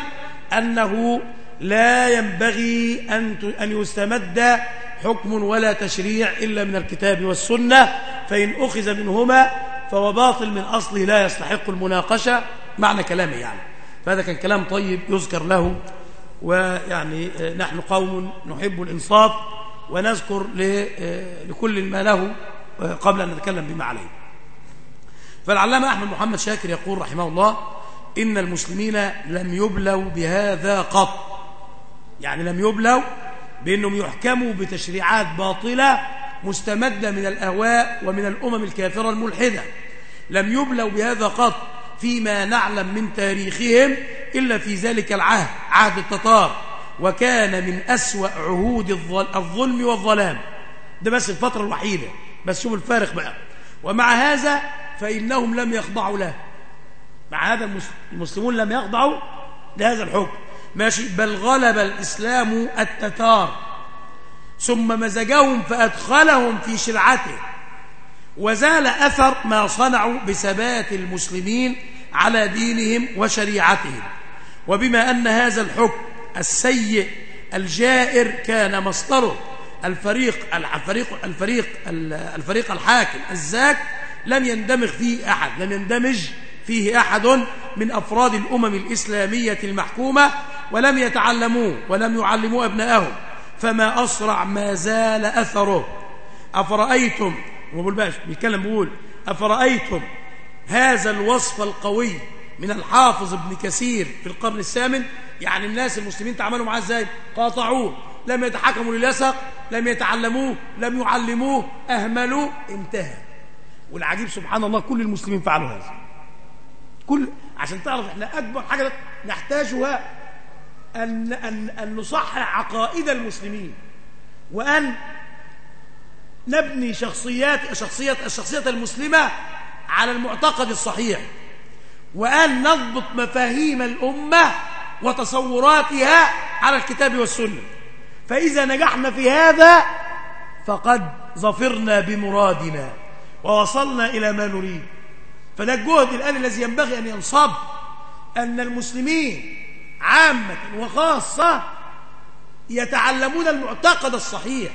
أنه لا ينبغي أن أن يستمد حكم ولا تشريع إلا من الكتاب والسنة فإن أخذ منهما فهو باطل من أصله لا يستحق المناقشة. معنى كلامه يعني. فهذا كان كلام طيب يذكر له ويعني نحن قوم نحب الإنصاف ونذكر لكل ما له قبل أن نتكلم بما عليه. فالعلامة أحمد محمد شاكر يقول رحمه الله إن المسلمين لم يبلوا بهذا قط. يعني لم يبلوا بأنهم يحكموا بتشريعات باطلة مستمدة من الأهواء ومن الأمم الكافرة الملحدة. لم يبلوا بهذا قط فيما نعلم من تاريخهم إلا في ذلك العهد عهد التتار. وكان من أسوأ عهود الظلم والظلام. ده بس الفترة الوحيدة. بس شوف الفارق بقى. ومع هذا فإنهم لم يخضعوا له. مع هذا المسلمون لم يخضعوا لهذا الحكم. ماشي؟ بل غلب الإسلام التتار. ثم مزجهم فأدخلهم في شرعته وزال أثر ما صنعوا بثبات المسلمين على دينهم وشريعتهم. وبما أن هذا الحكم السيء الجائر كان مصدره. الفريق الفريق الفريق الفريق الحاكم الزاك لم يندمج فيه أحد لم يندمج فيه أحد من أفراد الأمم الإسلامية المحكومة ولم يتعلموه ولم يعلموا أبنائهم. فما أسرع ما زال أثره. أفرأيتم وبقول باش بيتكلم بيقول أفرأيتم هذا الوصف القوي من الحافظ ابن كثير في القرن الثامن؟ يعني الناس المسلمين تعاملوا معاه إزاي؟ قاطعوه. لم يتحكموا لليسق لم يتعلموه لم يعلموه. أهملوه. انتهى. والعجيب سبحان الله كل المسلمين فعلوا هذا. كل عشان تعرف إحنا أكبر حاجة نحتاجها أن, أن, أن نصحح عقائد المسلمين. وأن نبني شخصيات شخصية الشخصية المسلمة على المعتقد الصحيح. وأن نضبط مفاهيم الأمة وتصوراتها على الكتاب والسنة. فإذا نجحنا في هذا فقد ظفرنا بمرادنا ووصلنا إلى ما نريد. فده الجهد الآن الذي ينبغي أن ينصب أن المسلمين عامة وخاصة يتعلمون المعتقد الصحيح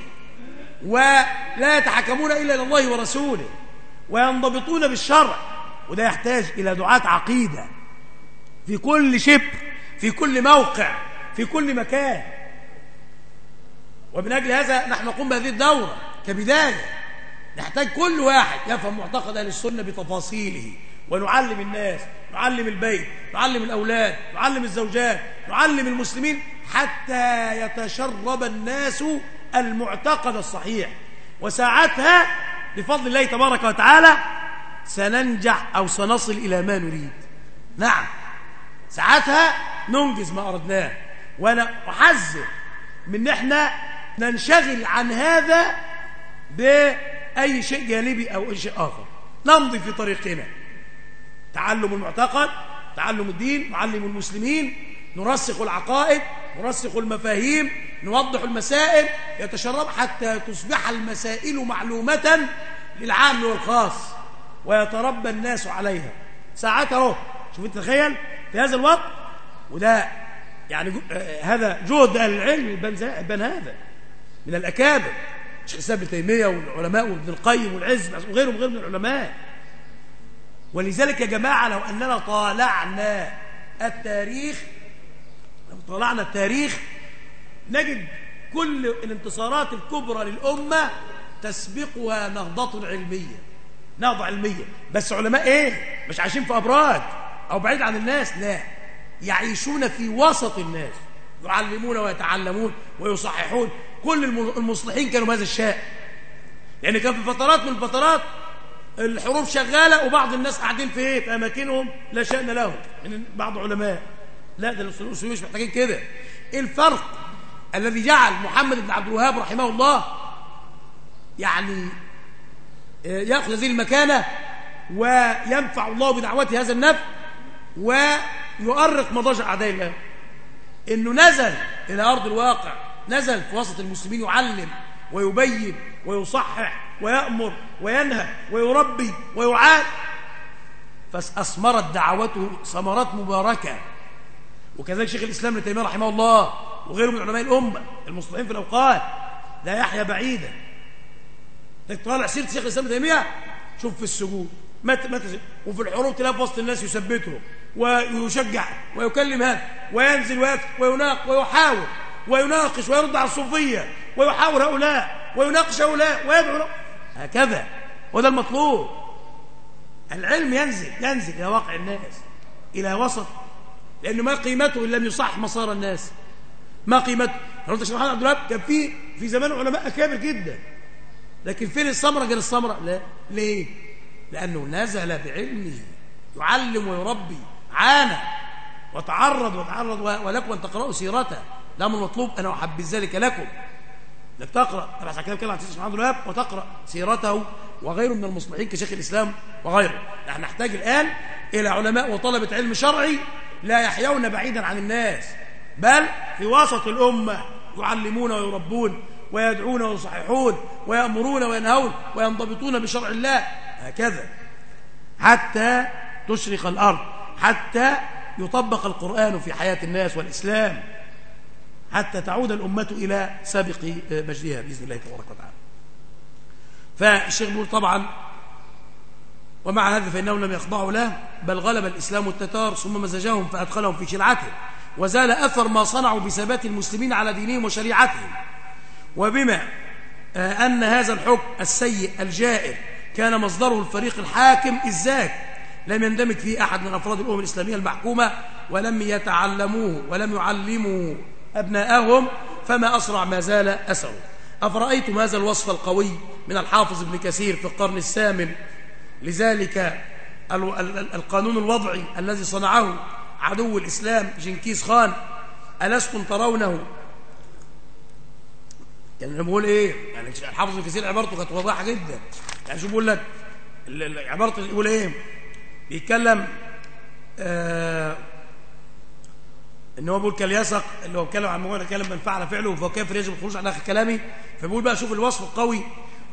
ولا يتحكمون إلا إلى الله ورسوله وينضبطون بالشرع. وده يحتاج إلى دعاة عقيدة في كل شبر في كل موقع في كل مكان. ومن أجل هذا نحن نقوم بهذه الدورة كبداية. نحتاج كل واحد يفهم معتقد أهل السنة بتفاصيله ونعلم الناس نعلم البيت نعلم الأولاد نعلم الزوجات نعلم المسلمين حتى يتشرب الناس المعتقد الصحيح. وساعتها بفضل الله تبارك وتعالى سننجح أو سنصل إلى ما نريد. نعم. ساعتها ننجز ما أردناه. وأنا أحذر من إحنا ننشغل عن هذا بأي شيء جانبي أو أي شيء آخر. نمضي في طريقنا. تعلم المعتقد تعلم الدين نعلم المسلمين نرسخ العقائد نرسخ المفاهيم نوضح المسائل يتشرب حتى تصبح المسائل معلومة للعام والخاص ويتربى الناس عليها. ساعتها أهو. شوف أنت تخيل في هذا الوقت وده يعني آه هذا جهد أهل العلم يبان هذا من الأكابر شيخ الإسلام ابن تيمية والعلماء وابن القيم والعز وغيرهم غير من العلماء. ولذلك يا جماعة لو أننا طالعنا التاريخ لو طالعنا التاريخ نجد كل الانتصارات الكبرى للأمة تسبقها نهضة علمية نهضة علمية. بس علماء إيه؟ مش عايشين في أبراج أو بعيد عن الناس لا. يعيشون في وسط الناس يعلمون ويتعلمون ويصححون. كل المصلحين كانوا بهذا الشأن. يعني كان في فترات من الفترات الحروب شغالة وبعض الناس قاعدين في إيه؟ في أماكنهم لا شأن لهم. من بعض علماء. لا ده الأصوليين مش محتاجين كده. إيه الفرق الذي جعل محمد بن عبد الوهاب رحمه الله يعني يأخذ هذه المكانة وينفع الله بدعوته هذا النفع ويؤرق مضاجع أعداء الله. إنه نزل إلى أرض الواقع نزل في وسط المسلمين يعلم ويبين ويصحح ويأمر وينهى ويربي ويعاد. فأثمرت دعوته ثمرات مباركة. وكذلك شيخ الإسلام ابن تيمية رحمه الله وغيره من علماء الأمة المصلحين في الأوقات لا يحيا بعيدا. تطالع سيرة شيخ الإسلام ابن تيمية شوف في السجود متى متى وفي الحروب تلاقي وسط الناس يثبته ويشجع ويكلم هذا وينزل ويكتب ويناق ويحاور ويناقش ويرد على الصوفية ويحاور هؤلاء ويناقش هؤلاء ويدعو هكذا. وده المطلوب. العلم ينزل ينزل إلى واقع الناس إلى وسط لأنه ما قيمته إن لم يصح مسار الناس. ما قيمته. لو شيخ محمد عبد الوهاب كان في في زمان علماء أكابر جدا. لكن فين السمرة غير السمرة لا. ليه؟ لأنه نزل بعلمه يعلم ويربي. عانى وتعرض وتعرض ولكم أن تقرأوا سيرته. من المطلوب أنا أحب ذلك لكم. إنك تقرأ. تبع كده كده عن سيدنا الوهاب وتقرأ سيرته وغيره من المصلحين كشيخ الإسلام وغيره. نحن نحتاج الآن إلى علماء وطلبة علم شرعي لا يحيون بعيدا عن الناس بل في وسط الأمة يعلمون ويربون ويدعون ويصححون ويأمرون وينهون وينضبطون بشرع الله. هكذا حتى تشرق الأرض. حتى يطبق القرآن في حياة الناس والإسلام حتى تعود الأمة إلى سابق مجدها بإذن الله تبارك وتعالى. فالشيخ بيقول طبعا ومع هذا فإنهم لم يخضعوا له بل غلب الإسلام التتار ثم مزجهم فأدخلهم في شرعته وزال أثر ما صنعوا بثبات المسلمين على دينهم وشريعتهم. وبما آه، أن هذا الحكم السيء الجائر كان مصدره الفريق الحاكم الزاك لم يندمج فيه أحد من أفراد الأمم الإسلامية المحكومة ولم يتعلموه ولم يعلموا أبناءهم فما أسرع ما زال أثره أفرأيتم هذا الوصف القوي من الحافظ ابن كثير في القرن الثامن؟ لذلك القانون الوضعي الذي صنعه عدو الإسلام جنكيز خان ألستم ترونه؟ يعني بقول إيه؟ يعني الحافظ ابن كثير عبارته كانت واضحة جدا. يعني شو بقول لك؟ عبارته يقول إيه؟ بيتكلم آه إن هو بيقول كاليسق اللي هو بيتكلم عن موضوع كلام من فعل فعله كافر يجب الخروج عن آخر كلامي؟ فبيقول بقى شوف الوصف القوي.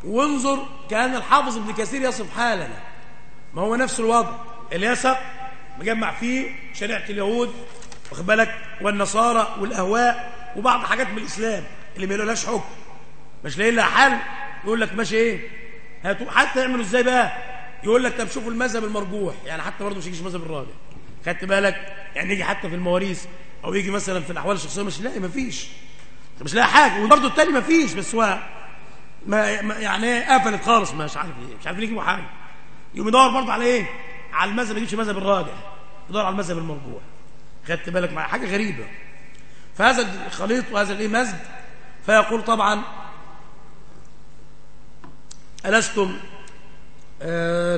وانظر كأن الحافظ ابن كثير يصف حالنا ما هو نفس الوضع. اليسق مجمع فيه شريعة اليهود واخد بالك؟ والنصارى والأهواء وبعض حاجات من الإسلام اللي ما لهاش حكم. مش لاقي لها حل. يقول لك ماشي إيه؟ هاتوا حتى يعملوا إزاي بقى؟ يقول لك طب شوفوا المذهب المرجوح. يعني حتى برضه مش يجيش المذهب الراجح خدت بالك؟ يعني يجي حتى في المواريث أو يجي مثلا في الأحوال الشخصية مش لاقي مفيش. مش لاقي حاجة. وبرضه التاني مفيش بس هو ما يعني إيه قفلت خالص. مش عارف إيه. مش عارف يجيبوا حاجة. يقوم يدور برضه على إيه؟ على المذهب يجيبش المذهب الراجح يدور على المذهب المرجوح. خدت بالك؟ مع حاجة غريبة. فهذا الخليط وهذا الإيه مزج. فيقول طبعا ألستم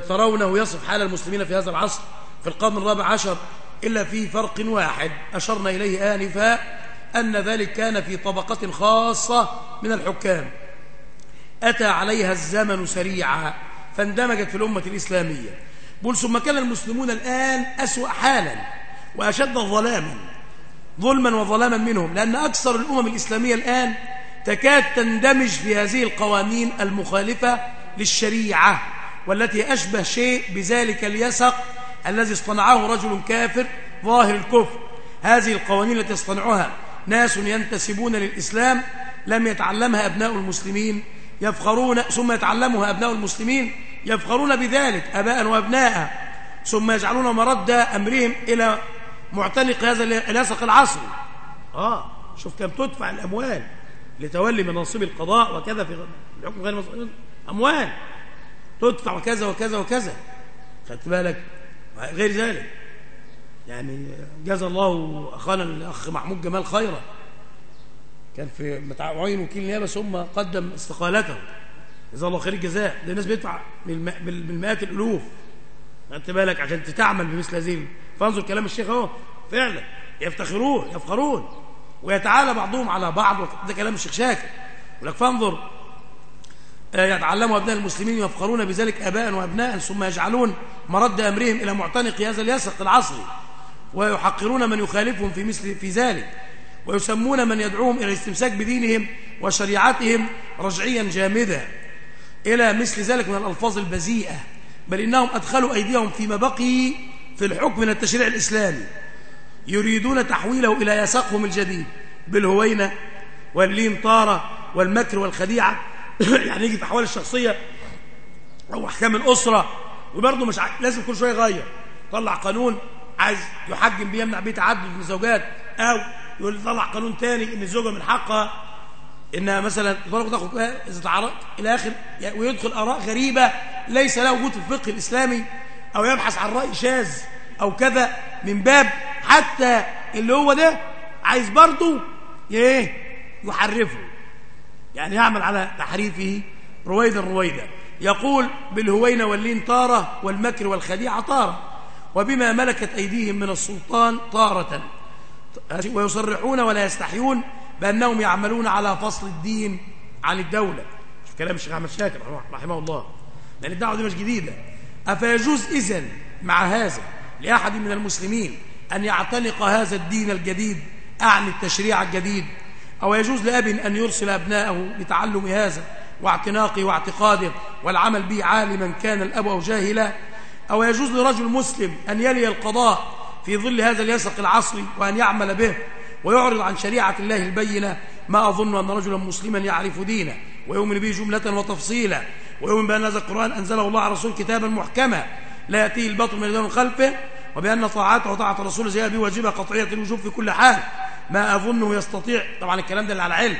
ترونه يصف حال المسلمين في هذا العصر في القرن الرابع عشر إلا في فرق واحد. أشرنا إليه آنفا أن ذلك كان في طبقة خاصة من الحكام. أتى عليها الزمن سريعا فاندمجت في الأمة الإسلامية. بل ثم كان المسلمون الآن أسوأ حالا وأشد ظلاما ظلما وظلاما منهم لأن أكثر الأمم الإسلامية الآن تكاد تندمج في هذه القوانين المخالفة للشريعة. والتي أشبه شيء بذلك اليسق الذي اصطنعه رجل كافر ظاهر الكفر. هذه القوانين التي يصطنعها ناس ينتسبون للإسلام لم يتعلمها أبناء المسلمين يفخرون ثم يتعلمها أبناء المسلمين يفخرون بذلك أباء وأبناء ثم يجعلون مرد أمرهم إلى معتنق هذا اليسق العصري. آه شوف كم تدفع الأموال لتولي مناصب القضاء وكذا في الحكم غير مسؤول أموال. تدفع وكذا وكذا وكذا. خدت بالك؟ غير ذلك. يعني جزا الله أخانا الأخ محمود جمال خيرا. كان في متعين وكيل نيابة ثم قدم استقالته. جزا الله خير الجزاء. ده الناس بيدفع بالمئات الألوف. خدت بالك؟ عشان تتعمل بمثل هذه فانظر كلام الشيخ أهو. فعلا. يفتخرون يفخرون. ويتعالى بعضهم على بعض. ده كلام الشيخ شاكر. ولك فانظر يتعلموا أبناء المسلمين يفخرون بذلك أباء وأبناء ثم يجعلون مرد أمرهم إلى معتنق هذا اليسق العصري ويحقرون من يخالفهم في مثل في ذلك ويسمون من يدعوهم إلى الاستمساك بدينهم وشريعتهم رجعيا جامدا إلى مثل ذلك من الألفاظ البذيئة بل إنهم أدخلوا أيديهم فيما بقي في الحكم من التشريع الإسلامي. يريدون تحويله إلى يساقهم الجديد بالهوينة واللين طارة والمكر والخديعة يعني يجي في أحوال الشخصية أو أحكام الأسرة وبرضه مش ع... لازم كل شوية يغير. طلع قانون عايز يحجم بيه يمنع بيه تعدد من الزوجات أو يقول طلع قانون تاني إن الزوجة من حقها إنها مثلا تاخد إذا تعرض إلى آخر ويدخل آراء غريبة ليس له وجود في الفقه الإسلامي أو يبحث عن رأي شاذ أو كذا من باب حتى اللي هو ده عايز برضه إيه يحرفه. يعني يعمل على تحريفه رويدا رويدا. يقول بالهوين واللين طارة والمكر والخديعة طارة. وبما ملكت أيديهم من السلطان طارة. ويصرحون ولا يستحيون بأنهم يعملون على فصل الدين عن الدولة. كلام الشيخ أحمد شاكر رحمه الله. لأن الدعوة دي مش جديدة. أفيجوز إذن مع هذا لأحد من المسلمين أن يعتنق هذا الدين الجديد أعني التشريع الجديد أو يجوز لأب أن يرسل أبناءه لتعلم هذا واعتناقه واعتقاده والعمل به عالما كان الأب أو جاهلا؟ أو يجوز لرجل مسلم أن يلي القضاء في ظل هذا اليسق العصري وأن يعمل به ويعرض عن شريعة الله البينة؟ ما أظن أن رجلا مسلما يعرف دينه ويؤمن به جملة وتفصيلا ويؤمن بأن هذا القرآن أنزله الله على رسول كتابا محكما لا يأتيه البطل من خلفه وبأن طاعته وطاعة الرسول زي بواجبها قطعية الوجوب في كل حال. ما أظنه يستطيع. طبعا الكلام ده اللي على علم.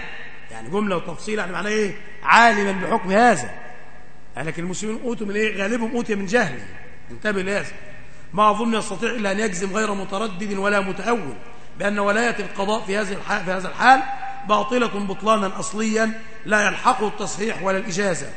يعني جملة وتفصيل يعني معناه إيه؟ عالما بحكم هذا. لكن المسلمين أوتوا من إيه؟ غالبهم أوتي من جهل انتبه لهذا. ما أظن يستطيع إلا أن يجزم غير متردد ولا متأول. بأن ولاية القضاء في هذه في هذا الحال باطلة بطلانا أصليا لا يلحقه التصحيح ولا الإجازة.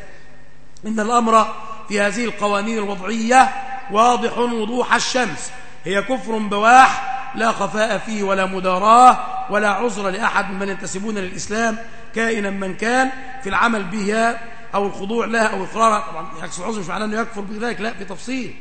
إن الأمر في هذه القوانين الوضعية واضح وضوح الشمس. هي كفر بواح لا خفاء فيه ولا مداراة ولا عذر لأحد من ينتسبون للإسلام كائنا من كان في العمل بها أو الخضوع لها أو إقرارها طبعا يعكس العذر مش معناه أنه يكفر بذلك لا في تفصيل.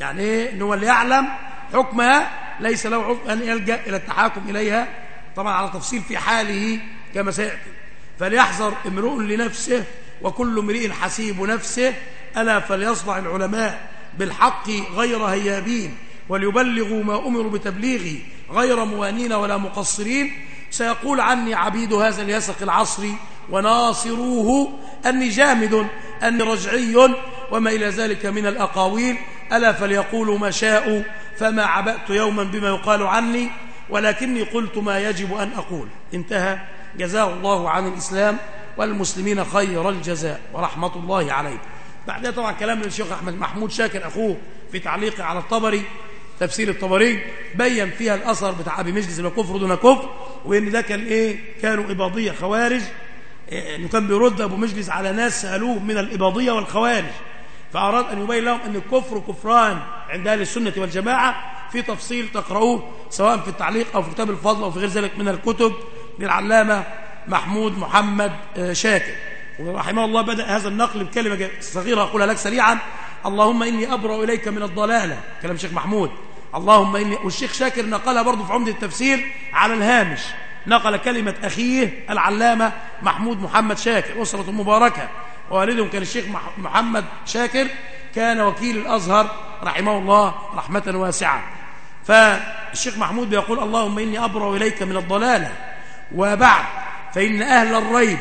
يعني إيه أنه اللي يعلم حكمها ليس له عذر أن يلجأ إلى التحاكم إليها طبعا على تفصيل في حاله كما سيأتي. فليحذر امرؤ لنفسه وكل امرئ حسيب نفسه ألا فليصنع العلماء بالحق غير هيابين. وليبلغوا ما أمروا بتبليغه غير موانين ولا مقصرين سيقول عني عبيد هذا اليسق العصري وناصروه أني جامد أني رجعي وما إلى ذلك من الأقاويل ألا فليقولوا ما شاءوا فما عبأت يوما بما يقال عني ولكني قلت ما يجب أن أقول. انتهى. جزاه الله عن الإسلام والمسلمين خير الجزاء ورحمة الله عليه. بعدها طبعا كلام الشيخ أحمد محمود شاكر أخوه في تعليقه على الطبري تفسير الطبري بين فيها الأثر بتاع أبي مجلس اللي كفر دون كفر وإن ده كان إيه؟ كانوا إباضية خوارج. إيه إنه كان بيرد أبو مجلس على ناس سألوه من الإباضية والخوارج. فأراد أن يبين لهم أن الكفر كفران عند أهل السنة والجماعة. في تفصيل تقرؤوه سواء في التعليق أو في كتاب الفضل أو في غير ذلك من الكتب للعلامة محمود محمد شاكر. ورحمه الله بدأ هذا النقل بكلمة صغيرة أقولها لك سريعا. اللهم إني أبرأ إليك من الضلالة. كلام الشيخ محمود. اللهم إني والشيخ شاكر نقلها برضه في عمدة التفسير على الهامش. نقل كلمة أخيه العلامة محمود محمد شاكر أسرة مباركة. ووالدهم كان الشيخ محمد شاكر كان وكيل الأزهر رحمه الله رحمة واسعة. فالشيخ محمود بيقول اللهم إني أبرأ إليك من الضلالة وبعد فإن أهل الريب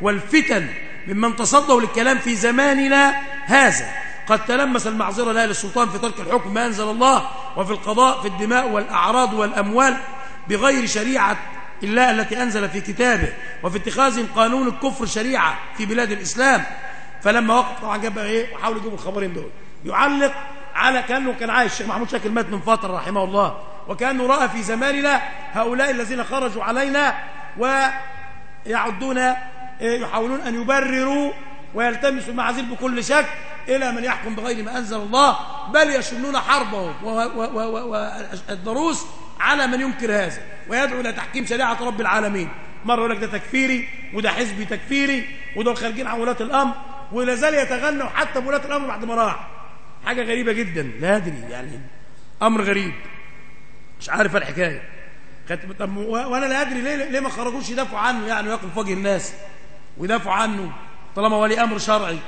والفتن ممن تصدوا للكلام في زماننا هذا. قد تلمس المعذرة لها للسلطان في ترك الحكم ما أنزل الله وفي القضاء في الدماء والأعراض والأموال بغير شريعة الله التي أنزل في كتابه. وفي اتخاذ قانون الكفر شريعة في بلاد الإسلام. فلما وقف طبعا جاب إيه وحاولوا يجيبوا الخبرين دول. يعلق على كأنه كان عايش الشيخ محمود شاكر مات من فتره رحمه الله. وكأنه رأى في زماننا هؤلاء الذين خرجوا علينا ويعدون يحاولون أن يبرروا ويلتمسوا المعاذير بكل شك. إلى من يحكم بغير ما أنزل الله بل يشنون حربهم والدروس على من ينكر هذا ويدعو إلى تحكيم شريعة رب العالمين. مره يقول لك ده تكفيري وده حزبي تكفيري ودول خارجين عن ولاة الأمر ولا زال يتغنى حتى بولاة الأمر بعد ما راح. حاجة غريبة جدا لا أدري يعني أمر غريب. مش عارف الحكاية. كانت طب وأنا لا أدري ليه ليه ما خرجوش يدافعوا عنه يعني ويقفوا في وجه الناس ويدافعوا عنه طالما ولي أمر شرعي.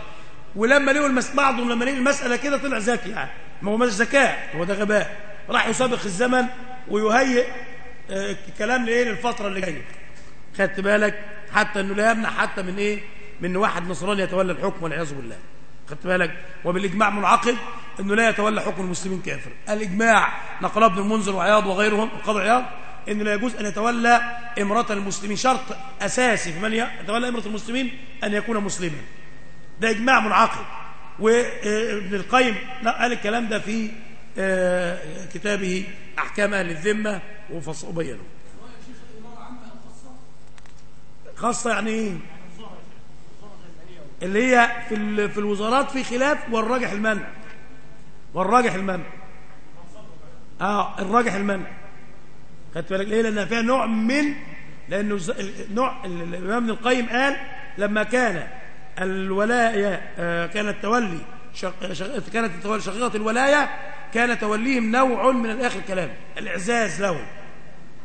ولما لقوا المس... بعضهم لما لقوا المسألة كده طلع ذكي يعني. ما هو مش ذكاء هو ده غباء. راح يسابق الزمن ويهيئ آه كلام لإيه؟ للفترة اللي جاية. خدت بالك؟ حتى إنه لا يمنع حتى من إيه؟ من واحد نصراني يتولى الحكم والعياذ بالله. خدت بالك؟ وبالإجماع منعقد إنه لا يتولى حكم المسلمين كافر. الإجماع نقل ابن المنذر وعياض وغيرهم القاضي عياض إنه لا يجوز أن يتولى امرأة المسلمين. شرط أساسي في من يتولى امرأة المسلمين أن يكون مسلما. ده إجماع منعقد. وابن القيم قال الكلام ده في كتابه احكام أهل الذمه وبينه. خاصة يعني إيه؟ اللي هي في في الوزارات في خلاف والراجح المنع. والراجح المنع. آه الراجح المنع. خدت بالك ليه؟ لأن فيها نوع من لأنه نوع الإمام ابن القيم قال لما كان الولاية آه كانت تولي كانت تولي شقيقة الولاية كان توليهم نوع من الآخر الكلام الإعزاز له.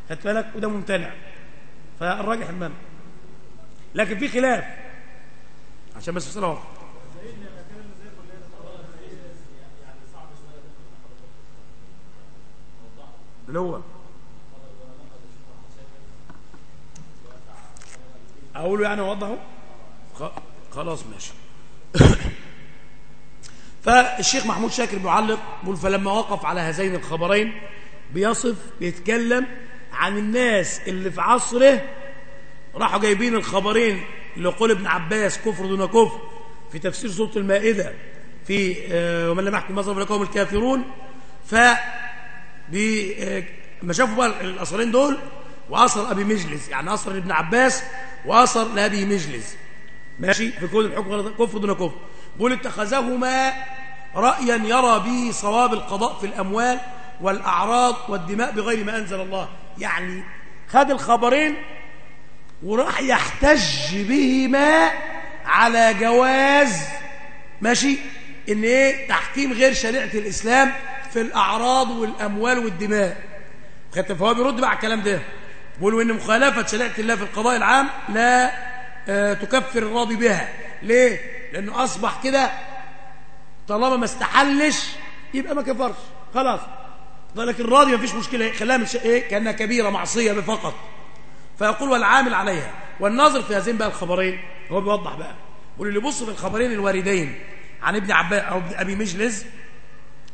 خدت بالك؟ وده ممتنع. فالراجح المنع. لكن في خلاف. عشان بس بصراحه واضحه اللي هو. أقوله يعني أوضحه؟ خلاص ماشي. فالشيخ محمود شاكر بيعلق بيقول فلما وقف على هذين الخبرين بيصف بيتكلم عن الناس اللي في عصره راحوا جايبين الخبرين اللي قول ابن عباس كفر دون كفر في تفسير سورة المائدة في ومن لم يحكم مذهب لقوم الكافرون. ف ما شافوا بقى الاثرين دول واثر أبي مجلس يعني اثر ابن عباس واثر لأبي مجلس. ماشي؟ في كل الحكم كفر دون كفر. بيقول اتخذهما رأيا يرى به صواب القضاء في الأموال والأعراض والدماء بغير ما أنزل الله. يعني خد الخبرين وراح يحتج بهما على جواز ماشي؟ إن إيه؟ تحكيم غير شريعة الإسلام في الأعراض والأموال والدماء. فهو بيرد بقى على الكلام ده. بيقولوا ان مخالفة شريعة الله في القضاء العام لا تكفر الراضي بها. ليه؟ لأنه أصبح كده طالما ما استحلش يبقى ما كفرش. خلاص. لكن الراضي ما فيش مشكلة خلاها من إيه؟ كأنها كبيرة معصية فقط فيقول والعامل عليها. والناظر في هذين بقى الخبرين هو بيوضح بقى. يقول اللي يبص في الخبرين الواردين عن ابن عباس أو أبي مجلس.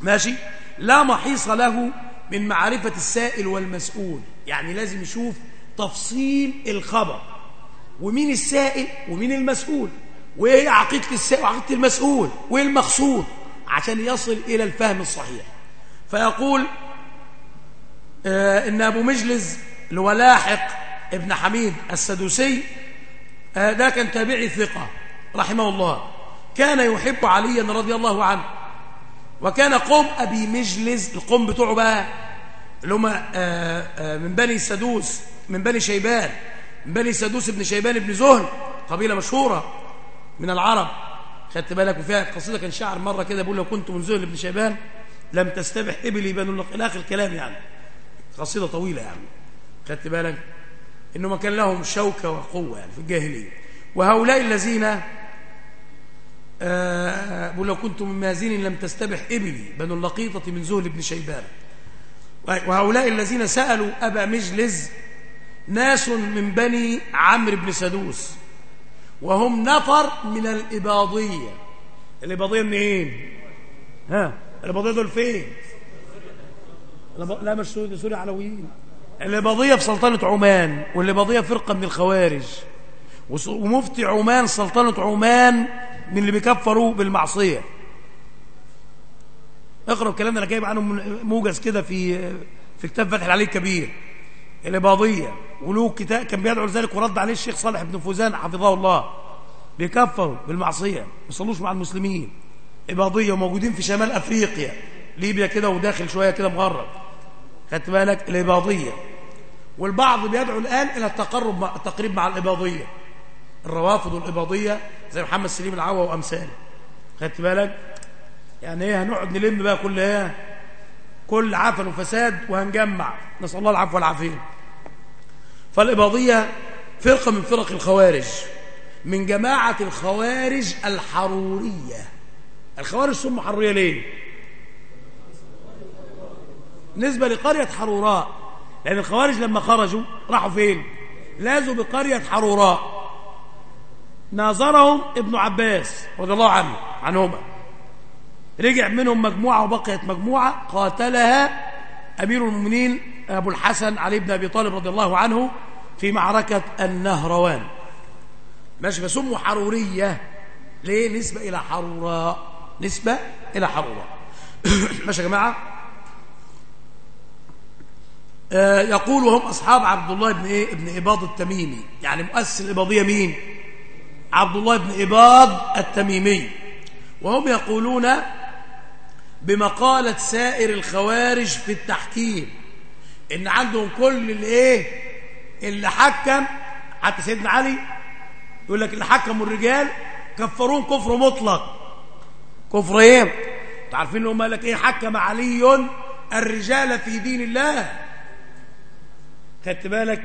ماشي؟ لا محيص له من معرفة السائل والمسؤول. يعني لازم يشوف تفصيل الخبر. ومين السائل ومين المسؤول؟ وإيه عقيدة السائل وعقيدة المسؤول؟ وإيه المقصود؟ عشان يصل إلى الفهم الصحيح. فيقول آه إن أبو مجلس اللي هو لاحق ابن حميد السدوسي آه ده كان تابعي ثقة رحمه الله. كان يحب عليا رضي الله عنه. وكان قوم أبي مجلس القوم بتوعه بقى اللي هم من بني سدوس من بني شيبان بني سدوس ابن شيبان ابن زهل قبيلة مشهورة من العرب. خدت بالك وفيها قصيدة كان شاعر مرة كده بيقول لو كنت من زهل ابن شيبان لم تستبح إبلي بنو إلى آخر الكلام يعني. قصيدة طويلة يعني. خدت بالك؟ إنه ما كان لهم شوكة وقوة يعني في الجاهلية. وهؤلاء الذين بقول لو كنت من مازين لم تستبح إبلي بنو اللقيطة من زهل بن شيبان. وهؤلاء الذين سألوا أبا مجلز ناس من بني عمرو بن سدوس وهم نفر من الإباضية. الإباضية منين؟ ها؟ الإباضية دول فين؟ لا مش سوري سوري علويين الإباضية في سلطنة عمان والإباضية فرقة من الخوارج. ومفتي عمان سلطنة عمان من اللي بيكفروا بالمعصية. اقرأ الكلام ده أنا جايب عنه موجز كده في في كتاب فتح العلي الكبير. الإباضية. وله كتاب كان بيدعو لذلك ورد عليه الشيخ صالح بن فوزان حفظه الله بيكفروا بالمعصية ما يصلوش مع المسلمين. إباضية وموجودين في شمال أفريقيا ليبيا كده وداخل شوية كده مغرب. خدت بالك؟ الإباضية. والبعض بيدعو الآن إلى التقرب مع التقريب مع الإباضية. الروافض والإباضية زي محمد سليم العوا وأمثاله. خدت بالك؟ يعني إيه؟ هنقعد نلم بقى كل إيه؟ كل عفن وفساد وهنجمع. نسأل الله العفو والعافية. فالإباضية فرقة من فرق الخوارج من جماعة الخوارج الحرورية. الخوارج سموا حرورية ليه؟ نسبة لقرية حروراء. لأن الخوارج لما خرجوا راحوا فين؟ لازوا بقرية حروراء. ناظرهم ابن عباس رضي الله عنه عنهما. رجع منهم مجموعة وبقيت مجموعة قاتلها أمير المؤمنين أبو الحسن علي بن أبي طالب رضي الله عنه في معركة النهروان. ماشي فسموا حرورية ليه نسبة إلى حروراء نسبة إلى حروراء ماشي يا جماعة. آه يقول وهم أصحاب عبد الله بن إيه؟ ابن إباض التميمي. يعني مؤسس الإباضية مين؟ عبد الله بن إباض التميمي. وهم يقولون بمقالة سائر الخوارج في التحكيم. إن عندهم كل الإيه؟ اللي حكم حتى سيدنا علي يقول لك اللي حكموا الرجال كفرون كفر مطلق. كفر إيه عارفين إن هم قال لك إيه؟ حكم علي الرجال في دين الله. خدت بالك؟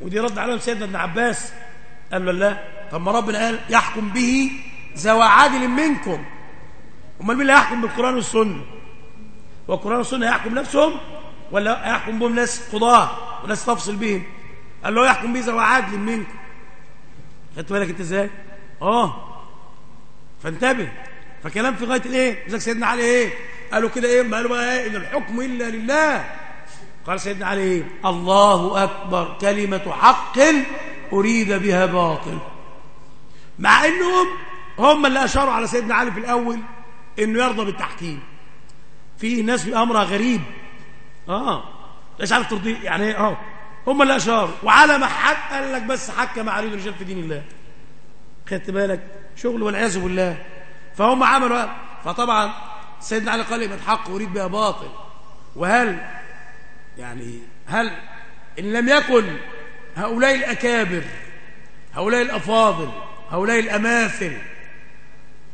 ودي رد عليهم سيدنا ابن عباس. قال له لا. طب ما ربنا قال يحكم به ذوى عادل منكم. أمال مين اللي هيحكم بالقرآن والسنة؟ والقران والسنة هيحكم نفسهم؟ ولا هيحكم بهم ناس قضاة وناس تفصل بهم قال له يحكم به ذوى عادل منكم. خدت بالك انت إزاي؟ آه. فانتبه. فكلام في غاية الايه؟ زي سيدنا علي إيه؟ قالوا كده إيه؟ قالوا بقى إيه؟ إن الحكم إلا لله. قال سيدنا علي إيه؟ الله أكبر كلمة حق أريد بها باطل. مع إنهم هم اللي أشاروا على سيدنا علي في الأول إنه يرضى بالتحكيم. في ناس امرها غريب. آه. مش عارف ترضيه يعني إيه آه. هم اللي اشاروا وعلى ما حق قال لك بس حكم علي الرجال في دين الله. خدت بالك؟ شغل والعياذ بالله. فهم عملوا فطبعا سيدنا علي قال يبقى الحق أريد بها باطل. وهل يعني هل إن لم يكن هؤلاء الأكابر هؤلاء الأفاضل هؤلاء الأماثل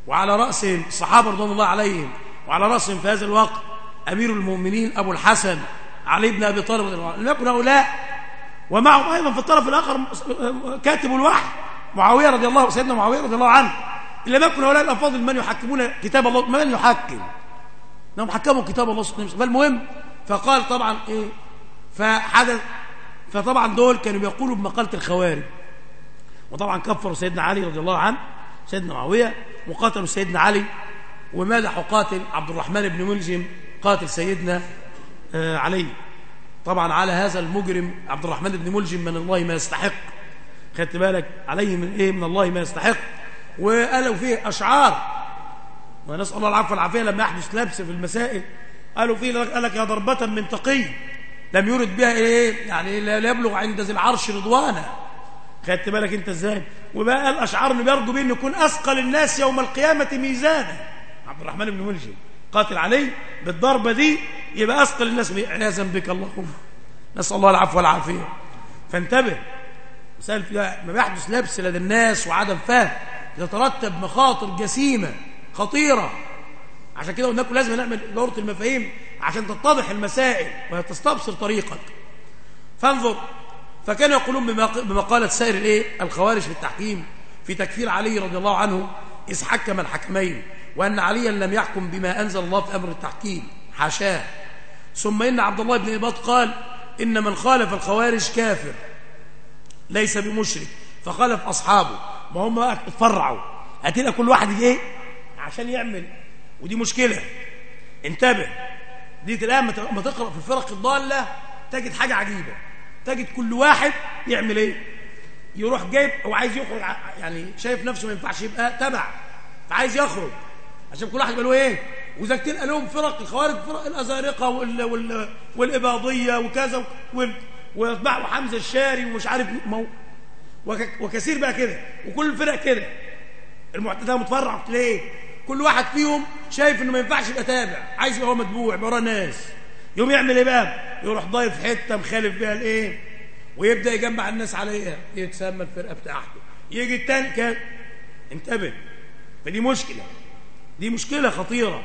وعلى رأسهم الصحابة رضوان الله عليهم وعلى رأسهم في هذا الوقت أمير المؤمنين أبو الحسن علي بن أبي طالب لم يكن هؤلاء ومعهم أيضا في الطرف الآخر كاتب الوحي معاوية رضي الله سيدنا معاوية رضي الله عنه. إن لم يكن هؤلاء الأفاضل من يحكمون كتاب الله من يحكم؟ انهم حكموا كتاب الله سبحانه وتعالى فالمهم فقال طبعا إيه فحدث فطبعا دول كانوا بيقولوا بمقالة الخوارج. وطبعا كفروا سيدنا علي رضي الله عنه سيدنا معاوية وقاتلوا سيدنا علي ومدحوا قاتل عبد الرحمن بن ملجم قاتل سيدنا آه علي. طبعا على هذا المجرم عبد الرحمن بن ملجم من الله ما يستحق. خدت بالك؟ عليه من إيه؟ من الله ما يستحق. وقالوا فيه أشعار. ونسأل الله العفو والعافية لما يحدث لبس في المسائل قالوا فيه قال لك يا ضربة من تقي. لم يرد بها إيه؟ يعني لا يبلغ عند ذي العرش رضوانا خدت بالك أنت إزاي؟ وبقى قال أشعار اللي بيرجو بيه إنه يكون أثقل الناس يوم القيامة ميزانا عبد الرحمن بن ملجم. قاتل عليه بالضربة دي يبقى أثقل الناس عياذا بك اللهم. نسأل الله العفو والعافية. فانتبه. مسألة ما بيحدث لبس لدى الناس وعدم فهم. يترتب مخاطر جسيمة خطيرة. عشان كده قلنا لكم لازم نعمل دورة المفاهيم عشان تتضح المسائل وتستبصر طريقك. فانظر. فكانوا يقولون بمقالة سائر الإيه؟ الخوارج في التحكيم في تكفير علي رضي الله عنه إذ حكم الحكمين. وأن عليا لم يحكم بما أنزل الله في أمر التحكيم. حاشاه. ثم إن عبد الله بن إباط قال إن من خالف الخوارج كافر ليس بمشرك. فخالف أصحابه. ما هم اتفرعوا. هتلاقي كل واحد إيه؟ عشان يعمل. ودي مشكلة. انتبه. دي الآن ما تقرأ في الفرق الضالة تجد حاجة عجيبة. تجد كل واحد يعمل إيه؟ يروح جايب أو عايز يخرج يعني شايف نفسه ما ينفعش يبقى تبع. فعايز يخرج. عشان كل واحد يبقى له إيه وإذا تلقى لهم فرق الخوارج فرق الأزارقة وال وال والإباضية وكذا ويتبعوا حمزه الشاري ومش عارف مو وكثير بقى كده وكل الفرق كده. المعتدى متفرع ليه؟ كل واحد فيهم شايف إنه ما ينفعش يبقى تابع عايز يبقى هو متبوع يبقى وراه ناس يوم يعمل إيه بقى؟ يروح ضايف حتة مخالف بيها الايه ويبدأ يجمع الناس عليها يتسمى الفرقة بتاعته. يجي التاني كان انتبه فدي مشكلة. دي مشكلة خطيرة.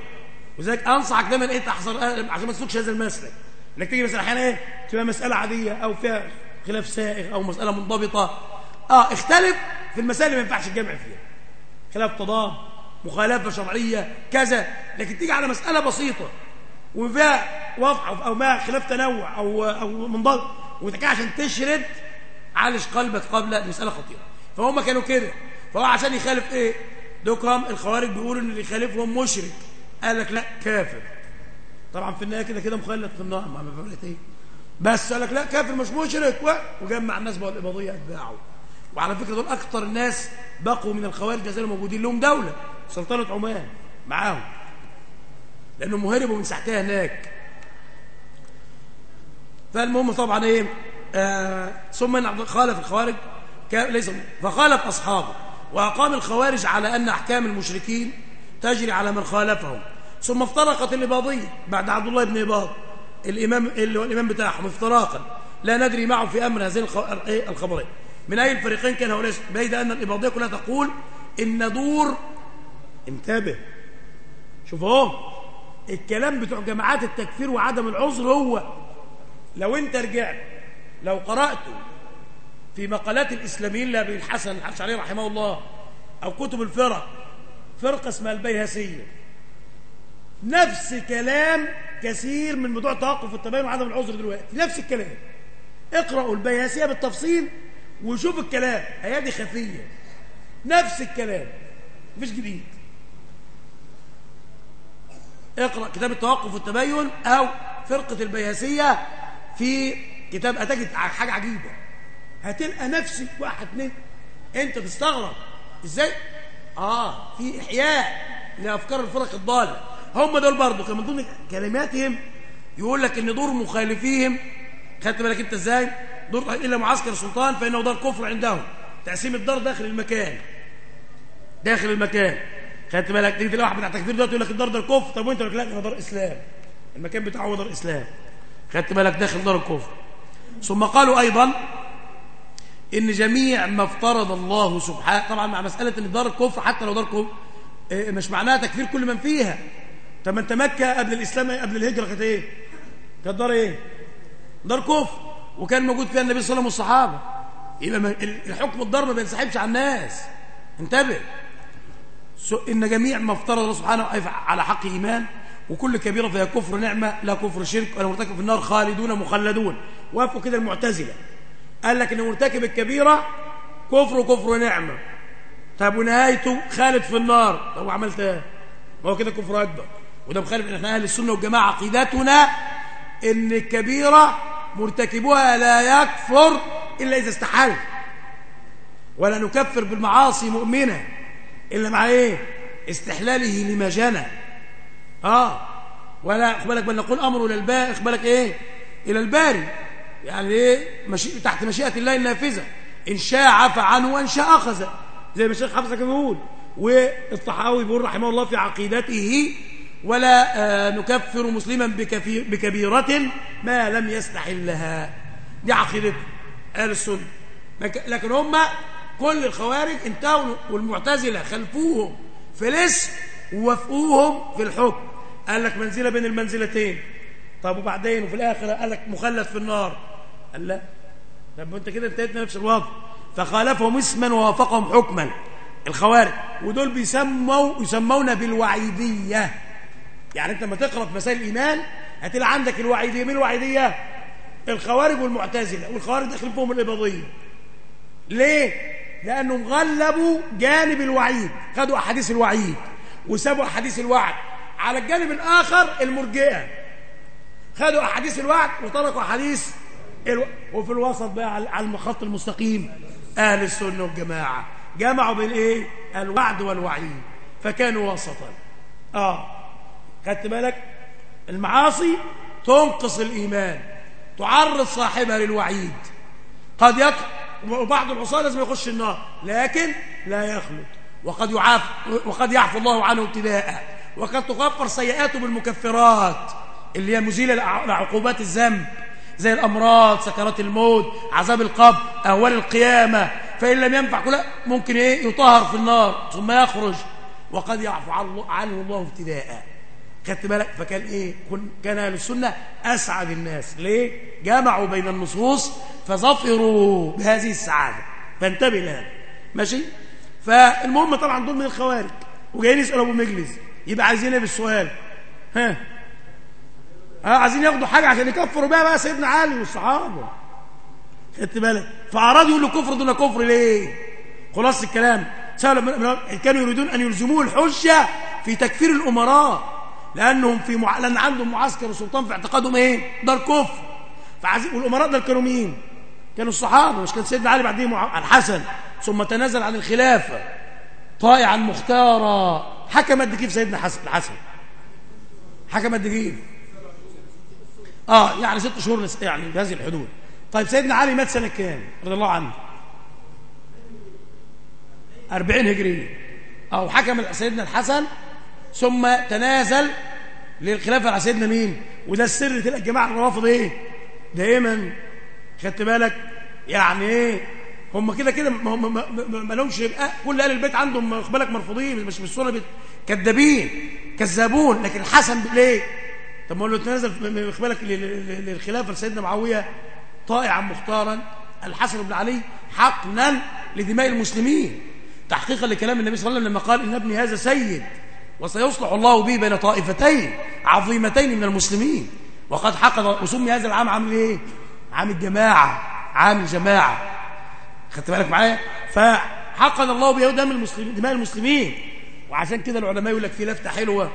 وذلك أنصحك دايما إيه تحذر عشان ما تسلكش هذا المسلك. إنك تيجي مثلا أحيانا إيه تبقى مسألة عادية أو فيها خلاف سائغ أو مسألة منضبطة. آه اختلف في المسائل اللي ما ينفعش الجمع فيها. خلاف تضاد مخالفة شرعية كذا. لكن تيجي على مسألة بسيطة وفيها وضع أو ما خلاف تنوع أو أو منضبط وتكي عشان تشرد عالج قلبك قبل المساله خطيرة. فهم كانوا كده. فهو عشان يخالف إيه؟ دوكم الخوارج بيقولوا إن اللي يخالفهم مشرك. قال لك لا كافر. طبعا في النهاية كده كده مخلد في النار ما فرقت إيه بس قال لك لا كافر مش مشرك. وجمع الناس بقى الاباضيه اتباعه وعلى فكرة دول أكثر الناس بقوا من الخوارج زي موجودين لهم دولة سلطنة عمان معاهم. لانهم هربوا من ساحتها هناك. فالمهم طبعا إيه آه ثم خالف الخوارج ليس فخالف أصحابه. وأقام الخوارج على أن أحكام المشركين تجري على من خالفهم. ثم افترقت الإباضية بعد عبد الله بن إباض. الإمام الإمام بتاعهم افتراقا. لا ندري معه في أمر هذين إيه، الخبرين من أي الفريقين كان هؤلاء؟ بيد أن الإباضية كلها تقول إن دور انتبه. شوف اهو الكلام بتوع جماعات التكفير وعدم العذر هو. لو انت رجعت لو قرأت في مقالات الإسلاميين لأبي الحسن الحشعري رحمه الله أو كتب الفرق فرقة اسمها البيهسية نفس كلام كثير من موضوع التوقف والتباين وعدم العذر دلوقتي نفس الكلام. اقرأوا البيهسية بالتفصيل وشوف الكلام ايادي خفية. نفس الكلام مفيش جديد. اقرأ كتاب التوقف والتبين أو فرقة البيهسية في كتاب هتجد حاجة عجيبة. هتلقى نفسك واحد اتنين انت تستغرب. إزاي؟ آه في إحياء لأفكار الفرق الضالة. هم دول برضه كان من ضمن كلماتهم. يقول لك إن دور مخالفيهم خدت بالك أنت إزاي؟ دور إلا معسكر السلطان فإنه دار كفر عندهم. تقسيم الدار داخل المكان. داخل المكان. خدت بالك؟ تيجي تلاقي واحد بتاع تكفير ده يقول لك الدار ده كفر. طب وأنت لك لا ده دار إسلام. المكان بتاعه هو دار إسلام. خدت بالك؟ داخل دار الكفر. ثم قالوا أيضا إن جميع ما افترض الله سبحانه طبعا مع مسألة إن دار الكفر حتى لو دار كفر إيه، مش معناها تكفير كل من فيها. طب ما أنت مكة قبل الإسلام قبل الهجرة كانت إيه؟ كانت دار إيه؟ دار كفر. وكان موجود فيها النبي صلى الله عليه وسلم والصحابة. يبقى الحكم الضر ما بينسحبش على الناس. انتبه. إن جميع ما افترض الله سبحانه على حق إيمان وكل كبيرة فيها كفر نعمة لا كفر شرك ولا مرتكب في النار خالدون مخلدون. وافقوا كده المعتزلة. قال لك ان مرتكب الكبيرة كفر وكفر نعمه طب ونهايته خالد في النار. طب وعملت إيه؟ ما هو كده كفر أكبر. وده مخالف ان إحنا أهل السنة والجماعة عقيدتنا إن الكبيرة مرتكبها لا يكفر إلا إذا استحل. ولا نكفر بالمعاصي مؤمنة إلا مع إيه؟ استحلاله لما جنى. آه. ولا اقبلك بل نقول امره للباء اقبلك إيه؟ إلى الباري. يعني إيه؟ مشي... تحت مشيئة الله النافذه إن شاء عفى عنه وإن شاء أخذ. زي ما الشيخ حفصه كان بيقول. والطحاوي بيقول رحمه الله في عقيدته ولا آه، نكفر مسلما بكبيرة ما لم يستحلها دي عقيدته أهل السنة. لكن هم كل الخوارج انتهوا والمعتزلة خلفوهم في الاسم ووافقوهم في الحكم. قال لك منزلة بين المنزلتين. طب وبعدين وفي الآخرة؟ قال لك مخلد في النار. قال لا. طب انت كده انتهيت نفس الوضع. فخالفهم اسما ووافقهم حكما. الخوارج. ودول بيسموا يسمون بالوعيدية. يعني انت لما تقرأ في مسائل الإيمان هتلاقي عندك الوعيدية. مين الوعيدية؟ الخوارج والمعتزلة. والخوارج داخل فيهم الاباضيه ليه؟ لأنهم غلبوا جانب الوعيد. خدوا أحاديث الوعيد. وسابوا أحاديث الوعد. على الجانب الآخر المرجئة. خدوا أحاديث الوعد وتركوا أحاديث وفي الوسط بقى على الخط المستقيم. أهل السنة والجماعة. جمعوا بين إيه الوعد والوعيد. فكانوا وسطا. آه. خدت بالك؟ المعاصي تنقص الإيمان. تعرض صاحبها للوعيد. قد يق... وبعض العصاة لازم يخش النار. لكن لا يخلد. وقد يعاف وقد يعفو الله عنه ابتداء. وقد تغفر سيئاته بالمكفرات. اللي هي مزيله لعقوبات الذنب. زي الأمراض سكرات الموت عذاب القبر أهوال القيامة. فإن لم ينفع كله ممكن إيه؟ يطهر في النار ثم يخرج. وقد يعفو عنه الله ابتداء. خدت بالك؟ فكان إيه؟ كان أهل السنة أسعد الناس. ليه؟ جمعوا بين النصوص فظفروا بهذه السعادة. فانتبه لها ماشي؟ فالمهم طبعا دول من الخوارج. وجايين يسألوا أبو مجلس. يبقى عايزين إيه بالسؤال؟ ها؟ عايزين ياخدوا حاجة عشان يكفروا بيها بقى سيدنا علي والصحابة. خدت بالك؟ فأرادوا يقولوا كفر دون كفر ليه؟ خلاص الكلام. كانوا يريدون أن يلزموه الحجة في تكفير الأمراء لأنهم في مع... لأن عندهم معسكر السلطان في اعتقادهم إيه؟ دار كفر فعزيز والأمراء دول كانوا مين كانوا الصحابة مش كان سيدنا علي بعدين مع... الحسن. ثم تنازل عن الخلافة. طائعا مختارا. حكم قد كيف سيدنا حسن الحسن؟ حكم قد كيف؟ آه يعني ست شهور يعني بهذه الحدود. طيب سيدنا علي مات سنة كام؟ رضي الله عنه. 40 هجريه أو حكم سيدنا الحسن ثم تنازل للخلافة على سيدنا مين؟ وده السر تلقى الجماعة الروافض إيه؟ دائما خدت بالك؟ يعني إيه؟ هم كده كده ما لهمش كل أهل البيت عندهم خد بالك مرفوضين مش مش كذابين كذابون. لكن الحسن ليه؟ طب ما هو تنازل خد بالك للخلافة لسيدنا معاوية طائعا مختارا الحسن بن علي حقنا لدماء المسلمين تحقيقا لكلام النبي صلى الله عليه وسلم لما قال إن ابني هذا سيد وسيصلح الله به بين طائفتين عظيمتين من المسلمين. وقد حقق وسمي هذا العام عام إيه؟ عام الجماعة عام الجماعة. خدت بالك معايا؟ فحقن الله به دم المسلمين دماء المسلمين. وعشان كده العلماء يقول لك في لفتة حلوة.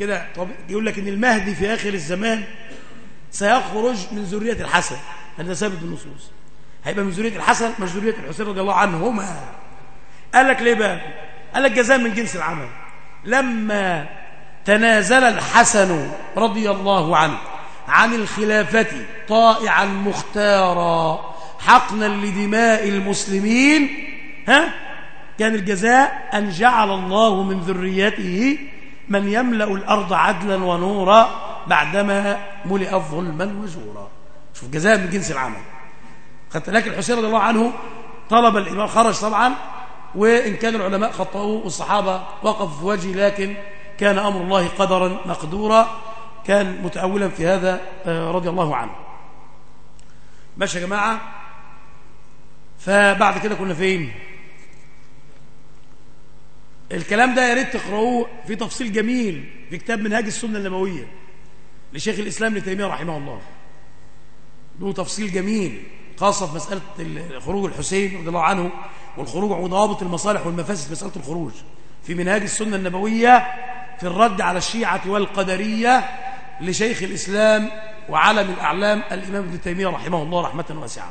كده طب يقول لك إن المهدي في آخر الزمان سيخرج من ذرية الحسن هذا ثابت بالنصوص. هيبقى من ذرية الحسن مش ذرية الحسين رضي الله عنهما. قال لك ليه بقى؟ قال لك جزاء من جنس العمل. لما تنازل الحسن رضي الله عنه عن الخلافة طائعا مختارا حقنا لدماء المسلمين ها؟ كان الجزاء أن جعل الله من ذريته من يملأ الأرض عدلا ونورا بعدما ملئت ظلما وزورا. شوف جزاء من جنس العمل. لكن الحسين رضي الله عنه طلب الإمام خرج طبعا وإن كان العلماء خطأوه والصحابة وقفوا في وجهه لكن كان أمر الله قدرا مقدورا كان متأولا في هذا آه، رضي الله عنه. ماشي يا جماعة. فبعد كده كنا فين؟ الكلام ده يا ريت تقرأوه في تفصيل جميل في كتاب منهاج السنة النبوية لشيخ الإسلام ابن تيمية رحمه الله. له تفصيل جميل خاصة في مسألة خروج الحسين رضي الله عنه والخروج وضوابط المصالح والمفاسد في مسألة الخروج. في منهاج السنة النبوية في الرد على الشيعة والقدرية لشيخ الإسلام وعلم الأعلام الإمام ابن تيمية رحمه الله رحمة واسعة.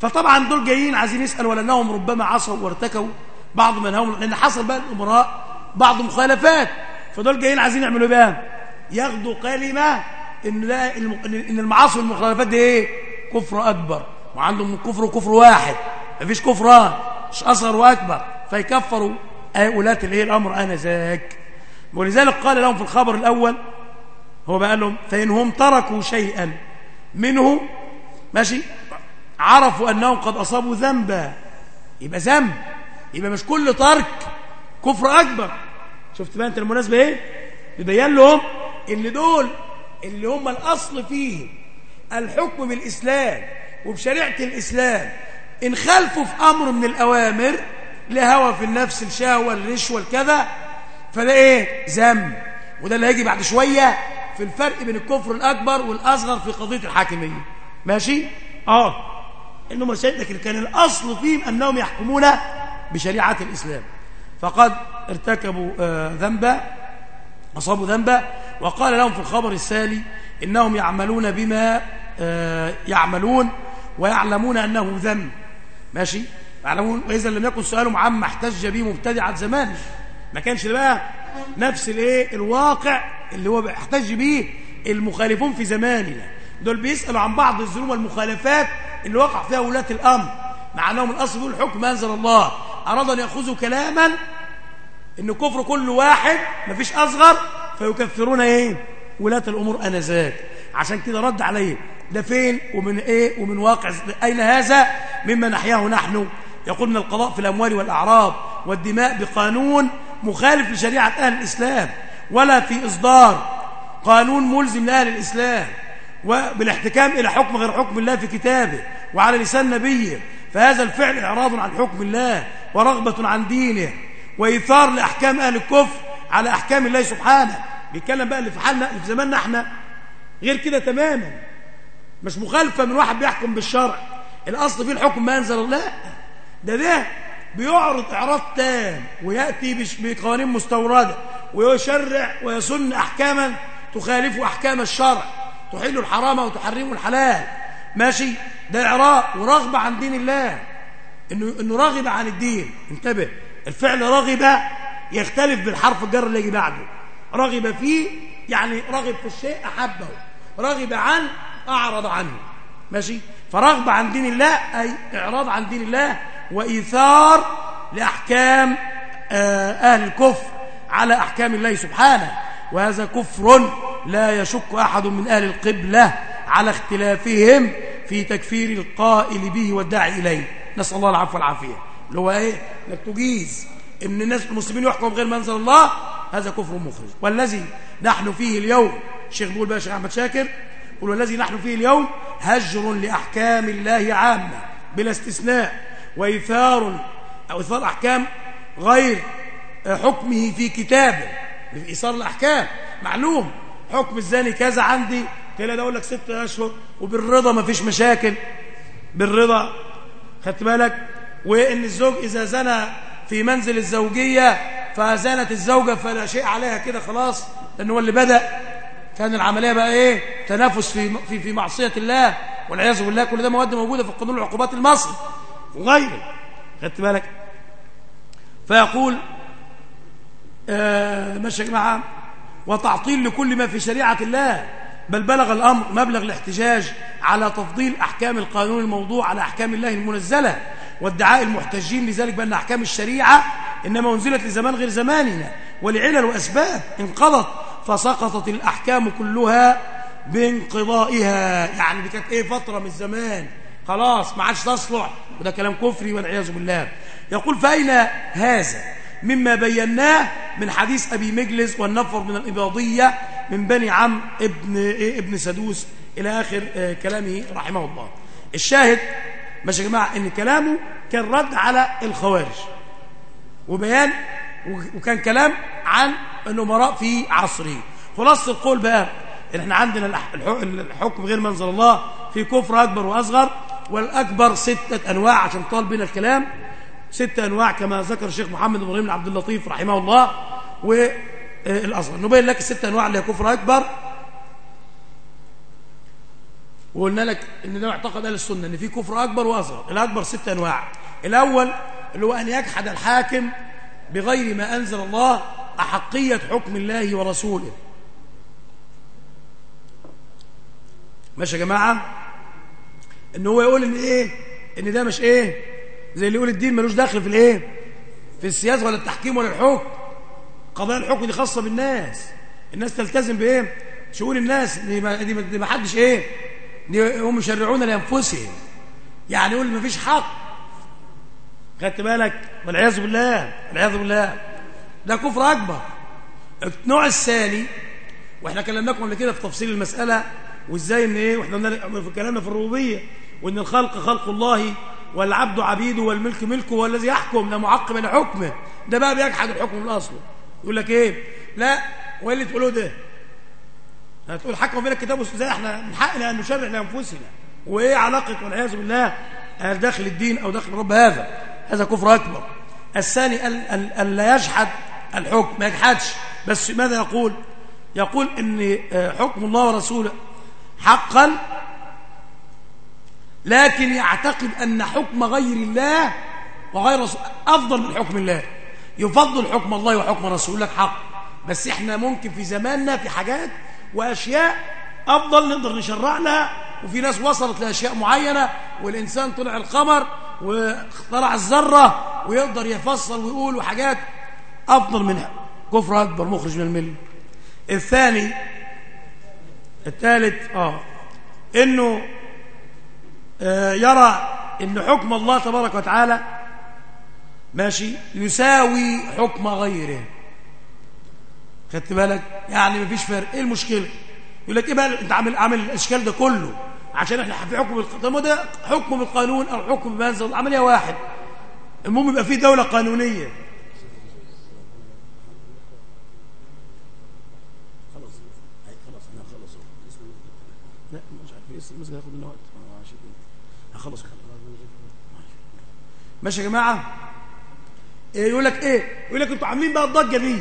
فطبعا دول جايين عايزين يسأل ولأنهم ربما عصوا وارتكوا. بعض من هم لأن حصل بقى الأمراء بعض مخالفات. فدول جايين عايزين يعملوا بقى ياخدوا كلمة إن, لا إن المعاصي والمخالفات دي إيه؟ كفر أكبر. وعندهم كفر وكفر واحد. مفيش كفران. مش أصغر وأكبر. فيكفروا ولاة الايه الأمر آنذاك. ولذلك قال لهم في الخبر الأول هو بقى لهم فإنهم تركوا شيئا منه ماشي عرفوا أنهم قد أصابوا ذنبا. يبقى ذنب. يبقى مش كل ترك كفر أكبر. شفت بقى أنت المناسبة إيه؟ يبين لهم إن دول اللي هم الأصل فيه الحكم بالإسلام وبشريعة الإسلام إن خالفوا في أمر من الأوامر لهوى في النفس الشهوة الرشوة الكذا فده إيه؟ ذنب. وده اللي هيجي بعد شوية في الفرق بين الكفر الأكبر والأصغر في قضية الحاكمية. ماشي؟ آه. إنهم لكن كان الأصل فيهم أنهم يحكمون بشريعة الإسلام. فقد ارتكبوا آه ذنبا أصابوا ذنبا وقال لهم في الخبر السالي إنهم يعملون بما آه يعملون ويعلمون أنه ذنب. ماشي؟ يعلمون وإذا لم يكن سؤالهم عما احتج به مبتدعة زمان ما كانش بقى نفس الإيه؟ الواقع اللي هو احتج به المخالفون في زماننا. دول بيسألوا عن بعض الذنوب والمخالفات اللي وقع فيها ولاة الأمر مع أنهم الأصل يقول الحكم ما أنزل الله. أراد أن يأخذوا كلاما إن كفر كل واحد مفيش أصغر فيكفرون إيه؟ ولاة الأمور أنذاك. عشان كده رد عليه ده فين ومن إيه ومن واقع؟ أين هذا؟ مما نحياه نحن. يقول من القضاء في الأموال والأعراض والدماء بقانون مخالف لشريعة أهل الإسلام ولا في إصدار قانون ملزم لأهل الإسلام وبالاحتكام إلى حكم غير حكم الله في كتابه وعلى لسان نبيه. فهذا الفعل إعراض عن حكم الله. ورغبة عن دينه وإيثار لأحكام أهل الكفر على أحكام الله سبحانه. بيتكلم بقى اللي في حالنا اللي في زماننا إحنا. غير كده تماما. مش مخالفة من واحد بيحكم بالشرع. الأصل فيه الحكم ما أنزل الله. ده ده بيعرض إعراض تام ويأتي بقوانين مستوردة ويشرع ويسن أحكاما تخالف أحكام الشرع. تحل الحرام وتحرم الحلال. ماشي؟ ده إعراض ورغبة عن دين الله. إنه, إنه راغب عن الدين. انتبه الفعل رغب يختلف بالحرف الجر اللي يجي بعده. رغب فيه يعني رغب في الشيء أحبه. رغب عن أعرض عنه. ماشي؟ فرغب عن دين الله أي إعراض عن دين الله وإيثار لأحكام أهل الكفر على أحكام الله سبحانه. وهذا كفر لا يشك أحد من أهل القبلة على اختلافهم في تكفير القائل به والداعي إليه. نسأل الله العفو والعافية. اللي هو إيه؟ إنك تجيز إن الناس المسلمين يحكموا بغير ما أنزل الله هذا كفر مخرج. والذي نحن فيه اليوم الشيخ بيقول بقى الشيخ أحمد شاكر يقول والذي نحن فيه اليوم هجر لأحكام الله عامة بلا استثناء وإيثار أو إيثار أحكام غير حكمه في كتابه إيثار الأحكام. معلوم حكم الزاني كذا عندي ده أقول لك ست أشهر وبالرضا ما فيش مشاكل بالرضا خدت بالك؟ وإن الزوج إذا زنى في منزل الزوجية فزانت الزوجة فلا شيء عليها كده خلاص لأن هو اللي بدأ. كان العملية بقى إيه؟ تنافس في في في معصية الله والعياذ بالله كل ده مواد موجودة في قانون العقوبات المصري. وغيره خدت بالك؟ فيقول آه ماشي يا جماعة وتعطيل لكل ما في شريعة الله. بل بلغ الأمر مبلغ الاحتجاج على تفضيل أحكام القانون الموضوع على أحكام الله المنزلة وادعاء المحتجين لذلك بأن أحكام الشريعة إنما أنزلت لزمان غير زماننا ولعلل وأسباب انقضت فسقطت الأحكام كلها بانقضائها. يعني دي كانت إيه فترة من الزمان. خلاص ما عادش تصلح. وده كلام كفري والعياذ بالله. يقول فأين هذا؟ مما بيناه من حديث أبي مجلس والنفر من الإباضية من بني عم ابن, ابن سدوس إلى آخر كلامه رحمه الله. الشاهد ماشي يا جماعة إن كلامه كان رد على الخوارج. وبيان وكان كلام عن الأمراء في عصره. خلاصة القول بقى إن إحنا عندنا الحكم غير منزل الله في كفر أكبر وأصغر والأكبر ستة أنواع عشان طال بنا الكلام. ستة أنواع كما ذكر الشيخ محمد إبراهيم عبد اللطيف رحمه الله والأصغر نبين لك الستة أنواع اللي هي كفر أكبر. وقلنا لك إن ده معتقد أهل السنة إن في كفر أكبر وأصغر. الأكبر ست أنواع. الأول اللي هو أن يجحد الحاكم بغير ما أنزل الله أحقية حكم الله ورسوله. ماشي يا جماعة؟ ان هو يقول إن إيه؟ إن ده مش إيه؟ زي اللي يقول الدين ملوش دخل في الإيه؟ في السياسة ولا التحكيم ولا الحكم. قضايا الحكم دي خاصة بالناس. الناس تلتزم بإيه؟ شؤون الناس. دي ما, دي ما, حدش إيه؟ دي هم يشرعون لأنفسهم. يعني يقول ما فيش حق. خدت بالك؟ والعياذ بالله. والعياذ بالله. ده كفر أكبر. النوع الثاني وإحنا كلمناكم قبل كده في تفصيل المسألة وإزاي إن إيه؟ وإحنا في كلامنا في الربوبية وإن الخلق خلق الله والعبد عبيده والملك ملكه هو الذي يحكم. لا معقب لحكمه ده بقى بيجحد الحكم من اصله يقول لك إيه؟ لا وإيه اللي تقولوه ده؟ هتقول حكم بين الكتاب إزاي إحنا من حقنا ان نشرع لأنفسنا؟ وإيه علاقه والعياذ بالله؟ داخل الدين أو داخل رب هذا؟ هذا كفر أكبر. الثاني أن لا يجحد الحكم ما يجحدش بس ماذا يقول؟ يقول إن حكم الله ورسوله حقا لكن يعتقد أن حكم غير الله وغير رسول أفضل من حكم الله. يفضل حكم الله وحكم رسول لك حق. بس إحنا ممكن في زماننا في حاجات وأشياء أفضل نقدر نشرع لها وفي ناس وصلت لأشياء معينة والإنسان طلع القمر واخترع الذرة ويقدر يفصل ويقول وحاجات أفضل منها. كفر أكبر مخرج من الملة. الثاني الثالث آه إنه آه يرى إن حكم الله تبارك وتعالى ماشي؟ يساوي حكم غيره. خدت بالك؟ يعني مفيش فرق. إيه المشكلة؟ يقول لك إيه بقى أنت عامل عامل الإشكال ده كله؟ عشان إحنا في حكم طب ده حكم بالقانون أو حكم بهذا العملية واحد. المهم يبقى في دولة قانونية. خلاص. خلاص. أنا هخلص لا مش عارف إيه المسجد هياخد منه وقت. هخلص ماشي يا جماعة. يقول لك إيه؟ يقول لك أنتوا عاملين بقى الضجة دي.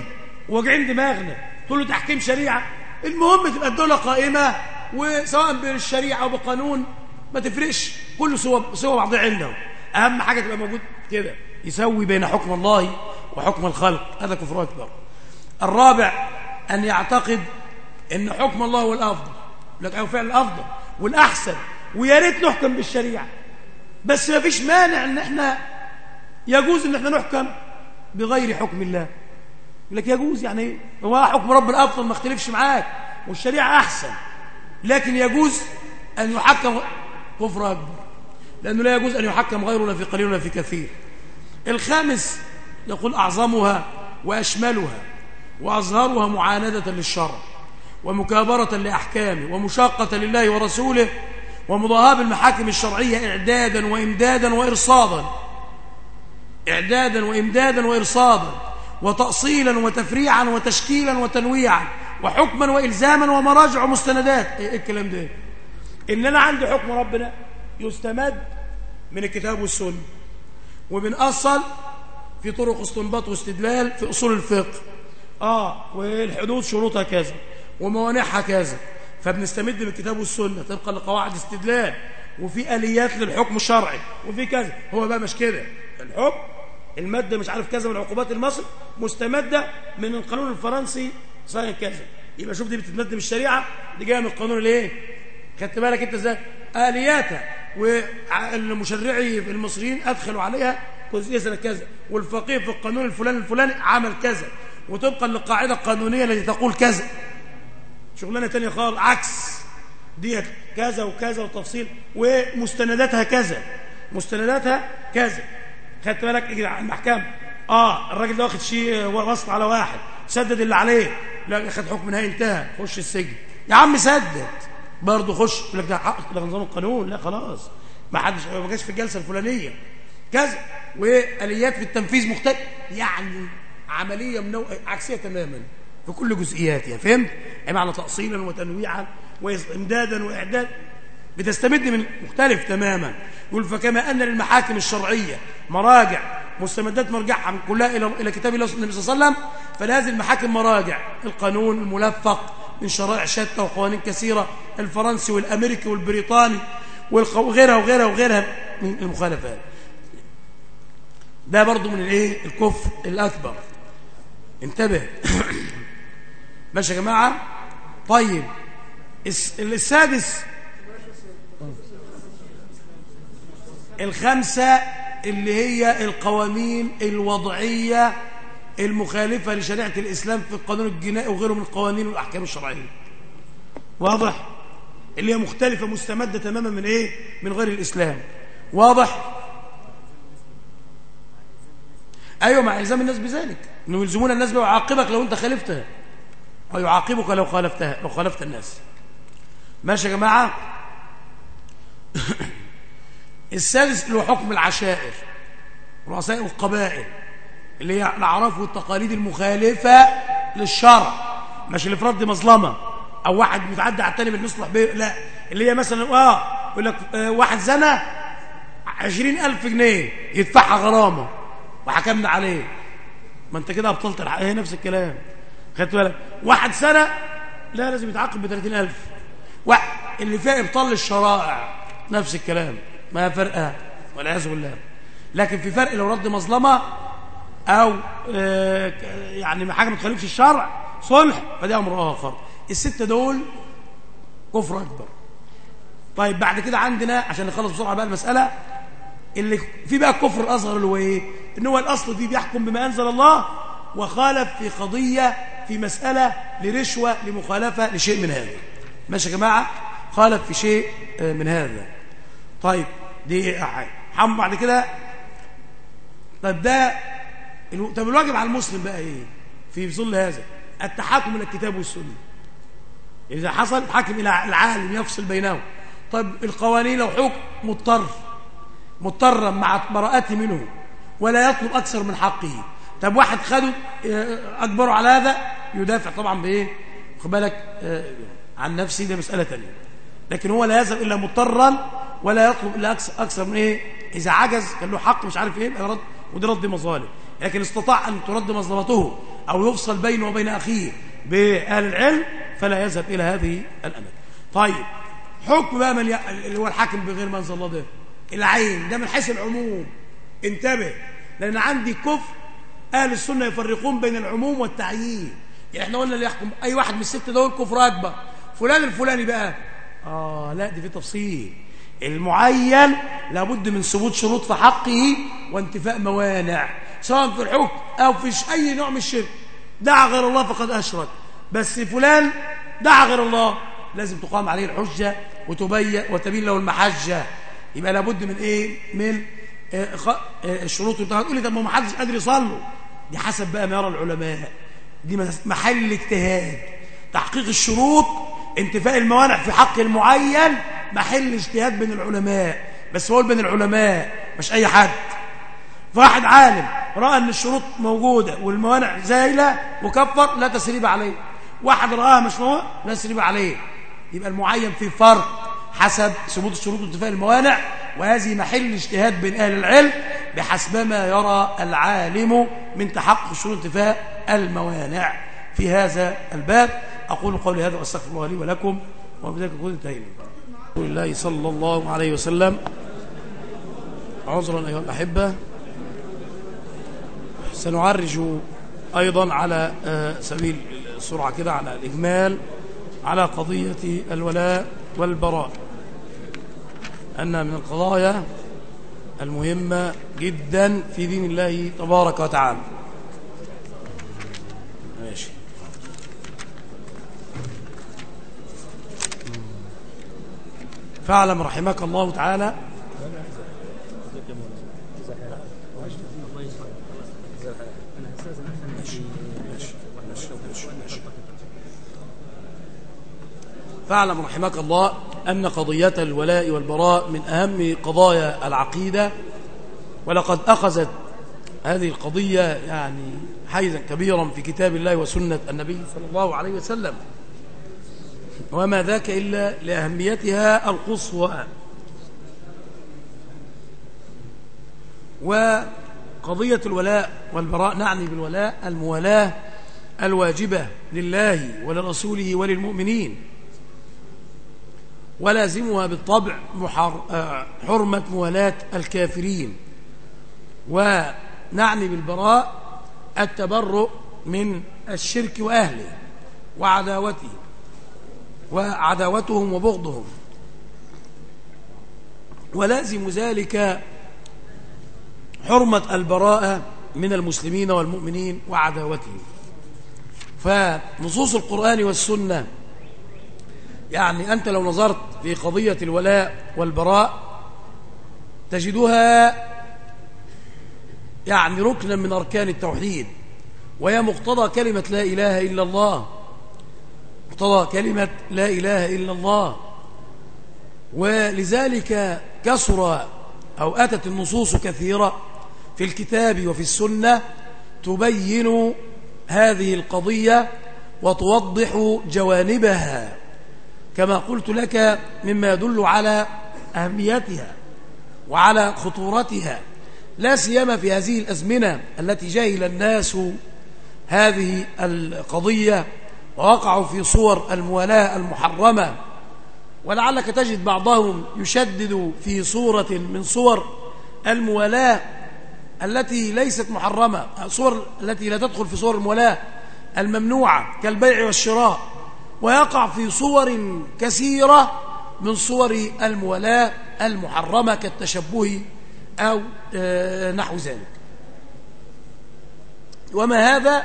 واجعين دماغنا. تقول له تحكيم شريعة. المهم تبقى الدولة قائمة وسواء بالشريعة أو بقانون ما تفرقش. كله سوى سوى بعض عنده أهم حاجة تبقى موجود كده. يسوي بين حكم الله وحكم الخلق. هذا كفر أكبر. الرابع أن يعتقد إن حكم الله هو الأفضل. لك أو فعل الأفضل والأحسن. ويا ريت نحكم بالشريعة. بس ما فيش مانع إن إحنا يجوز إن إحنا نحكم بغير حكم الله. يقول لك يجوز يعني هو حكم رب الافضل ما اختلفش معاك والشريعة أحسن. لكن يجوز أن يحكم كفر اكبر لأنه لا يجوز أن يحكم غيره لا في قليل ولا في كثير. الخامس يقول أعظمها وأشملها وأظهرها معاندة للشرع ومكابرة لأحكامه ومشاقة لله ورسوله ومضاهاة بالمحاكم الشرعية إعدادا وإمدادا وإرصادا. إعدادا وإمدادا وإرصادا وتأصيلا وتفريعا وتشكيلا وتنويعا وحكما وإلزاما ومراجع ومستندات. إيه الكلام ده؟ إن أنا عندي حكم ربنا يستمد من الكتاب والسنة وبنأصل في طرق استنباط واستدلال في أصول الفقه. آه والحدود شروطها كذا وموانعها كذا. فبنستمد من الكتاب والسنة. طبقا لقواعد استدلال. وفي آليات للحكم الشرعي. وفي كذا. هو بقى مش كده. الحكم المادة مش عارف كذا من عقوبات المصر مستمدة من القانون الفرنسي سنة كذا. يبقى شوف دي بتتمد من الشريعة دي جاية من القانون الايه خدت بالك انت إزاي؟ آلياتها والمشرعي المصريين أدخلوا عليها جزئية سنة كذا والفقيه في القانون الفلاني الفلاني عمل كذا وطبقا للقاعدة القانونية التي تقول كذا. شغلانة تانية خالص عكس. ديت كذا وكذا وتفصيل ومستنداتها كذا. مستنداتها كذا. خدت بالك؟ اجري على المحكمة. آه الراجل ده واخد شيء وصل على واحد. سدد اللي عليه. لا خد حكم نهائي انتهى. خش السجن. يا عم سدد. برضه خش. يقول لك ده حق ده نظام القانون. لا خلاص. ما حدش ما جاش في الجلسة الفلانية. كذا وآليات في التنفيذ مختلف. يعني عملية منو... عكسية تماما. في كل جزئياتها فهمت؟ اي معنى تاصيلا وتنويعا وامدادا وإعداد. بتستمد من مختلف تماما. يقول فكما أن للمحاكم الشرعية مراجع مستمدات مرجعها كلها إلى إلى كتاب الله النبي صلى الله عليه وسلم فلهذه المحاكم مراجع. القانون الملفق من شرائع شتى وقوانين كثيرة الفرنسي والأمريكي والبريطاني وغيرها وغيرها وغيرها من المخالفات ده برضو من الإيه؟ الكفر الأكبر. انتبه. ماشي يا جماعة؟ طيب. السادس الخمسة اللي هي القوانين الوضعية المخالفة لشريعة الإسلام في القانون الجنائي وغيره من القوانين والأحكام الشرعية. واضح؟ اللي هي مختلفة مستمدة تماما من إيه؟ من غير الإسلام. واضح؟ أيوة مع إلزام الناس بذلك. إنه يلزمون الناس ويعاقبك لو أنت خالفتها. ويعاقبك لو خالفتها لو خالفت الناس. ماشي يا جماعة؟ السادس هو حكم العشائر رؤساء القبائل اللي هي الأعراف والتقاليد المخالفة للشرع مش اللي في رد مظلمة. أو واحد متعدى على الثاني بالمصلح بيه لا اللي هي مثلا آه يقول لك آه واحد زنى عشرين ألف جنيه يدفعها غرامة وحكمنا عليه. ما أنت كده أبطلت الحق هي نفس الكلام. خدت بالك؟ واحد سنة لا لازم يتعاقب ب 30000 واحد اللي فيها إبطال للشرائع نفس الكلام. ما فرقها والعياذ بالله. لكن في فرق لو رد مظلمة أو يعني حاجة ما تخالفش الشرع صلح فده أمر آخر. الستة دول كفر أكبر. طيب بعد كده عندنا عشان نخلص بسرعة بقى المسألة اللي في بقى الكفر الأصغر اللي هو إيه؟ إن هو الأصل فيه بيحكم بما أنزل الله وخالف في قضية في مسألة لرشوة لمخالفة لشيء من هذا. ماشي يا جماعة؟ خالف في شيء من هذا. طيب دي حاجة حم بعد كده. طب ده ألو... طب الواجب على المسلم بقى إيه؟ في ظل هذا التحاكم إلى الكتاب والسنة. إذا حصل حاكم إلى العالم يفصل بينهم. طب القوانين لو حكم مضطر مضطرا مع براءته منه ولا يطلب أكثر من حقه. طب واحد خده اجبره على هذا يدافع طبعا بإيه؟ خد بالك؟ عن نفسه دي مسألة ثانية لكن هو لا يذهب إلا مضطرا ولا يطلب إلا أكثر من إيه؟ إذا عجز كان له حق مش عارف إيه يبقى رد ودي رد مظالم. لكن استطاع أن ترد مظلمته أو يفصل بينه وبين أخيه بأهل العلم فلا يذهب إلى هذه الاماكن طيب حكم بقى من. اللي هو الحاكم بغير ما أنزل الله ده. العين ده من حيث العموم. انتبه لأن عندي كفر أهل السنة يفرقون بين العموم والتعيين. يعني إحنا قلنا اللي يحكم أي واحد من الست دول كفر أكبر. فلان الفلاني بقى. آه لا دي في تفصيل. المعين لابد من ثبوت شروط في حقه وانتفاء موانع سواء في الحكم أو في أي نوع من الشرك. دعا غير الله فقد أشرك. بس فلان دعا غير الله لازم تقام عليه الحجة وتبين وتبين له المحجة. يبقى لابد من إيه؟ من آه. آه الشروط هتقول لي طب ما حدش قادر يصلي. دي حسب بقى ما يرى العلماء. دي محل اجتهاد. تحقيق الشروط انتفاء الموانع في حق المعين محل اجتهاد بين العلماء بس هو بين العلماء مش أي حد. فواحد عالم رأى إن الشروط موجودة والموانع زايلة وكفر لا تسريب عليه. واحد رآها مش موجوده لا تسريب عليه. يبقى المعين في فرق حسب ثبوت الشروط وانتفاء الموانع وهذه محل اجتهاد بين أهل العلم بحسب ما يرى العالم من تحقق الشروط انتفاء الموانع. في هذا الباب أقول قولي هذا وأستغفر الله لي ولكم وبذلك أقول انتهينا. رسول الله صلى الله عليه وسلم عذرا ايها الاحبه سنعرج أيضا على سبيل السرعه كده على الاجمال على قضيه الولاء والبراء انها من القضايا المهمه جدا في دين الله تبارك وتعالى فاعلم رحمك الله تعالى. فاعلم رحمك الله أن قضية الولاء والبراء من أهم قضايا العقيدة ولقد أخذت هذه القضية يعني حيزا كبيرا في كتاب الله وسنة النبي صلى الله عليه وسلم. وما ذاك إلا لأهميتها القصوى. وقضية الولاء والبراء نعني بالولاء الموالاة الواجبة لله ولرسوله وللمؤمنين. ولازمها بالطبع حرمة موالاة الكافرين. ونعني بالبراء التبرؤ من الشرك وأهله وعداوته. وعداوتهم وبغضهم. ولازم ذلك حرمة البراءة من المسلمين والمؤمنين وعداوتهم. فنصوص القرآن والسنة يعني أنت لو نظرت في قضية الولاء والبراء تجدها يعني ركنا من أركان التوحيد وهي مقتضى كلمة لا إله إلا الله. مقتضى كلمة لا إله إلا الله. ولذلك كثر أو أتت النصوص كثيرة في الكتاب وفي السنة تبين هذه القضية وتوضح جوانبها. كما قلت لك مما يدل على أهميتها وعلى خطورتها. لا سيما في هذه الأزمنة التي جاهل الناس هذه القضية ووقعوا في صور الموالاة المحرمة ولعلك تجد بعضهم يشدد في صورة من صور الموالاة التي ليست محرمة صور التي لا تدخل في صور الموالاة الممنوعة كالبيع والشراء ويقع في صور كثيرة من صور الموالاة المحرمة كالتشبه أو نحو ذلك. وما هذا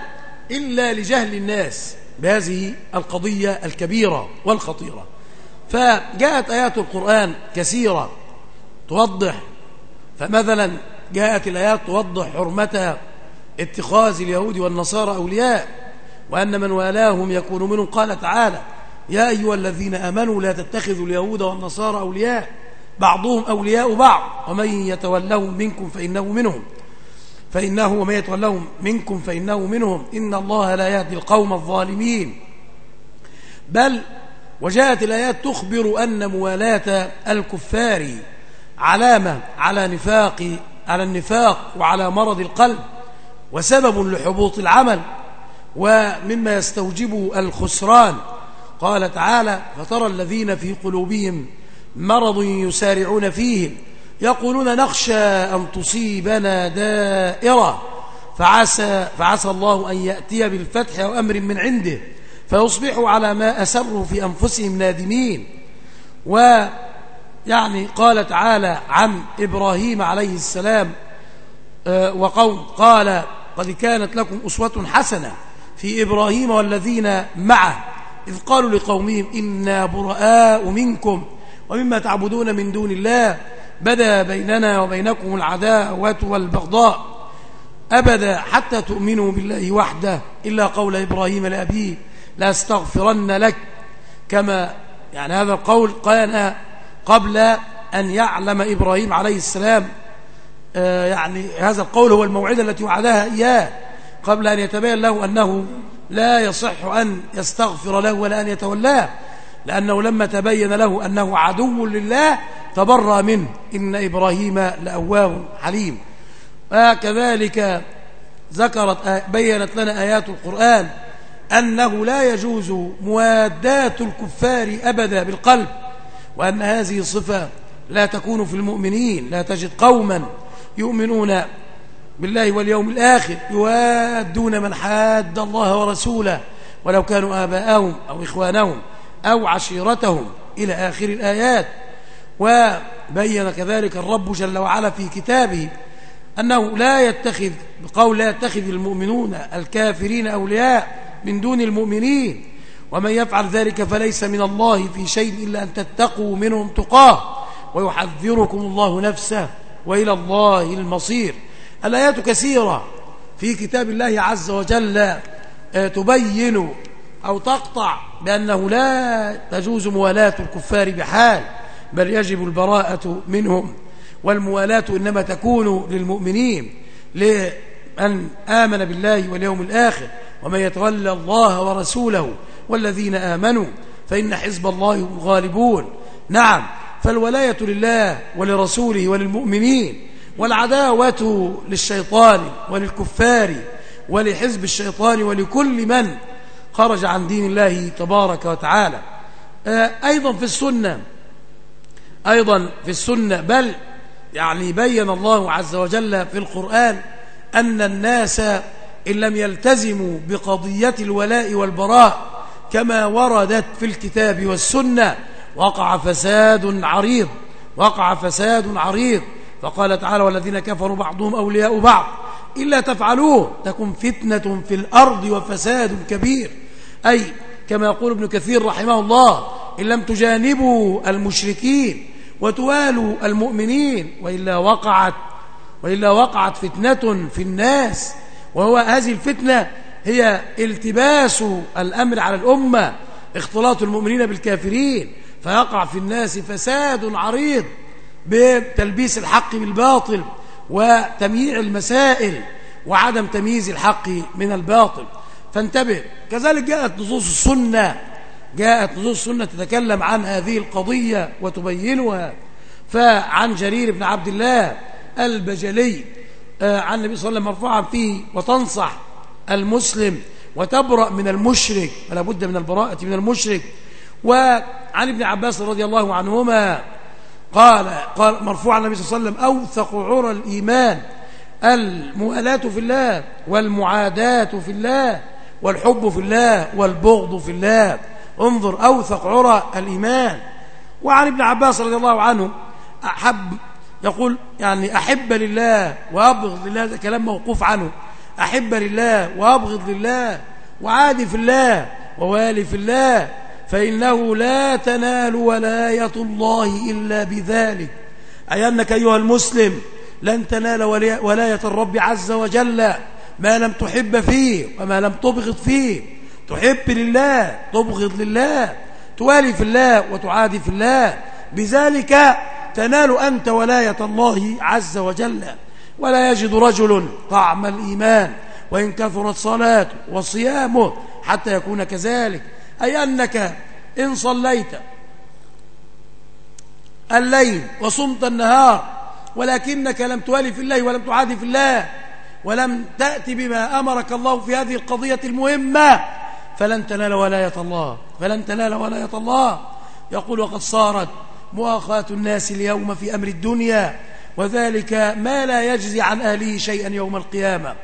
إلا لجهل الناس. بهذه القضية الكبيرة والخطيرة. فجاءت آيات القرآن كثيرة توضح فمثلا جاءت الآيات توضح حرمة اتخاذ اليهود والنصارى أولياء وأن من والاهم يكون منهم. قال تعالى يا أيها الذين أمنوا لا تتخذوا اليهود والنصارى أولياء بعضهم أولياء بعض ومن يتولهم منكم فإنه منهم. فإنه ومن يتولهم منكم فإنه منهم. إن الله لا يهدي القوم الظالمين. بل وجاءت الآيات تخبر أن موالاة الكفار علامة على نفاق على النفاق وعلى مرض القلب وسبب لحبوط العمل ومما يستوجب الخسران. قال تعالى فترى الذين في قلوبهم مرض يسارعون فيهم يقولون نخشى أن تصيبنا دائرة فعسى, فعسى الله أن يأتي بالفتح أو أمر من عنده فيصبحوا على ما أسروا في أنفسهم نادمين. ويعني قال تعالى عن إبراهيم عليه السلام آه، وقوم قال قد كانت لكم أسوة حسنة في إبراهيم والذين معه إذ قالوا لقومهم إنا براء منكم ومما تعبدون من دون الله بدا بيننا وبينكم العداوة والبغضاء. أبدا حتى تؤمنوا بالله وحده إلا قول إبراهيم لأبيه لا استغفرن لك. كما يعني هذا القول كان قبل أن يعلم إبراهيم عليه السلام آه، يعني هذا القول هو الموعدة التي وعدها إياه. قبل أن يتبين له أنه لا يصح أن يستغفر له ولا أن يتولاه. لأنه لما تبين له أنه عدو لله تبرى منه. إن إبراهيم لأواه حليم. وكذلك ذكرت بينت لنا آيات القرآن أنه لا يجوز موادات الكفار أبدا بالقلب وأن هذه صفة لا تكون في المؤمنين لا تجد قوما يؤمنون بالله واليوم الآخر يوادون من حاد الله ورسوله ولو كانوا آباءهم أو إخوانهم. أو عشيرتهم إلى آخر الآيات. وبين كذلك الرب جل وعلا في كتابه أنه لا يتخذ بقول لا يتخذ المؤمنون الكافرين أولياء من دون المؤمنين. ومن يفعل ذلك فليس من الله في شيء إلا أن تتقوا منهم تقاه ويحذركم الله نفسه وإلى الله المصير. الآيات كثيرة في كتاب الله عز وجل آه، تبين أو تقطع بأنه لا تجوز موالاة الكفار بحال بل يجب البراءة منهم. والموالاة إنما تكون للمؤمنين لمن آمن بالله واليوم الآخر ومن يتولى الله ورسوله والذين آمنوا فإن حزب الله هم الغالبون. نعم فالولاية لله ولرسوله وللمؤمنين والعداوة للشيطان وللكفار ولحزب الشيطان ولكل من خرج عن دين الله تبارك وتعالى. آه، أيضا في السنة أيضا في السنة بل يعني بين الله عز وجل في القرآن أن الناس إن لم يلتزموا بقضية الولاء والبراء كما وردت في الكتاب والسنة وقع فساد عريض وقع فساد عريض. فقال تعالى والذين كفروا بعضهم أولياء بعض. إلا تفعلوه تكن فتنة في الأرض وفساد كبير. أي كما يقول ابن كثير رحمه الله إن لم تجانبوا المشركين وتوالوا المؤمنين وإلا وقعت وإلا وقعت فتنة في الناس وهو هذه الفتنة هي التباس الأمر على الأمة اختلاط المؤمنين بالكافرين فيقع في الناس فساد عريض بتلبيس الحق بالباطل وتمييع المسائل وعدم تمييز الحق من الباطل. فانتبه. كذلك جاءت نصوص السنة. جاءت نصوص السنة تتكلم عن هذه القضية وتبينها. فعن جرير بن عبد الله البجلي آه، عن النبي صلى الله عليه وسلم مرفوعا فيه وتنصح المسلم وتبرأ من المشرك ولا بد من البراءة من المشرك. وعن ابن عباس رضي الله عنهما قال قال مرفوع النبي صلى الله عليه وسلم أوثق عرى الإيمان المؤلاة في الله والمعاداة في الله. والحب في الله والبغض في الله. انظر أوثق عرى الإيمان. وعن ابن عباس رضي الله عنه أحب يقول يعني أحب لله وأبغض لله هذا كلام موقوف عنه. أحب لله وأبغض لله وعادي في الله ووالي في الله فإنه لا تنال ولاية الله إلا بذلك. أي أنك أيها المسلم لن تنال ولاية الرب عز وجل. ما لم تحب فيه وما لم تبغض فيه. تحب لله تبغض لله توالي في الله وتعادي في الله. بذلك تنال أنت ولاية الله عز وجل. ولا يجد رجل طعم الإيمان وإن كثرت صلاته وصيامه حتى يكون كذلك. أي أنك إن صليت الليل وصمت النهار ولكنك لم توالي في الله ولم تعادي في الله ولم تأتي بما أمرك الله في هذه القضية المهمة. فلن تنال ولاية الله. فلن تنال ولاية الله. يقول وقد صارت مؤاخاة الناس اليوم في أمر الدنيا وذلك ما لا يجزي عن أهله شيئا يوم القيامة.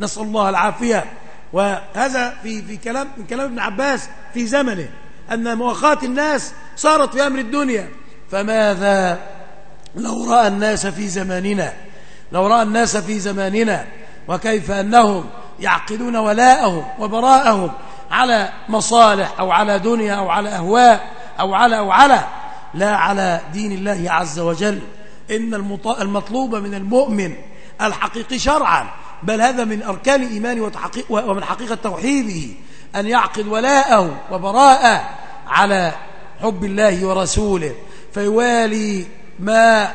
نسأل الله العافية. وهذا في في كلام من كلام ابن عباس في زمنه أن مؤاخاة الناس صارت في أمر الدنيا. فماذا لو رأى الناس في زماننا؟ لو رأى الناس في زماننا وكيف أنهم يعقدون ولاءهم وبراءهم على مصالح أو على دنيا أو على أهواء أو على أو على لا على دين الله عز وجل. إن المطلوب من المؤمن الحقيقي شرعا بل هذا من أركان الإيمان ومن حقيقة توحيده أن يعقد ولاءه وبراءه على حب الله ورسوله. فيوالي ما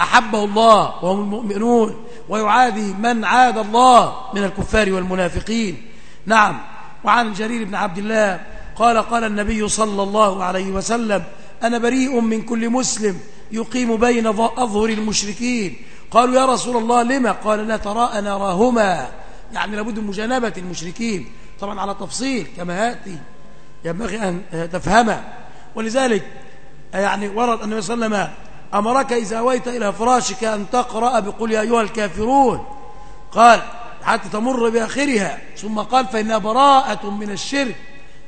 أحبه الله وهم المؤمنون. ويعادي من عاد الله من الكفار والمنافقين. نعم. وعن جرير بن عبد الله قال قال النبي صلى الله عليه وسلم أنا بريء من كل مسلم يقيم بين أظهر المشركين. قالوا يا رسول الله لما قال لا تراء نراهما يعني لابد من مجانبة المشركين. طبعا على تفصيل كما يأتي ينبغي أن تفهمه ولذلك يعني ورد النبي صلى الله عليه وسلم أمرك إذا أويت إلى فراشك أن تقرأ بقول يا أيها الكافرون؟ قال حتى تمر بآخرها. ثم قال فإنها براءة من الشرك.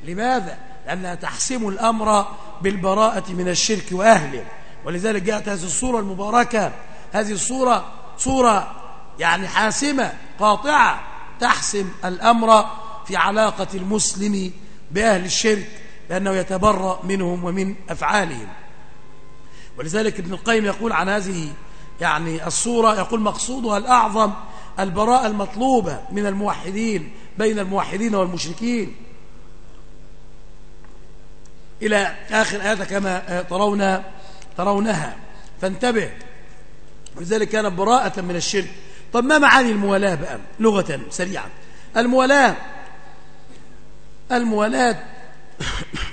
لماذا؟ لأنها تحسم الأمر بالبراءة من الشرك وأهله. ولذلك جاءت هذه الصورة المباركة. هذه الصورة صورة يعني حاسمة قاطعة تحسم الأمر في علاقة المسلم بأهل الشرك لأنه يتبرأ منهم ومن أفعالهم. ولذلك ابن القيم يقول عن هذه يعني الصورة يقول مقصودها الأعظم البراءة المطلوبة من الموحدين بين الموحدين والمشركين. إلى آخر آية كما ترون ترونها. فانتبه. ولذلك كانت براءة من الشرك. طب ما معاني الموالاة بقى؟ لغة سريعا الموالاة الموالاة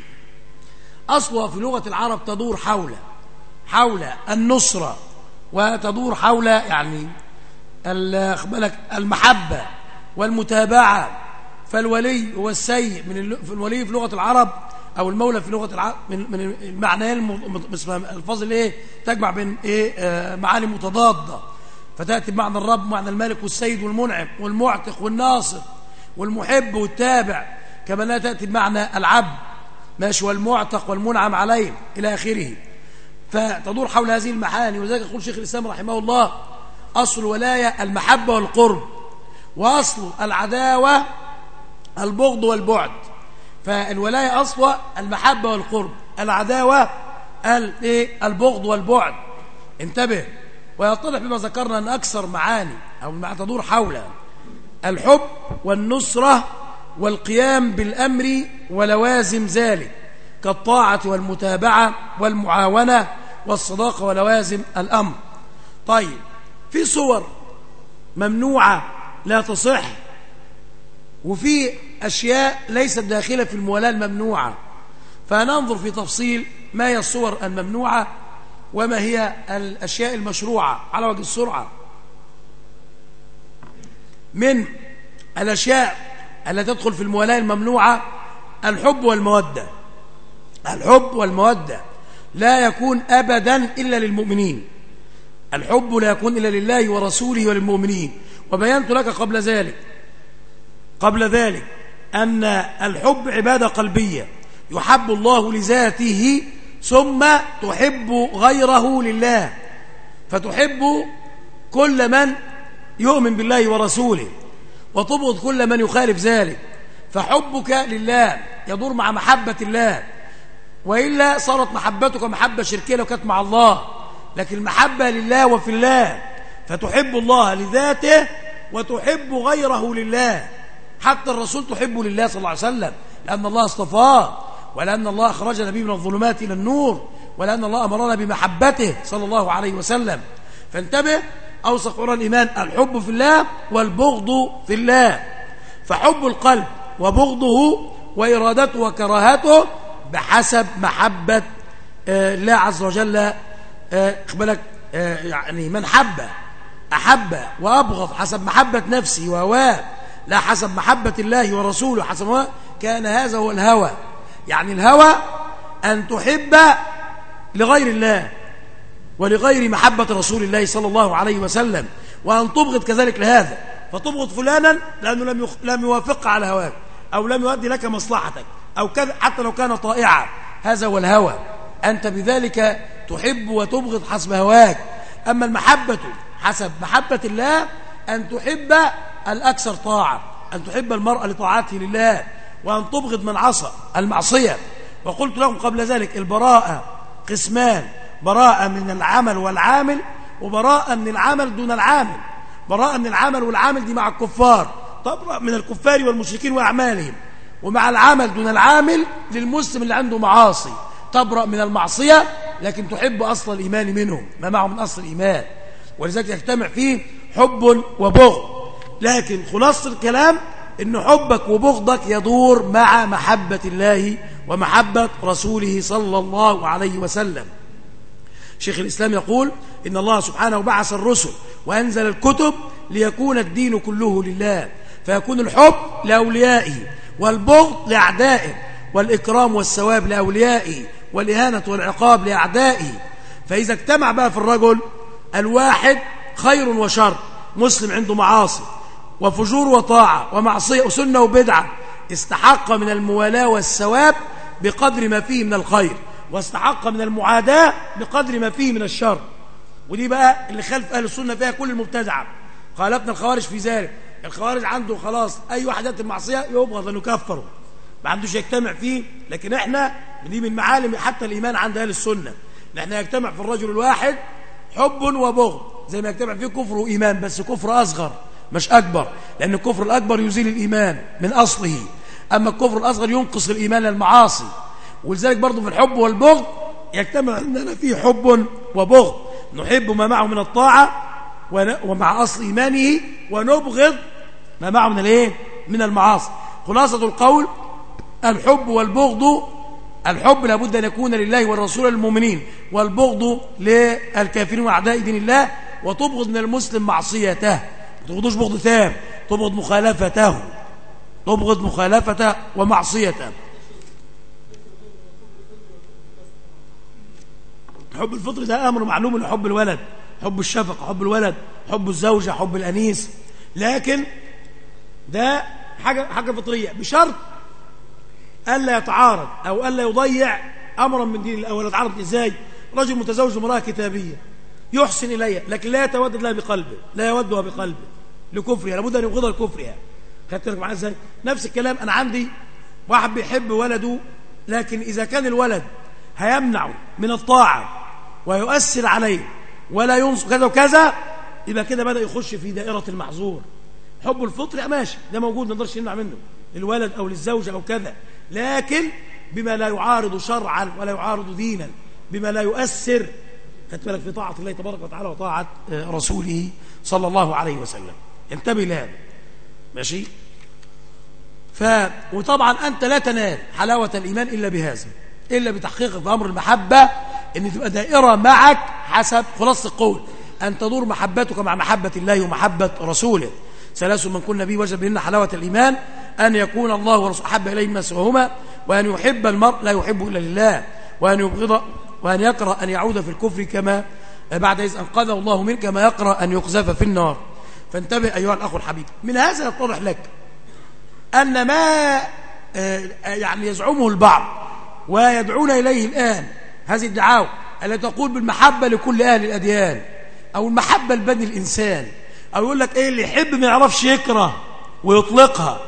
أصلها في لغة العرب تدور حول حول النصرة وتدور حول يعني المحبة والمتابعة فالولي هو السيء من الولي في لغة العرب أو المولى في لغة العرب من من المعنيين الفاظ الايه تجمع بين إيه؟ آه معاني متضادة. فتأتي بمعنى الرب معنى الملك والسيد والمنعم والمعتق والناصر والمحب والتابع. كما لا تأتي بمعنى العبد ماشي والمعتق والمنعم عليه إلى آخره. فتدور حول هذه المعاني. ولذلك يقول شيخ الإسلام رحمه الله أصل الولاية المحبة والقرب وأصل العداوة البغض والبعد. فالولاية أصل المحبة والقرب العداوة البغض والبعد. انتبه. ويطلع بما ذكرنا أن أكثر معاني أو تدور حول الحب والنصرة والقيام بالأمر ولوازم ذلك. كالطاعة والمتابعة والمعاونة والصداقة ولوازم الأمر. طيب في صور ممنوعة لا تصح وفي أشياء ليست داخلة في المولاة الممنوعة. فننظر في تفصيل ما هي الصور الممنوعة وما هي الأشياء المشروعة على وجه السرعة. من الأشياء التي تدخل في المولاة الممنوعة الحب والمودة. الحب والمودة لا يكون أبدا إلا للمؤمنين. الحب لا يكون إلا لله ورسوله وللمؤمنين. وبينت لك قبل ذلك قبل ذلك أن الحب عبادة قلبية. يحب الله لذاته ثم تحب غيره لله. فتحب كل من يؤمن بالله ورسوله وتبغض كل من يخالف ذلك. فحبك لله يدور مع محبة الله. وإلا صارت محبتك محبة شركية لو كانت مع الله. لكن المحبة لله وفي الله. فتحب الله لذاته وتحب غيره لله. حتى الرسول تحبه لله صلى الله عليه وسلم. لأن الله اصطفاه ولأن الله أخرج نبي من الظلمات إلى النور. ولأن الله أمرنا بمحبته صلى الله عليه وسلم. فانتبه. أوصف قرآن الإيمان. الحب في الله والبغض في الله. فحب القلب وبغضه وإرادته وكراهته بحسب محبة آه، الله عز وجل آه، آه، يعني من حب أحب وأبغض حسب محبة نفسي وهواه لا حسب محبة الله ورسوله حسب كان هذا هو الهوى يعني الهوى أن تحب لغير الله ولغير محبة رسول الله صلى الله عليه وسلم وأن تبغض كذلك لهذا فتبغض فلانا لأنه لم. لم يوافق على هواك أو لم يؤدي لك مصلحتك أو كذا حتى لو كان طائعا هذا هو الهوى. أنت بذلك تحب وتبغض حسب هواك. أما المحبة حسب محبة الله أن تحب الأكثر طاعة أن تحب المرأة لطاعته لله وأن تبغض من عصى المعصية. وقلت لكم قبل ذلك البراءة قسمان. براءة من العمل والعامل وبراءة من العمل دون العامل. براءة من العمل والعامل دي مع الكفار. تبرأ من الكفار والمشركين وأعمالهم. ومع العمل دون العامل للمسلم اللي عنده معاصي. تبرأ من المعصية لكن تحب أصل الإيمان منهم ما معه من أصل الإيمان. ولذلك يجتمع فيه حب وبغض. لكن خلاصة الكلام إن حبك وبغضك يدور مع محبة الله ومحبة رسوله صلى الله عليه وسلم. شيخ الإسلام يقول إن الله سبحانه بعث الرسل وأنزل الكتب ليكون الدين كله لله فيكون الحب لأوليائه. والبغض لأعدائه والإكرام والثواب لأوليائه والإهانة والعقاب لأعدائه. فإذا اجتمع بقى في الرجل الواحد خير وشر مسلم عنده معاصي وفجور وطاعة ومعصية وسنة وبدعة استحق من الموالاة والثواب بقدر ما فيه من الخير واستحق من المعاداة بقدر ما فيه من الشر. ودي بقى اللي خلف أهل السنة فيها كل المبتدعة. خالفنا الخوارج في ذلك. الخوارج عنده خلاص أي واحد يأتي المعصية يبغض أنه كفره. ما عندوش يجتمع فيه لكن إحنا دي من معالم حتى الإيمان عند أهل السنة. نحن يجتمع في الرجل الواحد حب وبغض زي ما يجتمع فيه كفر وإيمان بس كفر أصغر مش أكبر لأن الكفر الأكبر يزيل الإيمان من أصله. أما الكفر الأصغر ينقص الإيمان المعاصي ولذلك برضه في الحب والبغض يجتمع عندنا فيه حب وبغض. نحب ما معه من الطاعة ومع أصل إيمانه ونبغض ما معه من الإيه؟ من المعاصي. خلاصة القول الحب والبغض الحب لابد أن يكون لله والرسول للمؤمنين والبغض للكافرين وأعداء دين الله وتبغض من المسلم معصيته. ما تبغضوش بغض تام تبغض مخالفته. تبغض مخالفته ومعصيته. حب الفطر ده أمر معلوم من حب الولد. حب الشفقة حب الولد حب الزوجة حب الأنيس. لكن ده حاجة, حاجة فطرية. بشرط ألا يتعارض أو ألا يضيع أمرا من دين الله ولا يتعارض إزاي؟ رجل متزوج امرأة كتابية. يحسن إليها لكن لا يتودد لها بقلبه لا يودها بقلبه لكفرها. لابد أن يبغضها لكفرها. خدت لك معايا إزاي؟ نفس الكلام. أنا عندي واحد بيحب ولده لكن إذا كان الولد هيمنعه من الطاعة ويؤثر عليه ولا ينصر كذا وكذا. يبقى كده بدأ يخش في دائرة المحظور حب الفطر ماشي ده موجود ما نقدرش نمنع منه. للولد أو للزوجة أو كذا. لكن بما لا يعارض شرعا ولا يعارض دينا بما لا يؤثر خدت بالك في طاعة الله تبارك وتعالى وطاعة آه، رسوله صلى الله عليه وسلم. انتبه لهذا. ماشي؟ ف وطبعا أنت لا تنال حلاوة الإيمان إلا بهذا. إلا بتحقيق في أمر المحبة أن تبقى دائرة معك حسب خلاصة القول. أن تدور محبتك مع محبة الله ومحبة رسوله. ثلاث من كل نبي وجب لنا حلاوة الإيمان أن يكون الله ورسوله أحب إليه ما سواهما وأن يحب المرء لا يحب إلا لله وأن يبغض وأن يكره أن يعود في الكفر كما بعد إذ أنقذه الله منه كما يكره أن يقذف في النار. فانتبه أيها الأخ الحبيب. من هذا يتضح لك؟ أن ما آه، يعني يزعمه البعض. ويدعون إليه الآن. هذه الدعاوى التي تقول بالمحبة لكل أهل الأديان أو المحبة لبني الإنسان أو يقول لك إيه اللي يحب ما يعرفش يكره ويطلقها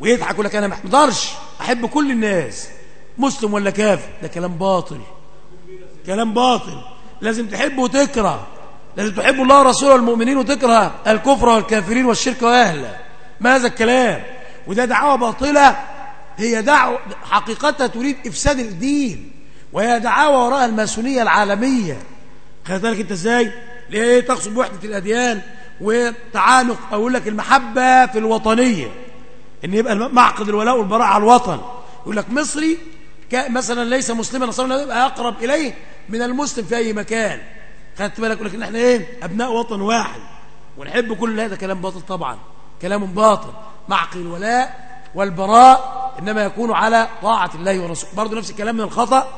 ويضحك يقول لك أنا ما أقدرش أحب كل الناس. مسلم ولا كافر؟ ده كلام باطل. كلام باطل. لازم تحب وتكره. لازم تحب الله ورسوله والمؤمنين وتكره الكفر والكافرين والشرك وأهله. ما هذا الكلام؟ وده دعوه باطلة هي دعوة حقيقتها تريد إفساد الدين وهي دعوه وراء الماسونية العالمية. خدت بالك أنت إزاي؟ ليه؟ تقصد بوحده الأديان وتعانق أقول لك المحبة في الوطنية؟ إن يبقى معقد الولاء والبراء على الوطن. يقول لك مصري مثلا ليس مسلما نصرا يبقى أقرب إليه من المسلم في أي مكان. خدت بالك؟ لك إحنا إيه؟ أبناء وطن واحد. ونحب كل هذا كلام باطل طبعا. كلام باطل. معقد الولاء والبراء إنما يكون على طاعة الله ورسوله. برضه نفس الكلام من الخطأ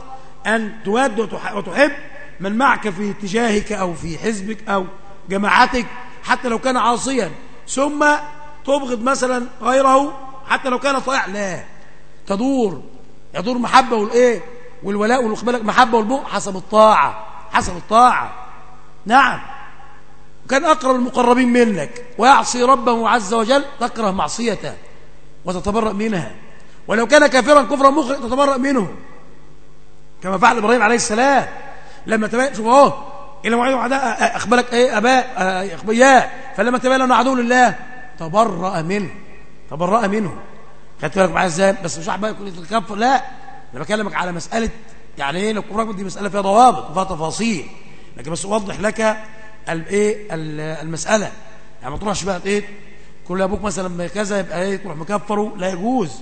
أن تود وتحب من معك في اتجاهك أو في حزبك أو جماعتك حتى لو كان عاصيا. ثم تبغض مثلا غيره حتى لو كان طائع. لا. تدور. يدور محبة والإيه؟ والولاء والإقبال محبة والبغض حسب الطاعة. حسب الطاعة. نعم. كان أقرب المقربين منك. ويعصي ربه عز وجل تكره معصيته. وتتبرأ منها. ولو كان كافرا كفرا مخرج تتبرأ منه. كما فعل إبراهيم عليه السلام. لما تبين شوف أهو. إلى معين عداء أخبرك إيه أباء أخبياء فلما تبين أنه عدو لله تبرأ منه. تبرأ منه. خدت بالك معايا إزاي؟ بس مش بقى يكون يتكفر لا. أنا بكلمك على مساله يعني إيه لو دي مسألة فيها ضوابط وفيها تفاصيل. لكن بس أوضح لك الايه المسألة. يعني ما تروحش بقى إيه كل أبوك مثلا كذا يبقى تروح مكفره لا يجوز.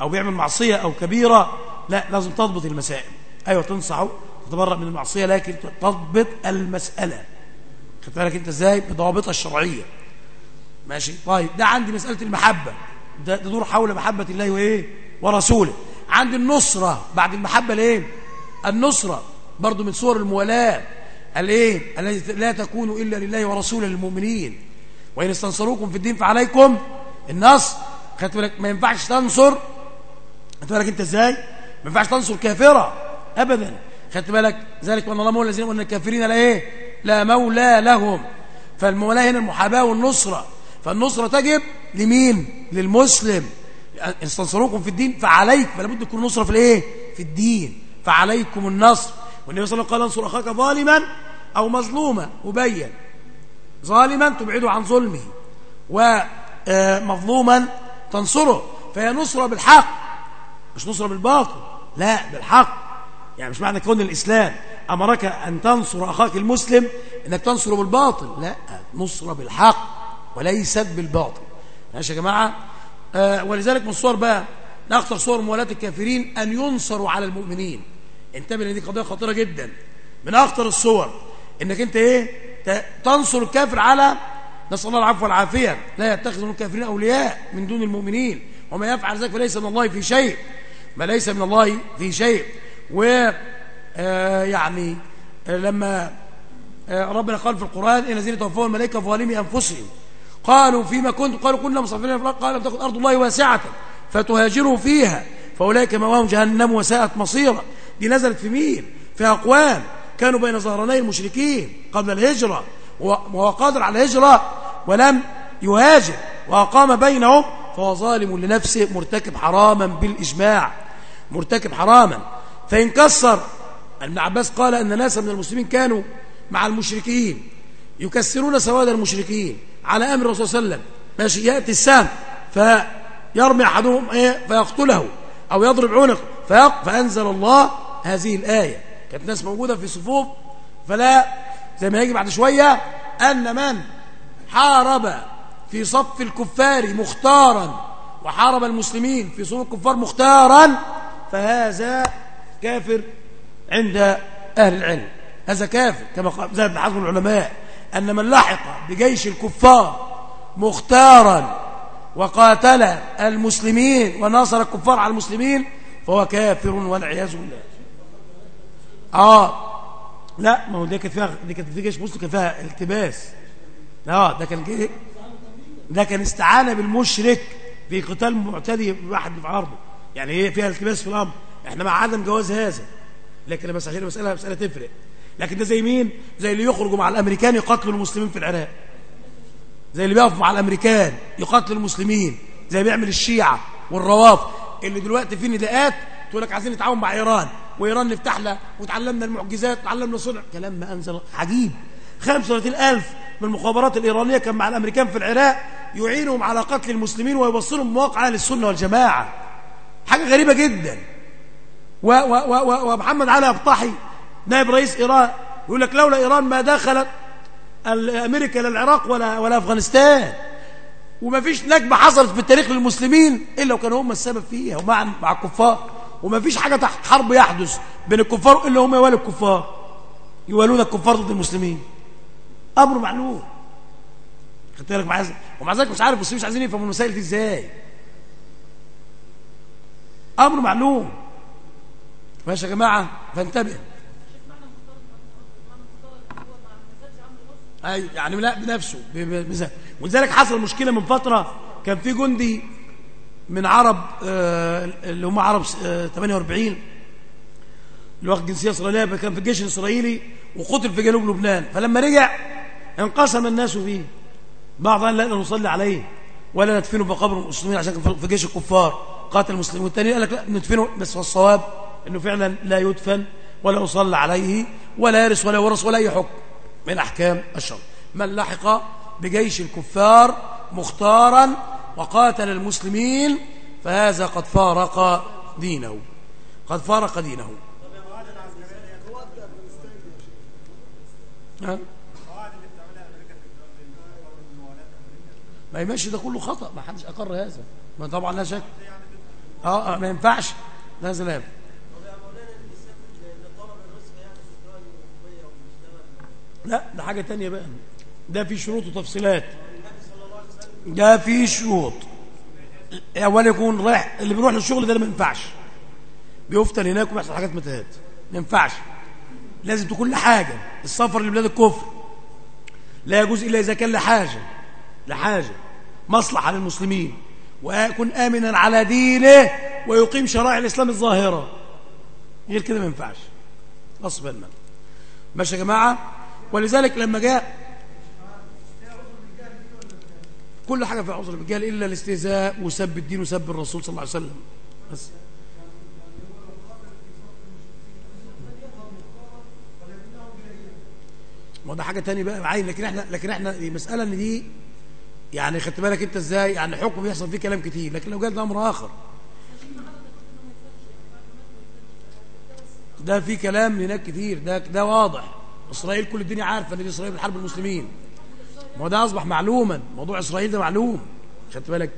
أو بيعمل معصية أو كبيرة لا لازم تضبط المسائل. أيوه تنصحه تتبرأ من المعصية لكن تضبط المسألة. خدت بالك أنت إزاي؟ بضوابطها الشرعية. ماشي؟ طيب ده عندي مسألة المحبة. ده تدور حول محبة الله وإيه؟ ورسوله. عند النصرة. بعد المحبة لإيه؟ النصرة. برضو من صور الموالاة. الإيه؟ التي لا تكون إلا لله ورسوله للمؤمنين وإن استنصروكم في الدين فعليكم النصر خدت بالك؟ ما ينفعش تنصر. خدت بالك أنت إزاي؟ ما ينفعش تنصر كافرة. أبدا. خدت بالك ذلك وأن الله مولى الذين وأن الكافرين لا إيه؟ لا مولى لهم. فالمولاة هنا المحاباة والنصرة. فالنصرة تجب لمين؟ للمسلم. استنصروكم في الدين فعليك. فلا بد تكون نصرة في الإيه؟ في الدين. فعليكم النصر. والنبي صلى الله عليه وسلم قال انصر أخاك ظالما أو مظلوما مبين ظالما تبعده عن ظلمه ومظلوما تنصره فهي نصرة بالحق مش نصرة بالباطل لا بالحق. يعني مش معنى كون الإسلام أمرك أن تنصر أخاك المسلم أنك تنصره بالباطل لا نصرة بالحق وليست بالباطل. ماشي يا جماعة؟ آه ولذلك من الصور بقى أخطر صور موالاة الكافرين أن ينصروا على المؤمنين. انتبه لأن دي قضية خطيرة جدا. من أخطر الصور إنك أنت إيه؟ تنصر الكافر على نسأل الله العفو والعافية. لا يتخذ الكافرين أولياء من دون المؤمنين. وما يفعل ذلك فليس من الله في شيء. ما ليس من الله في شيء. و آه يعني آه لما آه ربنا قال في القرآن إن الذين توفوا الملائكة ظالمي أنفسهم. قالوا فيما كنت قالوا كنا مصرفين في قال لم تكن أرض الله واسعة فتهاجروا فيها. فأولئك مواهم جهنم وساءت مصيرا. دي نزلت في مين؟ في أقوام. كانوا بين ظهراني المشركين قبل الهجرة وهو قادر على الهجرة ولم يهاجر وأقام بينهم فهو ظالم لنفسه مرتكب حراما بالإجماع مرتكب حراما. فإن كسر ابن عباس قال أن ناسا من المسلمين كانوا مع المشركين يكسرون سواد المشركين على أمر الرسول صلى الله عليه وسلم. ماشي يأتي السام فيرمي أحدهم إيه؟ فيقتله أو يضرب عنقه فأنزل الله هذه الآية. كانت ناس موجودة في صفوف فلا زي ما يجي بعد شوية أن من حارب في صف الكفار مختارا وحارب المسلمين في صف الكفار مختارا فهذا كافر عند أهل العلم. هذا كافر كما قال حزم العلماء أن من لحق بجيش الكفار مختارا وقاتل المسلمين وناصر الكفار على المسلمين فهو كافر والعياذ بالله. آه. لا ما هو دي كانت فيها دي كانت في جيش مسلم كان فيها التباس. آه ده كان ده كان استعانه بالمشرك في قتال معتدي بواحد في عرضه يعني إيه فيها التباس في الأمر؟ إحنا مع عدم جواز هذا. لكن بس عشان المساله مسألة تفرق. لكن ده زي مين؟ زي اللي يخرجوا مع الأمريكان يقاتلوا المسلمين في العراق. زي اللي بيقفوا مع الأمريكان يقاتلوا المسلمين. زي بيعمل الشيعة والروافض. اللي دلوقتي في نداءات تقول لك عايزين نتعاون مع إيران. وإيران نفتح لها وتعلمنا المعجزات وتعلمنا صنع. كلام ما أنزل. عجيب. 35 ألف من المخابرات الإيرانية كان مع الأمريكان في العراق يعينهم على قتل المسلمين ويوصلهم مواقع أهل السنة والجماعة. حاجة غريبة جدا. ومحمد علي أبطحي نائب رئيس إيران يقول لك لولا إيران ما دخلت أمريكا للعراق ولا, ولا أفغانستان. وما فيش نكبة حصلت في التاريخ للمسلمين إلا وكانوا هم السبب فيها ومع مع الكفار. وما فيش حاجة تحت حرب يحدث بين الكفار إلا هم يوالوا الكفار. يوالون الكفار ضد المسلمين. أمر معلوم خدت بالك معايا ومع ذلك مش عارف المسلمين مش عايزين يفهموا المسائل دي إزاي. أمر معلوم. ماشي يا جماعة؟ فانتبه. أي يعني لا بنفسه. ولذلك حصل مشكلة من فترة. كان في جندي من عرب آه، اللي هم عرب 48 آه، اللي واخد جنسية إسرائيلية كان في الجيش الإسرائيلي وقتل في جنوب لبنان. فلما رجع انقسم الناس فيه. بعض قال لا نصلي عليه ولا ندفنه في قبر المسلمين عشان كان في جيش الكفار قاتل المسلمين. والثاني قال لك لا ندفنه بس الصواب إنه فعلا لا يدفن ولا يصلى عليه ولا يرث ولا يورث ولا اي حكم من أحكام الشرع من لحق بجيش الكفار مختارا وقاتل المسلمين فهذا قد فارق دينه. قد فارق دينه. ما يمشي ده كله خطأ. ما حدش أقر هذا. ما طبعا لا شك. آه, آه، ما ينفعش. لا لا ده حاجة تانية بقى. ده في شروط وتفصيلات. ده في شروط. أول يكون رايح اللي بيروح للشغل ده ما ينفعش. بيفتن هناك وبيحصل حاجات متهات ما ينفعش. لازم تكون لحاجة. السفر لبلاد الكفر. لا يجوز إلا إذا كان لحاجة. لحاجة. مصلحة للمسلمين. ويكون آمنا على دينه ويقيم شرائع الإسلام الظاهرة. غير كده ما ينفعش. غصب عننا ماشي يا جماعة؟ ولذلك لما جاء كل حاجة في عذر الرجال إلا الاستهزاء وسب الدين وسب الرسول صلى الله عليه وسلم. بس. ما ده حاجة تانية بقى. عين لكن إحنا لكن إحنا المسألة إن دي يعني خدت بالك أنت إزاي؟ يعني حكم بيحصل فيه كلام كتير. لكن لو جاء ده أمر آخر. ده في كلام هناك كتير. ده ده واضح. إسرائيل كل الدنيا عارفة إن إسرائيل بتحارب المسلمين. ما ده أصبح معلوما. موضوع إسرائيل ده معلوم. خدت بالك؟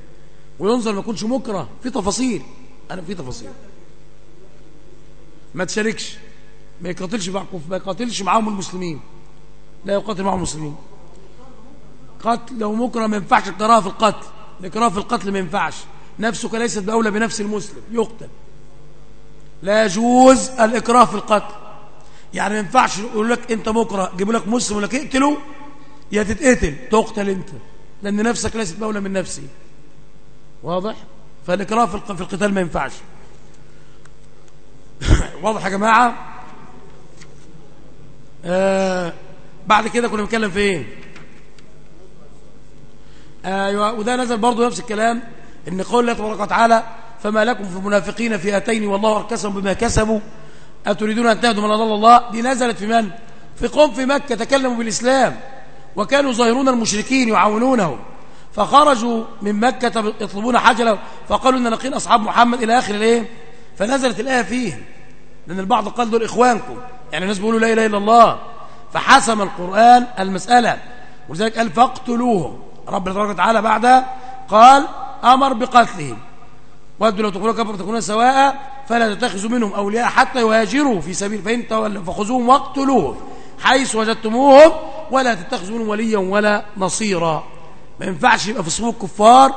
وينظر ما يكونش مكره. في تفاصيل. أنا في تفاصيل. ما تشاركش. ما يقاتلش ما يقاتلش معاهم المسلمين. لا يقاتل معهم المسلمين. قتل لو مكره ما ينفعش الكراهه في القتل. الكراهه في القتل ما ينفعش. نفسك ليست بأولى بنفس المسلم. يقتل. لا يجوز الإكراه في القتل. يعني ما ينفعش يقول لك أنت مكره. جيبوا لك مسلم ولا اقتله يا تتقتل تقتل أنت. لأن نفسك ليست باولى من نفسي. واضح؟ فالإكراه في القتال ما ينفعش. واضح يا جماعة؟ آه بعد كده كنا بنتكلم في إيه؟ أيوه وده نزل برضه نفس الكلام إن قول الله تبارك وتعالى فما لكم في المنافقين فئتين والله أركسهم بما كسبوا أتريدون أن تهدوا من الله؟ دي نزلت في من؟ في قوم في مكة تكلموا بالإسلام. وكانوا ظاهرون المشركين يعاونونهم. فخرجوا من مكة يطلبون حاجة فقالوا إن نقين أصحاب محمد إلى آخر الإيه؟ فنزلت الآية فيهم. لأن البعض قال دول إخوانكم. يعني الناس بيقولوا لا إله إلا الله. فحسم القرآن المسألة. ولذلك قال فاقتلوهم. رب تبارك وتعالى بعد قال أمر بقتلهم. ودوا لو تكونوا كفر تكونوا سواء فلا تتخذوا منهم أولياء حتى يهاجروا في سبيل. فإن تولوا فخذوهم واقتلوهم. حيث وجدتموهم ولا تتخذوا منهم وليا ولا نصيرا. ما ينفعش يبقى في صفوف الكفار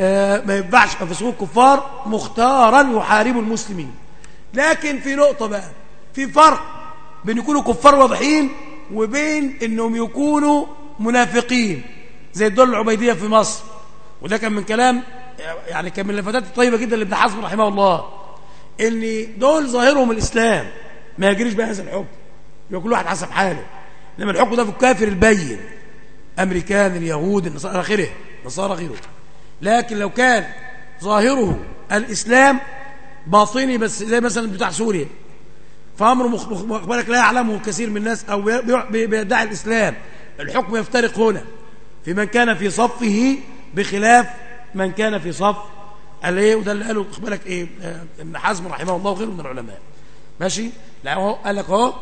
آه ما ينفعش يبقى في صفوف الكفار مختارا يحارب المسلمين. لكن في نقطة بقى في فرق بين يكونوا كفار واضحين وبين إنهم يكونوا منافقين زي الدول العبيدية في مصر. وده كان من كلام يعني كان من الفتات الطيبة جدا لابن حزم رحمه الله إن دول ظاهرهم الإسلام ما يجريش بهذا الحكم. يبقى كل واحد حسب حاله. لما الحكم ده في الكافر البين. أمريكان اليهود النصارى آخره. نصارى غيره. لكن لو كان ظاهره الإسلام باطني بس زي مثلا بتاع سوريا. فأمر مخبرك لا يعلمه كثير من الناس أو بيدعي الإسلام. الحكم يفترق هنا. في من كان في صفه بخلاف من كان في صف الإيه؟ وده اللي قاله بالك إيه؟ آه، ابن حزم رحمه الله وغيره من العلماء. ماشي؟ لا هو قال لك أهو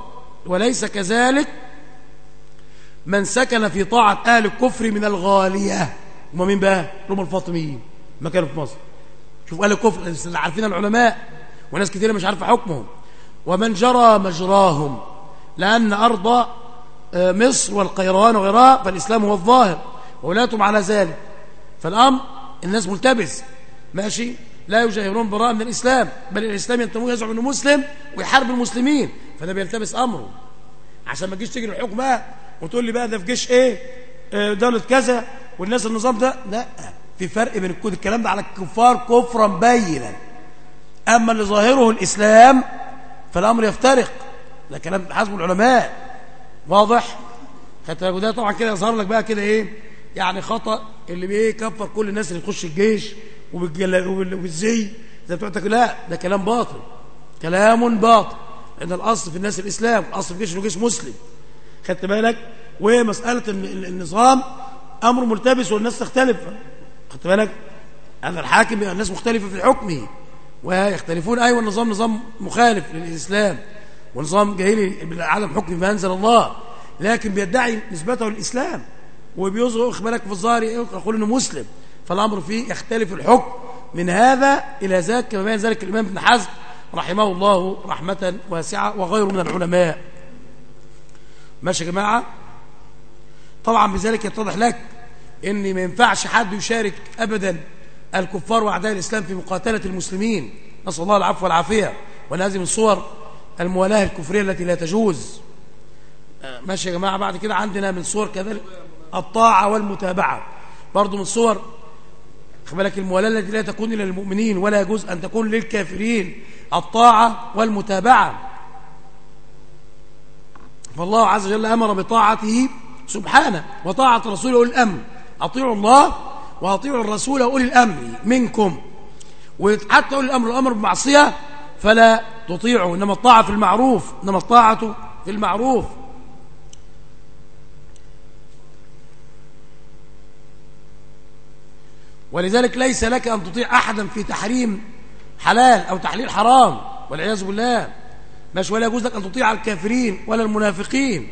وليس كذلك من سكن في طاعة أهل الكفر من الغالية. هم مين بقى؟ هم الفاطميين. ما كانوا في مصر. شوف أهل الكفر اللي عارفين العلماء وناس كثيرة مش عارفة حكمهم. ومن جرى مجراهم لأن أرض آه، مصر والقيروان وغيرها فالإسلام هو الظاهر وولاتهم على ذلك. فالأمر الناس ملتبس. ماشي؟ لا يجاهرون براء من الإسلام بل الإسلام ينتمون يزعم أنه مسلم ويحارب المسلمين. فده بيلتبس أمره. عشان ما تجيش تجري الحكم بقى. وتقول لي بقى ده في جيش إيه؟ آه، دولة كذا. والناس النظام ده لا في فرق بين الكود الكلام ده على الكفار كفرا بينا أما اللي ظاهره الإسلام فالأمر يفترق. ده كلام حسب العلماء. واضح؟ حتى ده طبعا كده يظهر لك بقى كده إيه؟ يعني خطأ اللي بايه كفر كل الناس اللي تخش الجيش وبالزي زي بتوع لا ده كلام باطل. كلام باطل. لأن الأصل في الناس الإسلام الأصل في الجيش انه جيش مسلم. خدت بالك؟ ومسألة النظام أمر ملتبس والناس تختلف. خدت بالك؟ هذا الحاكم الناس مختلفة في حكمه. ويختلفون. أيوه النظام نظام مخالف للإسلام. ونظام جاهلي عدم حكم ما أنزل الله. لكن بيدعي نسبته للإسلام. وبيظهر بالك في الظاهر يقول إنه مسلم. فالأمر فيه يختلف الحكم. من هذا إلى ذاك كما بين ذلك الإمام ابن حزم رحمه الله رحمة واسعة وغيره من العلماء. ماشي يا جماعة؟ طبعا بذلك يتضح لك ان ما ينفعش حد يشارك ابدا الكفار وأعداء الإسلام في مقاتلة المسلمين. نسأل الله العفو والعافية. ولازم من صور الموالاه الكفرية التي لا تجوز. ماشي يا جماعة؟ بعد كده عندنا من صور كذلك الطاعة والمتابعة. برضو من صور بالك الموالاة التي لا تكون إلى المؤمنين ولا يجوز أن تكون للكافرين. الطاعة والمتابعة. فالله عز وجل أمر بطاعته سبحانه وطاعة رسوله أولي الأمر. أطيعوا الله وأطيعوا الرسول أولي الأمر منكم. وحتى أولي الأمر الأمر بمعصية فلا تطيعوا. إنما الطاعة في المعروف إنما الطاعة في المعروف. ولذلك ليس لك أن تطيع أحدا في تحريم حلال أو تحليل حرام والعياذ بالله. مش ولا يجوز لك أن تطيع الكافرين ولا المنافقين.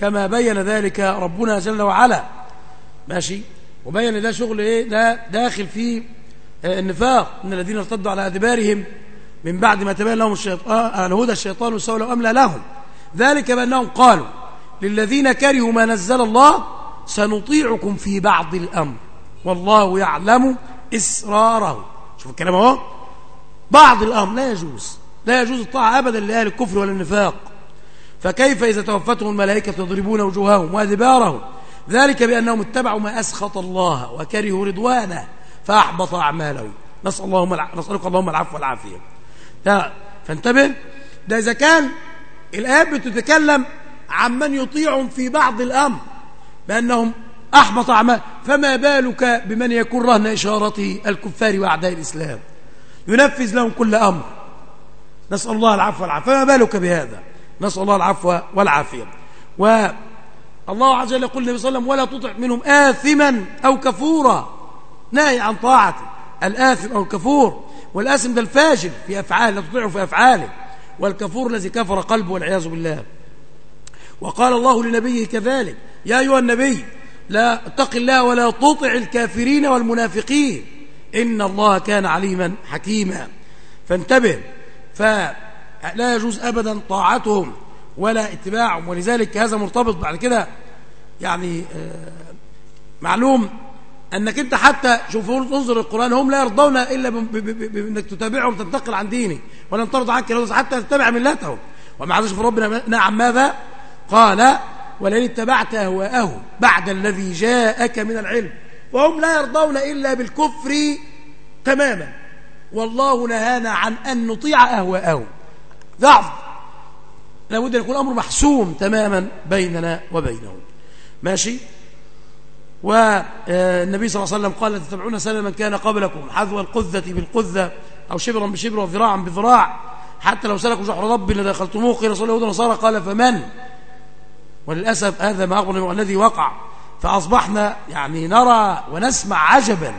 كما بين ذلك ربنا جل وعلا. ماشي؟ وبين ده شغل إيه؟ ده داخل في آه، النفاق. إن الذين ارتدوا على أدبارهم من بعد ما تبين لهم الشيطان الهدى الشيطان وسولوا املى لهم. ذلك بأنهم قالوا للذين كرهوا ما نزل الله سنطيعكم في بعض الأمر. والله يعلم إسراره. شوف الكلام أهو. بعض الأمر لا يجوز. لا يجوز الطاعة أبدا لأهل الكفر ولا النفاق. فكيف إذا توفتهم الملائكة يضربون وجوههم وأدبارهم؟ ذلك بأنهم اتبعوا ما أسخط الله وكرهوا رضوانه فأحبط أعمالهم. نسأل اللهم نسألك اللهم العفو والعافية. فانتبه. ده إذا كان الآيات بتتكلم عن من يطيعهم في بعض الأمر بأنهم أحبط أعمال. فما بالك بمن يكون رهن إشارته الكفار وأعداء الإسلام؟ ينفذ لهم كل أمر. نسأل الله العفو والعافية. فما بالك بهذا؟ نسأل الله العفو والعافية. والله عز وجل يقول النبي صلى الله عليه وسلم ولا تطع منهم آثما أو كفورا. ناهي عن طاعته. الآثم أو الكفور. والآثم ده الفاجر في أفعاله لا تطيعه في أفعاله. والكفور الذي كفر قلبه والعياذ بالله. وقال الله لنبيه كذلك يا أيها النبي لا اتق الله ولا تطع الكافرين والمنافقين. إن الله كان عليما حكيما. فانتبه فلا يجوز أبدا طاعتهم ولا اتباعهم ولذلك هذا مرتبط بعد كده يعني آه، معلوم أنك أنت حتى شوف انظر القرآن هم لا يرضون إلا بأنك تتابعهم تنتقل عن ديني ولن ترضى عنك حتى تتبع ملتهم. ومع ذلك ربنا نعم ماذا؟ قال ولئن اتبعت أهواءهم بعد الذي جاءك من العلم وهم لا يرضون إلا بالكفر تماما. والله نهانا عن أن نطيع أهواءهم. ضعف لابد أن يكون الأمر محسوم تماما بيننا وبينهم. ماشي؟ والنبي صلى الله عليه وسلم قال تتبعون سنة من كان قبلكم؟ حذو القذة بالقذة أو شبرا بشبر وذراعا بذراع. حتى لو سلكوا شحر ربي لدخلتموه قيل رسول الله ونصارى. قال فمن؟ وللأسف هذا ما أغلب الذي وقع. فأصبحنا يعني نرى ونسمع عجبا.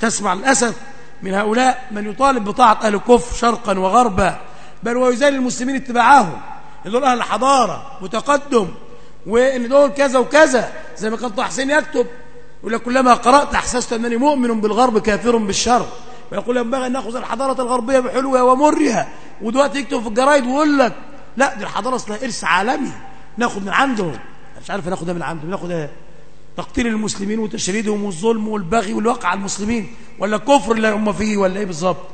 تسمع للأسف من هؤلاء من يطالب بطاعة أهل الكفر شرقا وغربا بل ويزال المسلمين اتباعهم. دول أهل حضارة وتقدم وإن دول كذا وكذا زي ما كان طه حسين يكتب يقول لك كلما قرأت أحسست أنني مؤمن بالغرب كافر بالشر. ويقول ينبغي أن نأخذ الحضارة الغربية بحلوها ومرها. ودلوقتي يكتب في الجرايد ويقول لك لا دي الحضارة أصلها إرث عالمي نأخذ من عندهم مش عارف ناخذ من عندهم إيه تقتيل المسلمين وتشريدهم والظلم والبغي والواقع على المسلمين ولا الكفر اللي هم فيه ولا إيه بالظبط.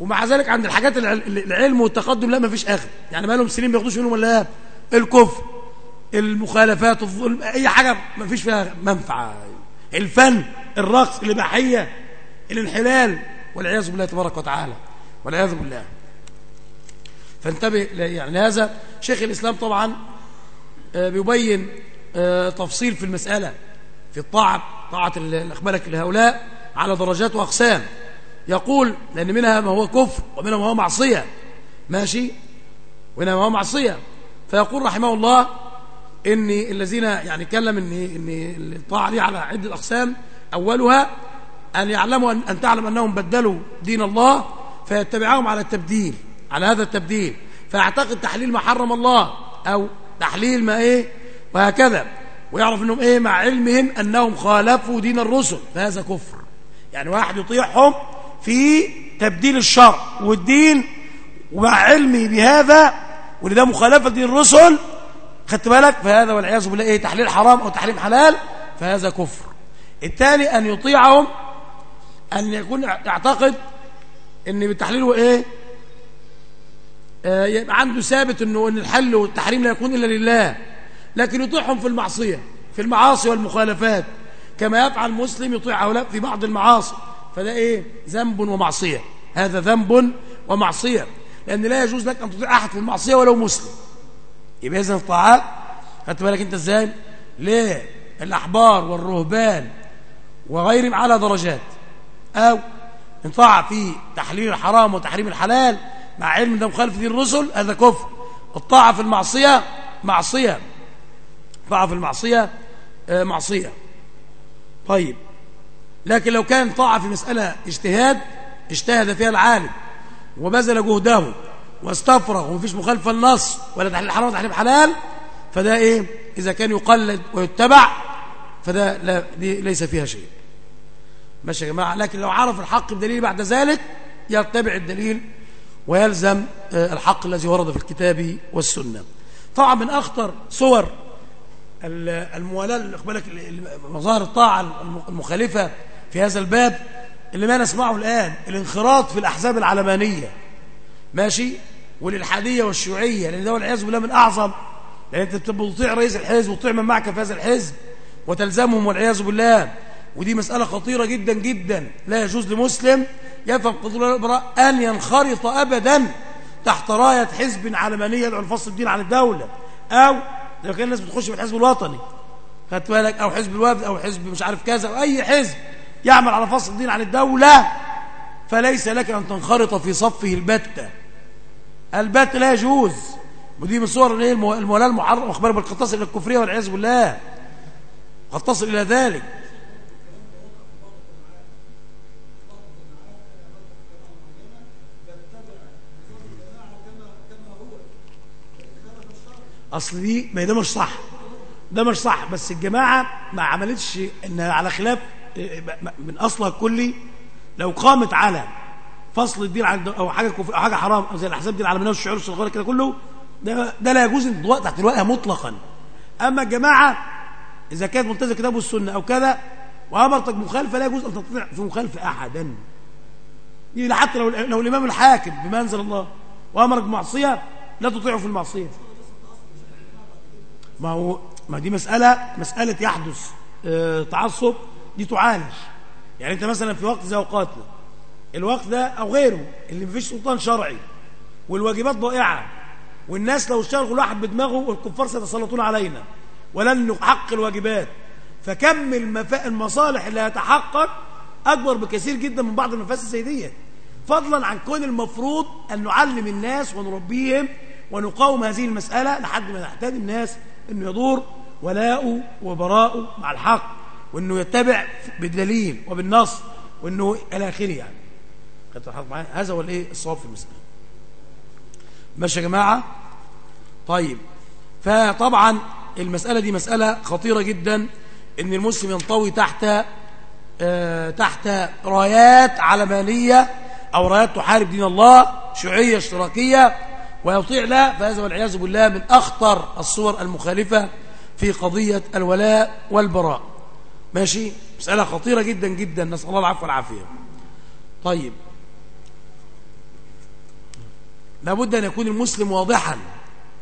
ومع ذلك عند الحاجات العلم والتقدم لا ما فيش آخر. يعني ما لهم سنين بياخدوش منهم ولا الكفر المخالفات الظلم أي حاجة ما فيش فيها منفعة. الفن الرقص الإباحية الانحلال والعياذ بالله تبارك وتعالى والعياذ بالله. فانتبه يعني هذا شيخ الإسلام طبعا آه، بيبين تفصيل في المسألة في الطاعة طاعة الأخبالك لهؤلاء على درجات وأقسام. يقول لأن منها ما هو كفر ومنها ما هو معصية. ماشي؟ ومنها ما هو معصية. فيقول رحمه الله إن الذين يعني كلم إن, إن الطاعة دي على عدة أقسام. أولها أن يعلموا أن تعلم أنهم بدلوا دين الله فيتبعهم على التبديل على هذا التبديل. فأعتقد تحليل ما حرم الله أو تحليل ما إيه؟ وهكذا. ويعرف أنهم إيه؟ مع علمهم أنهم خالفوا دين الرسل. فهذا كفر. يعني واحد يطيعهم في تبديل الشرع والدين ومع علمي بهذا وان ده مخالفة دين الرسل. خدت بالك؟ فهذا والعياذ بالله إيه؟ تحليل حرام أو تحريم حلال. فهذا كفر. الثاني أن يطيعهم أن يكون يعتقد إن بالتحليل إيه؟ آه، يبقى عنده ثابت إنه إن الحل والتحريم لا يكون إلا لله. لكن يطيعهم في المعصية في المعاصي والمخالفات. كما يفعل المسلم يطيع هؤلاء في بعض المعاصي. فده إيه؟ ذنب ومعصية. هذا ذنب ومعصية. لأن لا يجوز لك أن تطيع أحد في المعصية ولو مسلم. يبقى اذا الطاعات خدت بالك أنت إزاي؟ ليه؟ الأحبار والرهبان وغيرهم على درجات. أو إن طاع في تحليل الحرام وتحريم الحلال مع علم ده مخالف دين الرسل هذا كفر. الطاعة في المعصية معصية. في المعصية آه، معصية. طيب. لكن لو كان طاعة في مسألة اجتهاد اجتهد فيها العالم. وبذل جهده واستفرغ ومفيش مخالفة النص ولا تحليل حرام تحليل حلال فده إيه؟ إذا كان يقلد ويتبع فده لا دي ليس فيها شيء. ماشي يا جماعة؟ لكن لو عرف الحق بدليل بعد ذلك يتبع الدليل ويلزم آه، الحق الذي ورد في الكتاب والسنة. طبعا من أخطر صور الموالاة مظاهر الطاعة المخالفة في هذا الباب اللي ما نسمعه الآن الانخراط في الأحزاب العلمانية. ماشي؟ والإلحادية والشيوعية لأن ده والعياذ بالله من أعظم. لأن أنت تطيع رئيس الحزب وتطيع من معك في هذا الحزب وتلزمهم والعياذ بالله. ودي مسألة خطيرة جدا جدا. لا يجوز لمسلم يفهم قضاء الإبراء أن ينخرط أبدا تحت راية حزب علماني يدعو لفصل الدين عن الدولة أو لو كان الناس بتخش في الحزب الوطني خدت بالك؟ أو حزب الوفد أو حزب مش عارف كذا أو أي حزب يعمل على فصل الدين عن الدولة فليس لك أن تنخرط في صفه البتة. البت لا يجوز. ودي من صور المولاة المحرم واخبار بالقطاس تصل إلى الكفرية والعياذ بالله. قد تصل إلى ذلك. أصل دي ما ده مش صح. ده مش صح. بس الجماعة ما عملتش انها على خلاف من اصلها الكلي لو قامت على فصل الدين عن أو حاجة كفر أو حاجة حرام أو زي الأحزاب دي العالميه والشعور الصغيره كده كله ده ده لا يجوز الضوء تحت الوقت مطلقا. أما الجماعة إذا كانت ملتزمة كتاب والسنة أو كذا وامرتك مخالفة لا يجوز أن تطيع في مخالفة احدا. دي حتى لو لو الإمام الحاكم بما أنزل الله وامرك بمعصيه لا تطيعه في المعصية. ما هو ما دي مسألة مسألة يحدث آه تعصب دي تعالج يعني انت مثلا في وقت زي اوقاتنا الوقت ده أو غيره اللي مفيش سلطان شرعي والواجبات ضائعة والناس لو اشتغل كل واحد بدماغه والكفار سيتسلطون علينا ولن نحقق الواجبات فكم. المصالح اللي هتحقق أكبر بكثير جدا من بعض المفاسد زي ديت فضلا عن كون المفروض أن نعلم الناس ونربيهم ونقاوم هذه المسألة لحد ما نحتاج الناس أنه يدور ولاؤه وبراءه مع الحق وأنه يتبع بالدليل وبالنص وأنه إلى آخره يعني. هذا هو الإيه؟ الصواب في المسألة. ماشي يا جماعة؟ طيب. فطبعا المسألة دي مسألة خطيرة جدا إن المسلم ينطوي تحت آه تحت رايات علمانية أو رايات تحارب دين الله شيوعية اشتراكية ويطيع لا فهذا والعياذ بالله من أخطر الصور المخالفة في قضية الولاء والبراء. ماشي؟ مسألة خطيرة جدا جدا. نسأل الله العفو والعافية. طيب. لابد أن يكون المسلم واضحا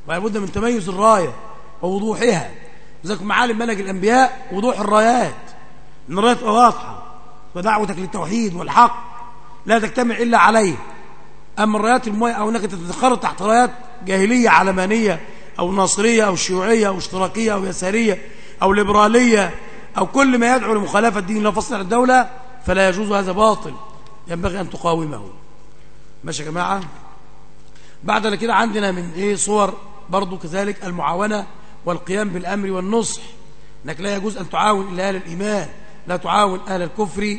ولابد من تميز الراية ووضوحها. ذلك معالم منهج الأنبياء وضوح الرايات. إن الراية تبقى واضحة ودعوتك للتوحيد والحق لا تجتمع إلا عليه. أما الرايات الموية أو أنك تتخرج تحت رايات جاهلية علمانية أو ناصرية أو شيوعية أو اشتراكية أو يسارية أو ليبرالية أو كل ما يدعو لمخالفة الدين لا فصل الدولة فلا يجوز هذا باطل. ينبغي أن تقاومه. ماشي يا جماعة؟ بعد كده عندنا من إيه صور برضو كذلك المعاونة والقيام بالأمر والنصح. أنك لا يجوز أن تعاون إلا أهل الإيمان لا تعاون أهل الكفر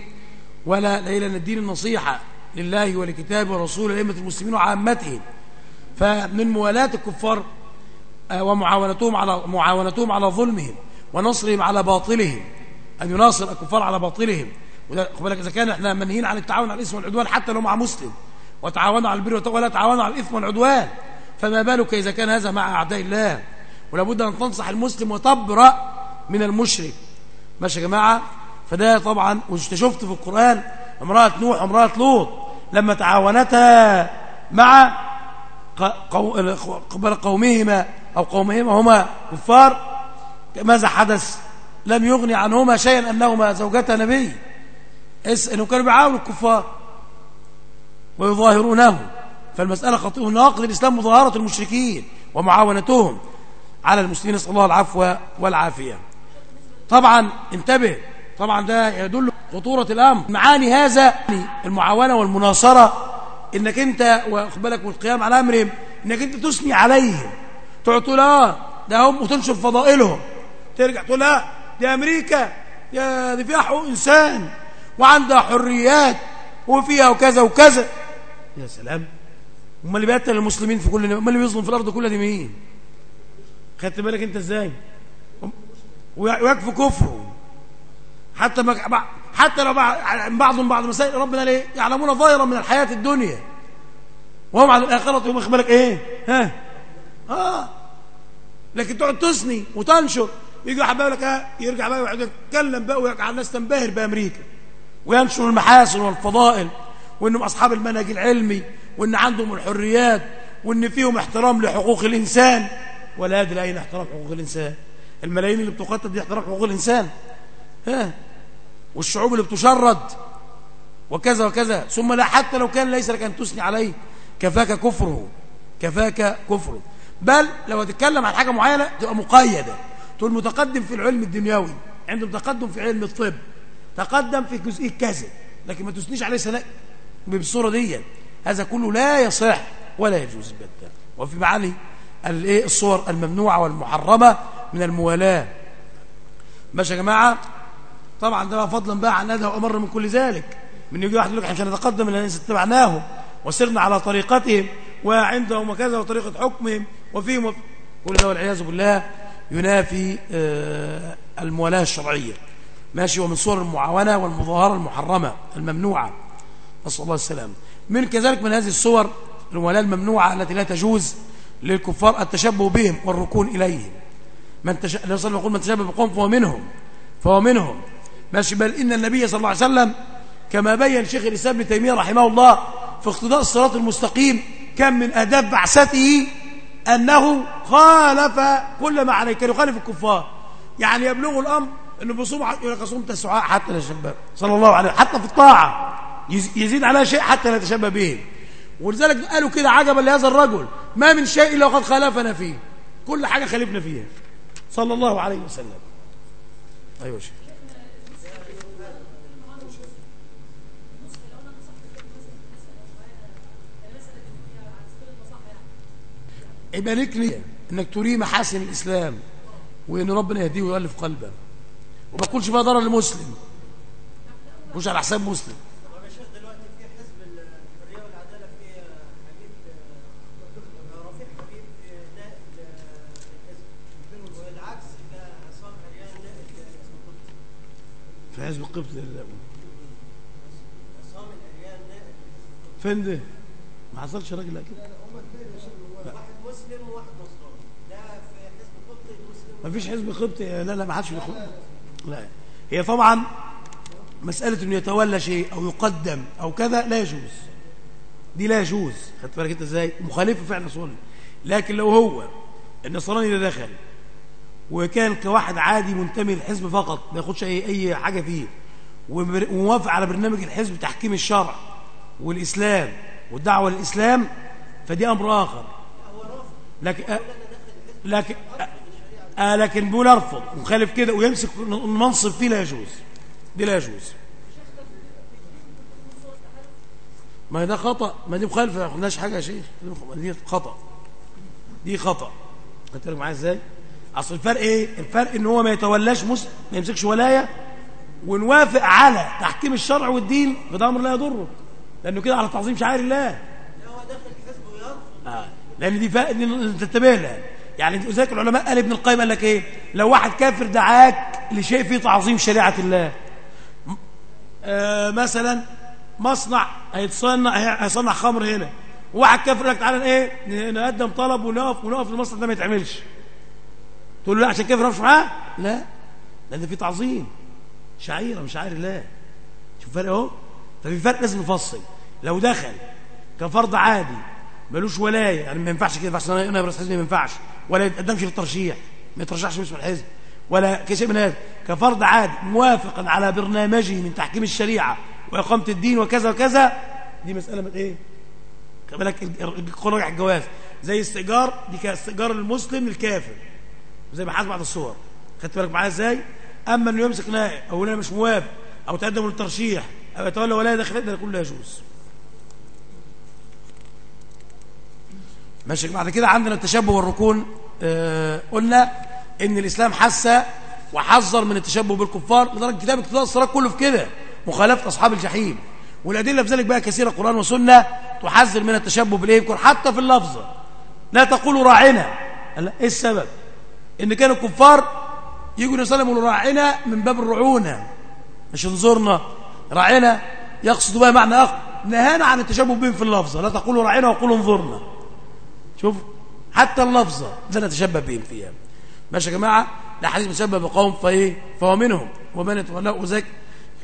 ولا ليلة الدين النصيحة. لله ولكتابه ورسوله لأئمة المسلمين وعامتهم. فمن موالاة الكفار آه، ومعاونتهم على معاونتهم على ظلمهم ونصرهم على باطلهم. أن يناصر الكفار على باطلهم. وده بالك إذا كان إحنا منهيين عن التعاون على الإثم والعدوان حتى لو مع مسلم وتعاونوا على البر ولا تعاونوا على الإثم والعدوان. فما بالك إذا كان هذا مع أعداء الله؟ ولابد أن تنصح المسلم وتبرأ من المشرك. ماشي يا جماعة؟ فده طبعا وانت شفت في القرآن امرأة نوح وامرأة لوط لما تعاونتا مع قبل قومهما أو قومهما هما كفار ماذا حدث؟ لم يغني عنهما شيئا أنهما زوجتا نبي. إنه كانوا بيعاونوا الكفار ويظاهرونه. فالمسألة خطيئة. ناقض الإسلام مظاهرة المشركين ومعاونتهم على المسلمين. نسأل الله العفو والعافية. طبعا انتبه. طبعا ده يدل خطورة الأمر. معاني هذا المعاونة والمناصرة إنك أنت واخد بالك والقيام على أمرهم إنك أنت تثني عليهم تقعد تقول آه ده هم وتنشر فضائلهم. ترجع تقول لا دي أمريكا يا دي فيها حقوق إنسان وعندها حريات وفيها وكذا وكذا. يا سلام. هم اللي بيقتل المسلمين في كل هم اللي بيظلم في الأرض كلها دي مين؟ خدت بالك أنت إزاي؟ ويكفي كفره حتى ما حتى لو بعضهم بعض المسائل ربنا ليه؟ يعلمون ظاهرا من الحياة الدنيا. وهم على الآخرة يوم بالك إيه؟ ها؟ آه. لكن تقعد تثني وتنشر. يجي حبايب لك آه يرجع بقى ويقعد يتكلم بقى ويقعد الناس تنبهر بأمريكا. وينشر المحاسن والفضائل وانهم أصحاب المنهج العلمي وإن عندهم الحريات وإن فيهم احترام لحقوق الإنسان. ولا يدري أين احترام حقوق الإنسان. الملايين اللي بتقتل دي احترام حقوق الإنسان. ها؟ والشعوب اللي بتشرد وكذا وكذا. ثم لا حتى لو كان ليس لك أن تثني عليه كفاك كفره كفاك كفره. بل لو تتكلم عن حاجة معينة تبقى مقيدة. تقول متقدم في العلم الدنيوي عنده تقدم في علم الطب تقدم في جزئية كذا لكن ما تثنيش عليه سنة بالصورة دي. هذا كله لا يصح ولا يجوز البتة وفي معاني الصور الممنوعة والمحرمة من الموالاة. ماشي يا جماعة؟ طبعا ده فضلا بقى عن هذا وأمر من كل ذلك. من يجي واحد يقول لك إحنا نتقدم لأن اتبعناهم وسرنا على طريقتهم وعندهم وكذا وطريقة حكمهم وفيهم وفي كل ده والعياذ بالله ينافي آه، الموالاة الشرعية. ماشي ومن صور المعاونة والمظاهرة المحرمة الممنوعة. نسأل الله السلام من كذلك من هذه الصور الموالاة الممنوعة التي لا تجوز للكفار التشبه بهم والركون إليهم. من تش... يقول من تشبه بقوم فهو منهم فهو منهم. ماشي بل إن النبي صلى الله عليه وسلم كما بين شيخ الإسلام ابن تيمية رحمه الله في اقتضاء الصراط المستقيم كان من أداب بعثته أنه خالف كل ما عليه كان يخالف الكفار. يعني يبلغ الأمر أنه بيصوم يقول لك أصوم تسعاء حتى لا يتشبه صلى الله عليه حتى في الطاعة يزيد على شيء حتى لا يتشبه به. ولذلك قالوا كده عجبا لهذا الرجل ما من شيء إلا وقد خالفنا فيه كل حاجة خالفنا فيها. صلى الله عليه وسلم. أيوة شيخ. يبقى ليك إنك تري محاسن الإسلام وإن ربنا يهديه ويؤلف قلبه. وما تكونش بقى ضرر لمسلم. مش على حساب مسلم. في حزب القبط فين ده؟ ما حصلش راجل واحد مسلم وواحد نصراني ده في حزب قبطي مسلم ما فيش حزب قبطي؟ لا لا ما حدش في لا هي طبعا مسألة انه يتولى شيء أو يقدم أو كذا لا يجوز. دي لا يجوز. خدت بالك أنت إزاي؟ مخالفه فعلا سنه لكن لو هو النصراني ده دخل وكان كواحد عادي منتمي للحزب فقط ما ياخدش أي أي حاجة فيه وموافق على برنامج الحزب تحكيم الشرع والإسلام والدعوة للإسلام فدي أمر آخر. لكن آه لكن آه لكن بيقول أرفض ومخالف كده ويمسك المنصب فيه لا يجوز. دي لا يجوز. ما ده خطأ. ما دي مخالفة ما قلناش حاجة يا شيخ. دي خطأ. دي خطأ. خدت بالك معايا إزاي؟ أصل الفرق إيه؟ الفرق إن هو ما يتولاش مسلم ما يمسكش ولاية ونوافق على تحكيم الشرع والدين فده أمر لا يضره. لأنه كده على تعظيم شعائر الله هو داخل الحزب ويرفض لأن دي فائده تنتبه لها يعني ذلك العلماء قال ابن القيم قال لك إيه؟ لو واحد كافر دعاك لشيء فيه تعظيم شريعة الله. آه مثلا مصنع هيتصنع هيصنع خمر هنا. وواحد كافر لك تعالى إيه؟ نقدم طلب ونقف ونقف المصنع ده ما يتعملش. تقول له لا عشان كيف رفش معاه؟ لا. لأن في تعظيم. شعيرة من شعائر الله. شوف فرق أهو. ففي فرق لازم نفصل. لو دخل كفرض عادي ملوش ولاية يعني ما ينفعش كده عشان أنا برئيس حزب ما ينفعش. ولا يتقدمش للترشيح ما يترشحش باسم الحزب. ولا كشيء من هذا كفرض عادي موافقا على برنامجه من تحكيم الشريعة وإقامة الدين وكذا وكذا دي مسألة من إيه؟ بالك راجع الجواز. زي استئجار دي كاستئجار المسلم للكافر. زي ما حاس بعض الصور. خدت بالك معايا إزاي؟ أما إنه يمسك نائب أو مش موافق أو تقدم للترشيح أو يتولى ولاية داخل ده كله يجوز. ماشي. بعد كده عندنا التشبه والركون آه قلنا إن الإسلام حس وحذر من التشبه بالكفار لدرجة كتاب اقتضاء الصراط كله في كده مخالفة أصحاب الجحيم. والأدلة في ذلك بقى كثيرة قرآن وسنة تحذر من التشبه بالإيه؟ حتى في اللفظ. لا تقولوا راعنا. إيه السبب؟ إن كانوا الكفار يجوا يسلموا راعنا من باب الرعونة. مش انظرنا. راعنا يقصد بها معنى آخر. نهانا عن التشبه بهم في اللفظه لا تقولوا راعنا وقولوا انظرنا. شوف حتى اللفظة لا نتشبه بهم فيها. ماشي يا جماعة؟ لا حديث مشبه بقوم فايه فهو منهم. ومن يتولاه وذاك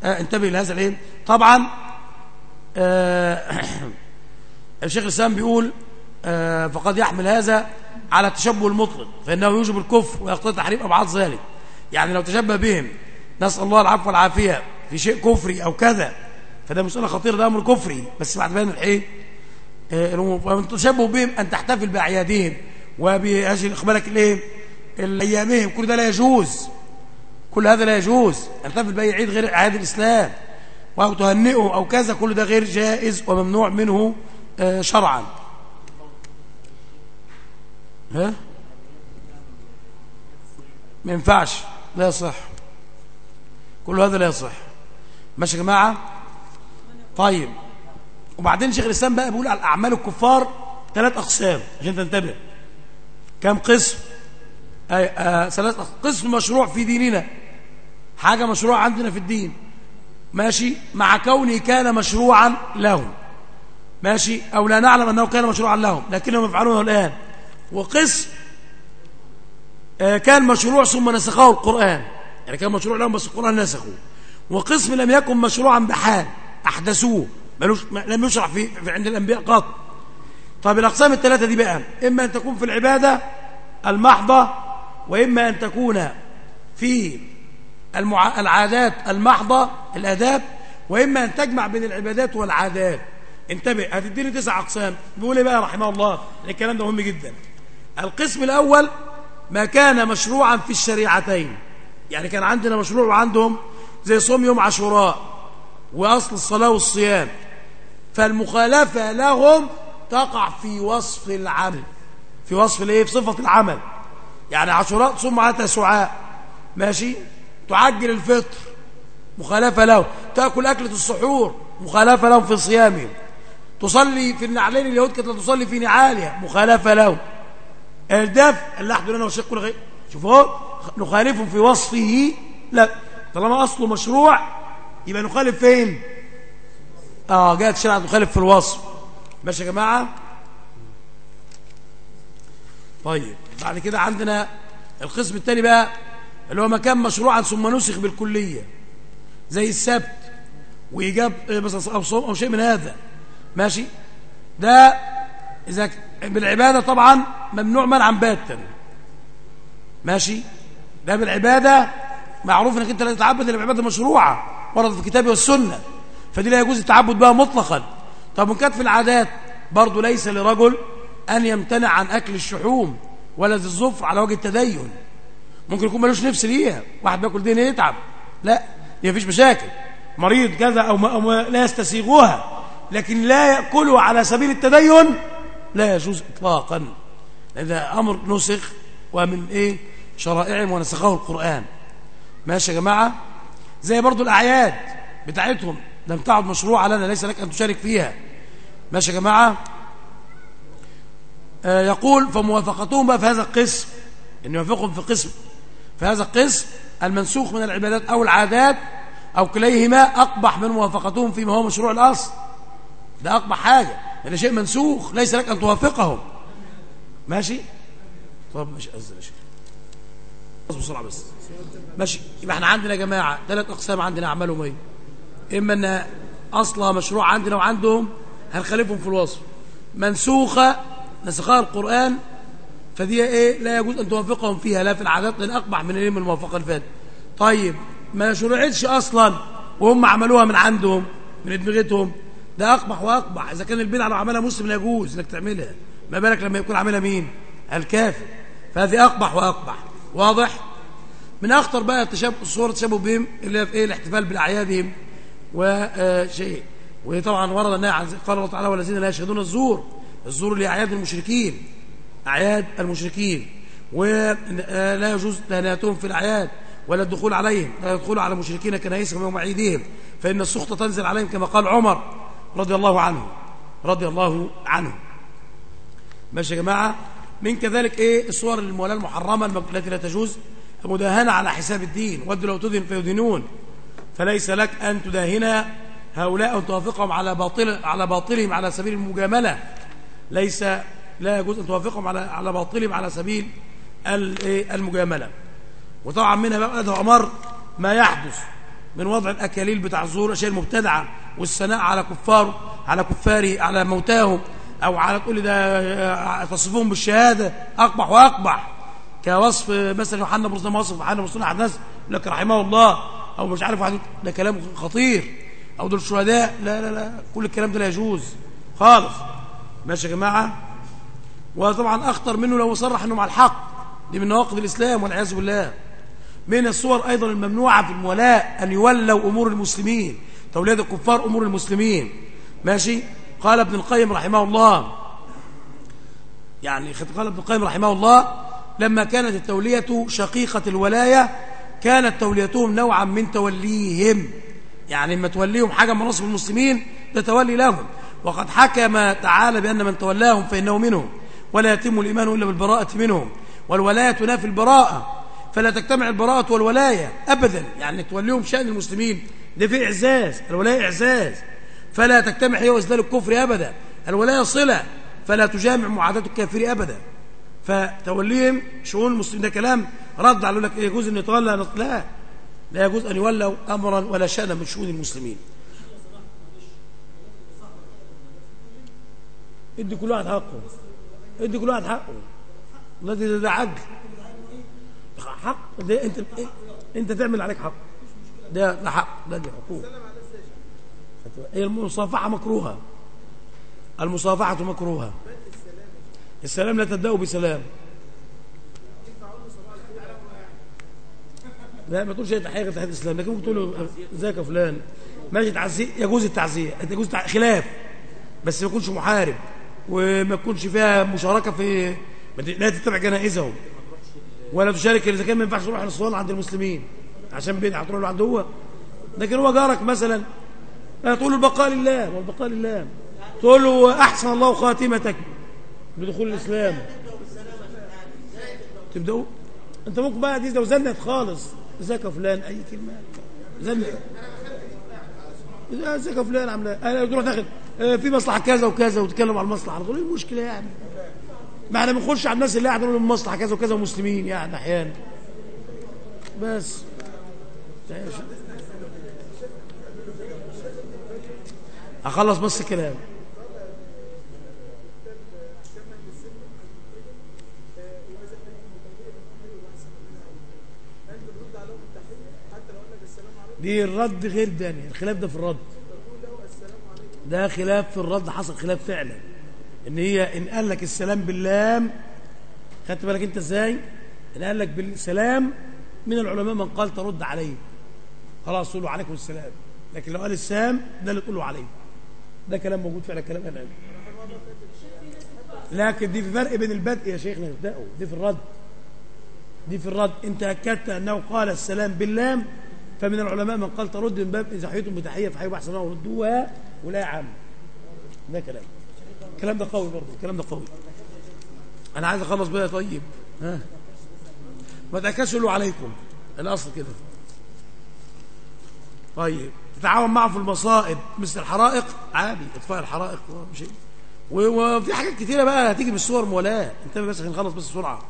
آه انتبه لهذا الايه طبعا آه الشيخ الإسلام بيقول آه فقد يحمل هذا على التشبه المطلق فإنه يوجب الكفر ويقتضي تحريم أبعاد ذلك. يعني لو تشبه بهم نسأل الله العفو والعافية في شيء كفري أو كذا فده مسألة خطيرة ده أمر كفري. بس بعد بيان الإيه التشبه بهم أن تحتفل بأعيادهم وبأجل إقبالك الإيه أيامهم كل ده لا يجوز. كل هذا لا يجوز. أن تحتفل بأي عيد غير أعياد الإسلام. أو تهنئه أو كذا كل ده غير جائز وممنوع منه شرعا. ها؟ ما ينفعش. لا يصح. كل هذا لا يصح. ماشي يا جماعة؟ طيب. وبعدين شيخ الإسلام بقى بيقول على اعمال الكفار ثلاث أقسام عشان تنتبه. كم قسم؟ أي آه ثلاث قسم مشروع في ديننا. حاجة مشروع عندنا في الدين. ماشي؟ مع كونه كان مشروعا لهم. ماشي؟ أو لا نعلم أنه كان مشروعا لهم لكنهم يفعلونه الآن. وقسم كان مشروع ثم نسخه القرآن. يعني كان مشروع لهم بس القرآن نسخه. وقسم لم يكن مشروعا بحال أحدثوه. ملوش لم يشرع في, في عند الأنبياء قط. طيب الأقسام الثلاثة دي بقى إما أن تكون في العبادة المحضة وإما أن تكون في المع... العادات المحضة الآداب وإما أن تجمع بين العبادات والعادات. انتبه هتديني تسع أقسام. بيقول إيه بقى رحمه الله؟ الكلام ده مهم جدا. القسم الأول ما كان مشروعا في الشريعتين. يعني كان عندنا مشروع وعندهم زي صوم يوم عاشوراء وأصل الصلاة والصيام. فالمخالفة لهم تقع في وصف العمل. في وصف الايه؟ في صفة العمل. يعني عاشوراء تصوم معها تسعاء ماشي؟ تعجل الفطر. مخالفة له تأكل أكلة السحور. مخالفة لهم في صيامهم. تصلي في النعلين اليهود كانت تصلي في نعالها. مخالفة له الدفع اللحد لنا وشق كل غير. شوفوا نخالفهم في وصفه. لا. طالما أصله مشروع يبقى نخالف فين؟ آه جاءت شرعة نخالف في الوصف. ماشي يا جماعة؟ طيب بعد كده عندنا القسم الثاني بقى اللي هو مكان مشروعا ثم نسخ بالكلية زي السبت وإيجاب مثلا أو صوم أو شيء من هذا. ماشي؟ ده إذا بالعبادة طبعا ممنوع منعا باتا. ماشي؟ ده بالعبادة معروف إنك أنت لا تتعبد إلا بعبادة مشروعة ورد في الكتاب والسنة. فدي لا يجوز التعبد بها مطلقا. طب من كانت في العادات برضه ليس لرجل أن يمتنع عن أكل الشحوم ولا ذي الظفر على وجه التدين. ممكن يكون ملوش نفس ليها. واحد بياكل دين يتعب. لا دي مفيش مشاكل. مريض كذا أو, ما أو ما لا يستسيغها لكن لا يأكله على سبيل التدين لا يجوز إطلاقا. إذا أمر نسخ ومن إيه؟ شرائعهم ونسخه القرآن. ماشي يا جماعة؟ زي برضو الأعياد بتاعتهم. لم تعد مشروعة لنا ليس لك أن تشارك فيها. ماشي يا جماعة؟ آه يقول فموافقتهم بقى في هذا القسم أن يوافقهم في قسم. في هذا القسم المنسوخ من العبادات أو العادات أو كليهما أقبح من موافقتهم فيما هو مشروع الأصل. ده أقبح حاجة. هذا شيء منسوخ ليس لك أن توافقهم. ماشي؟ طب مش أزل شيء بسرعة بس. ماشي يبقى إحنا عندنا يا جماعة ثلاث أقسام عندنا أعمالهم إيه؟ إما أن أصلها مشروع عندنا وعندهم هنخالفهم في الوصف؟ منسوخة نسخها القرآن فدي إيه؟ لا يجوز أن توافقهم فيها لا في العادات لأن أقبح من إيه من الموافقة الفات طيب ما شرعتش أصلا وهم عملوها من عندهم من دماغتهم ده أقبح وأقبح. إذا كان البدعة لو عملها مسلم لا يجوز إنك تعملها. ما بالك لما يكون عاملها مين؟ الكافر. فهذه أقبح وأقبح. واضح؟ من أخطر بقى التشابه الصور التشابه بهم اللي هي في إيه؟ الاحتفال بأعيادهم وشيء وطبعا ورد عن قال الله تعالى والذين لا يشهدون الزور الزور اللي أعياد المشركين أعياد المشركين ولا يجوز تهنئتهم في الأعياد ولا الدخول عليهم لا يدخلوا على المشركين كنائسهم يوم عيدهم فإن السخطة تنزل عليهم كما قال عمر رضي الله عنه رضي الله عنه. ماشي يا جماعة. من كذلك إيه؟ الصور المولاة المحرمة التي لا تجوز مداهنة على حساب الدين ودوا لو تدهن فيدينون فليس لك أن تداهن هؤلاء أو توافقهم على باطل على باطلهم على سبيل المجاملة. ليس لا يجوز أن توافقهم على على باطلهم على سبيل المجاملة. وطبعا منها بقى ده أمر ما يحدث من وضع الأكاليل بتاع الزور الأشياء المبتدعة والثناء على كفار على كفاره على موتاهم أو على تقول ده تصفهم بالشهادة. أقبح وأقبح. كوصف مثلا يوحنا بن ما وصف يوحنا بن أحداث. لك رحمه الله. أو مش عارف واحد ده كلام خطير أو دول الشهداء لا لا لا كل الكلام ده لا يجوز خالص. ماشي يا جماعة؟ وطبعا أخطر منه لو صرح إنه مع الحق. دي من نواقض الإسلام والعياذ بالله. من الصور أيضا الممنوعة في المولاة أن يولوا أمور المسلمين. توليه الكفار أمور المسلمين. ماشي؟ قال ابن القيم رحمه الله. يعني قال ابن القيم رحمه الله لما كانت التولية شقيقة الولاية كانت توليتهم نوعا من توليهم. يعني لما توليهم حاجة من نصب المسلمين ده تولي لهم. وقد حكم تعالى بأن من تولاهم فإنه منهم ولا يتم الإيمان إلا بالبراءة منهم. والولاية تنافي البراءة فلا تجتمع البراءة والولاية أبدا. يعني توليهم شأن المسلمين ده في إعزاز. الولاية إعزاز. فلا تجتمع هي وإزدال الكفر أبدا. الولاية صلة فلا تجامع معاداة الكافر أبدا. فتوليهم شؤون المسلمين ده كلام رد على لك يجوز إن يتولى؟ لا. لا يجوز أن يولوا امرا ولا شأنا من شؤون المسلمين. إدي كل واحد حقه. إدي كل واحد حقه. الذي ده, ده عدل. حق. ده انت أنت تعمل عليك حق. ده ده حق. ده دي حقوق. هي المصافحة مكروهة. المصافحة مكروهة. السلام لا تبدأوا بسلام. لا ما تقولش تحية غير تحية الإسلام لكن ممكن تقول له ازيك يا فلان ماشي تعزيه يجوز التعزية يجوز خلاف بس ما يكونش محارب وما يكونش فيها مشاركة في لا تتبع جنائزهم ولا تشارك إذا كان ما ينفعش تروح للصلاة عند المسلمين عشان بدعه تروح له عنده هو. لكن هو جارك مثلا تقول له البقاء لله والبقاء لله. تقول له أحسن الله خاتمتك بدخول الإسلام. تبداوا أنت ممكن بقى دي لو زنت خالص. ازيك يا فلان أي كلمة. زنت ازيك يا فلان عامله أنا تروح آه، في مصلحة كذا وكذا وتتكلم على المصلحة. على طول إيه المشكلة يعني ما إحنا بنخش على الناس اللي قاعدة نقول مصلحه كذا وكذا مسلمين يعني أحيانا. بس. أخلص بس الكلام. دي الرد غير داني الخلاف ده في الرد. ده خلاف في الرد حصل خلاف فعلا. إن هي إن قال لك السلام باللام خدت بالك أنت إزاي؟ إن قال لك بالسلام من العلماء من قال ترد عليه. خلاص تقول له عليكم السلام. لكن لو قال السام ده اللي تقول له عليه. ده كلام موجود فعلا كلام أنا. لكن دي في فرق بين البدء يا شيخنا ابدأوا دي في الرد. دي في الرد. انت اكدت أنه قال السلام باللام فمن العلماء من قال ترد من باب إذا حييتم بتحية فحيوا باحسن وردوها ولا عام. ده كلام. الكلام ده قوي برضه الكلام ده قوي. أنا عايز أخلص بقى طيب. ها؟ ما تكسلوا عليكم. الأصل كده. طيب. تتعاون معه في المصائب. مثل الحرائق؟ عادي. إطفاء الحرائق شيء. وفي حاجات كتيرة بقى هتيجي بالصور مولاة. انتبه بس نخلص بس بسرعة.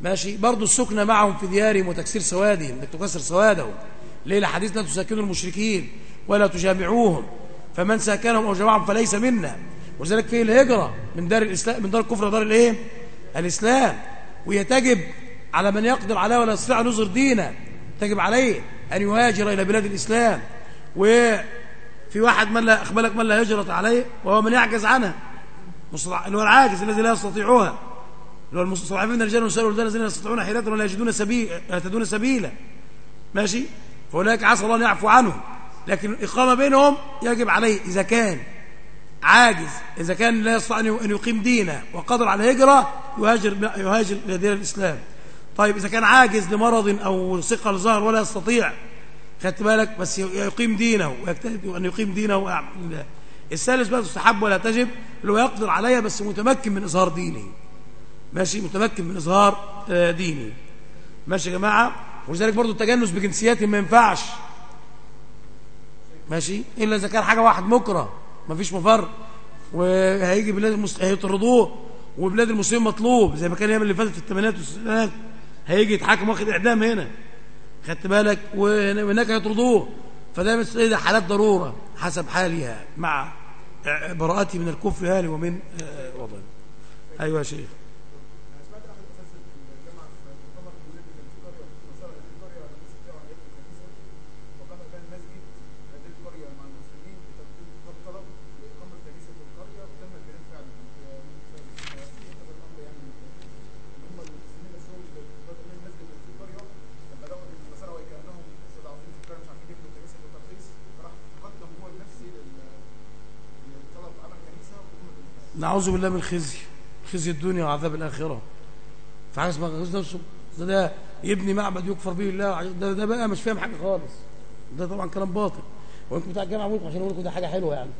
ماشي؟ برضه السكنة معهم في ديارهم وتكسير سوادهم إنك تكسر سوادهم. ليه الحديث لا تساكنوا المشركين ولا تجامعوهم. فمن ساكنهم أو جمعهم فليس منا. ولذلك في الهجرة من دار الإسلام من دار الكفر دار الإيه؟ الإسلام. وهي تجب على من يقدر عليها ولا يستطيع أن يظهر دينه. تجب عليه أن يهاجر إلى بلاد الإسلام. وفي واحد من لا أخبرك من لا هجرة عليه وهو من يعجز عنها اللي هو العاجز الذي لا يستطيعها. اللي هو المستضعفين الرجال والنساء والولدان الذين يستطيعون حيلة ولا يجدون سبيل يهتدون سبيلا. ماشي؟ فأولئك عسى الله أن يعفو عنهم. لكن الإقامة بينهم يجب عليه إذا كان عاجز إذا كان لا يستطيع أن يقيم دينه وقدر على الهجرة يهاجر يهاجر إلى دين الإسلام. طيب إذا كان عاجز لمرض أو ثقل ظهر ولا يستطيع خدت بالك؟ بس يقيم دينه ويجتهد أن يقيم دينه. الثالث بقى تستحب ولا تجب اللي هو يقدر عليها بس متمكن من إظهار دينه. ماشي متمكن من إظهار آه، دينه. ماشي يا جماعة؟ ولذلك برضو التجنس بجنسيات ما ينفعش. ماشي؟ إلا إذا كان حاجة واحد مكره ما فيش مفر وهيجي بلاد المس... هيطردوه وبلاد المسلمين مطلوب زي ما كان الأيام اللي فاتت في الثمانينات والستينات. هيجي يتحاكم واخد إعدام هنا. خدت بالك؟ وهناك هيطردوه. فده إيه؟ ده حالات ضرورة حسب حالها مع براءتي من الكفر هالي ومن آه، وضعي. أيوه يا شيخ. نعوذ بالله من خزي خزي الدنيا وعذاب الآخرة. فحاجة اسمها خزي نفسه؟ ده, ده يبني معبد يكفر به الله ده, ده بقى مش فاهم حاجة خالص. ده طبعا كلام باطل. وأنتم بتاع الجامعة ممكن عشان أقول لكم ده حاجة حلوة يعني.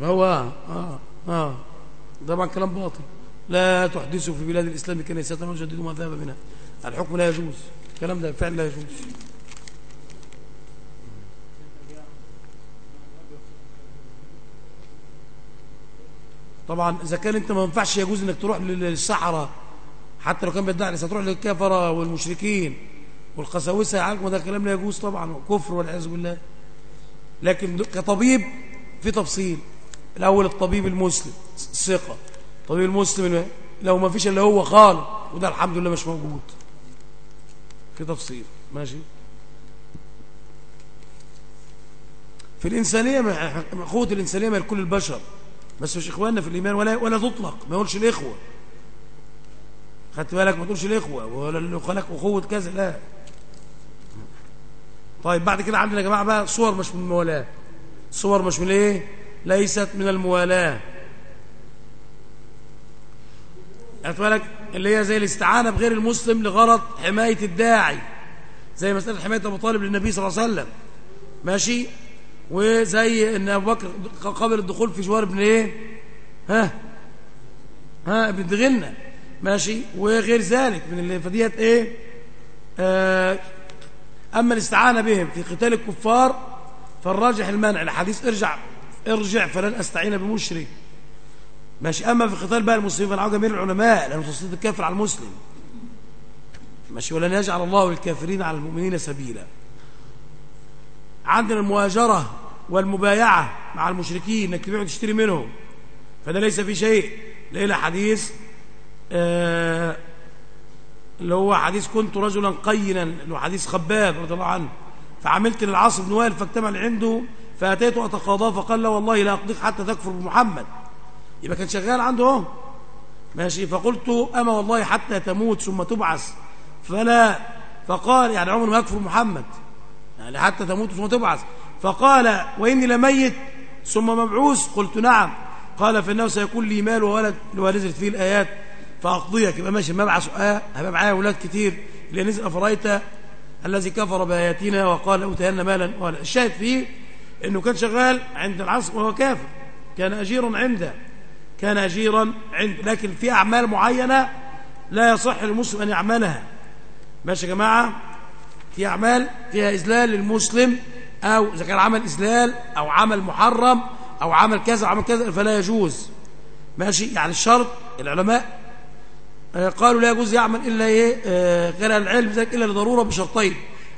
ما هو آه آه. طبعا كلام باطل. لا تحدثوا في بلاد الإسلام كنيسة وجددوا ما ذهب منها. الحكم لا يجوز. الكلام ده فعلا لا يجوز. طبعا إذا كان أنت ما ينفعش يجوز أنك تروح للصحراء حتى لو كان بيدعي تروح للكفرة والمشركين والقساوسة يعالجوا ده كلام لا يجوز طبعا كفر والعياذ بالله. لكن كطبيب في تفصيل. الأول الطبيب المسلم الثقة الطبيب المسلم لو ما فيش إلا هو خالق وده الحمد لله مش موجود. في تفصيل. ماشي؟ في الإنسانية قوة الإنسانية ما لكل البشر. بس مش إخواننا في الإيمان ولا ولا تطلق. ما يقولش الإخوة. خدت بالك؟ ما تقولش الإخوة. ولا اللي خلق أخوة كذا لا. طيب بعد كده عندنا يا جماعة بقى صور مش من الموالاة. صور مش من إيه؟ ليست من الموالاة. بالك؟ اللي هي زي الاستعانة بغير المسلم لغرض حماية الداعي. زي مسألة حماية أبو طالب للنبي صلى الله عليه وسلم. ماشي؟ وزي إن أبو بكر قبل الدخول في جوار ابن إيه؟ ها؟ ها ابن دغنة. ماشي؟ وغير ذلك من اللي فديت إيه؟ آه أما الاستعانة بهم في قتال الكفار فالراجح المنع. الحديث ارجع ارجع فلن أستعين بمشرك. ماشي؟ أما في قتال بقى المسلمين فنعوا جميع العلماء لأنه تسليط الكافر على المسلم. ماشي؟ ولن يجعل الله للكافرين على المؤمنين سبيلا. عندنا المواجرة والمبايعة مع المشركين إنك تبيع وتشتري منهم. فده ليس في شيء. ليلة حديث آه اللي هو حديث كنت رجلا قينا اللي هو حديث خباب رضي الله عنه. فعملت للعاص بن وائل فاجتمع عنده فأتيته أتقاضاه فقال لا والله لا أقضيك حتى تكفر بمحمد. يبقى كان شغال عنده اهو ماشي. فقلت أما والله حتى تموت ثم تبعث. فلا. فقال يعني عمر ما يكفر محمد. يعني حتى تموت ثم تبعث. فقال وإني لميت ثم مبعوث. قلت نعم. قال فإنه سيكون لي مال وولد هو نزلت فيه الآيات فأقضيك. يبقى ماشي. مبعث آه هيبقى معايا أولاد كتير. نزل أفرأيت الذي كفر بآياتنا وقال أوتين مالا. ولا. الشاهد فيه أنه كان شغال عند العصر وهو كافر. كان أجيرا عنده. كان أجيرا عنده. لكن في أعمال معينة لا يصح للمسلم أن يعملها. ماشي يا جماعة؟ في أعمال فيها إذلال للمسلم أو إذا كان عمل إذلال أو عمل محرم أو عمل كذا عمل كذا فلا يجوز. ماشي؟ يعني الشرط العلماء آه، قالوا لا يجوز يعمل إلا إيه؟ آه، غير العلم ذلك إلا لضرورة بشرطين.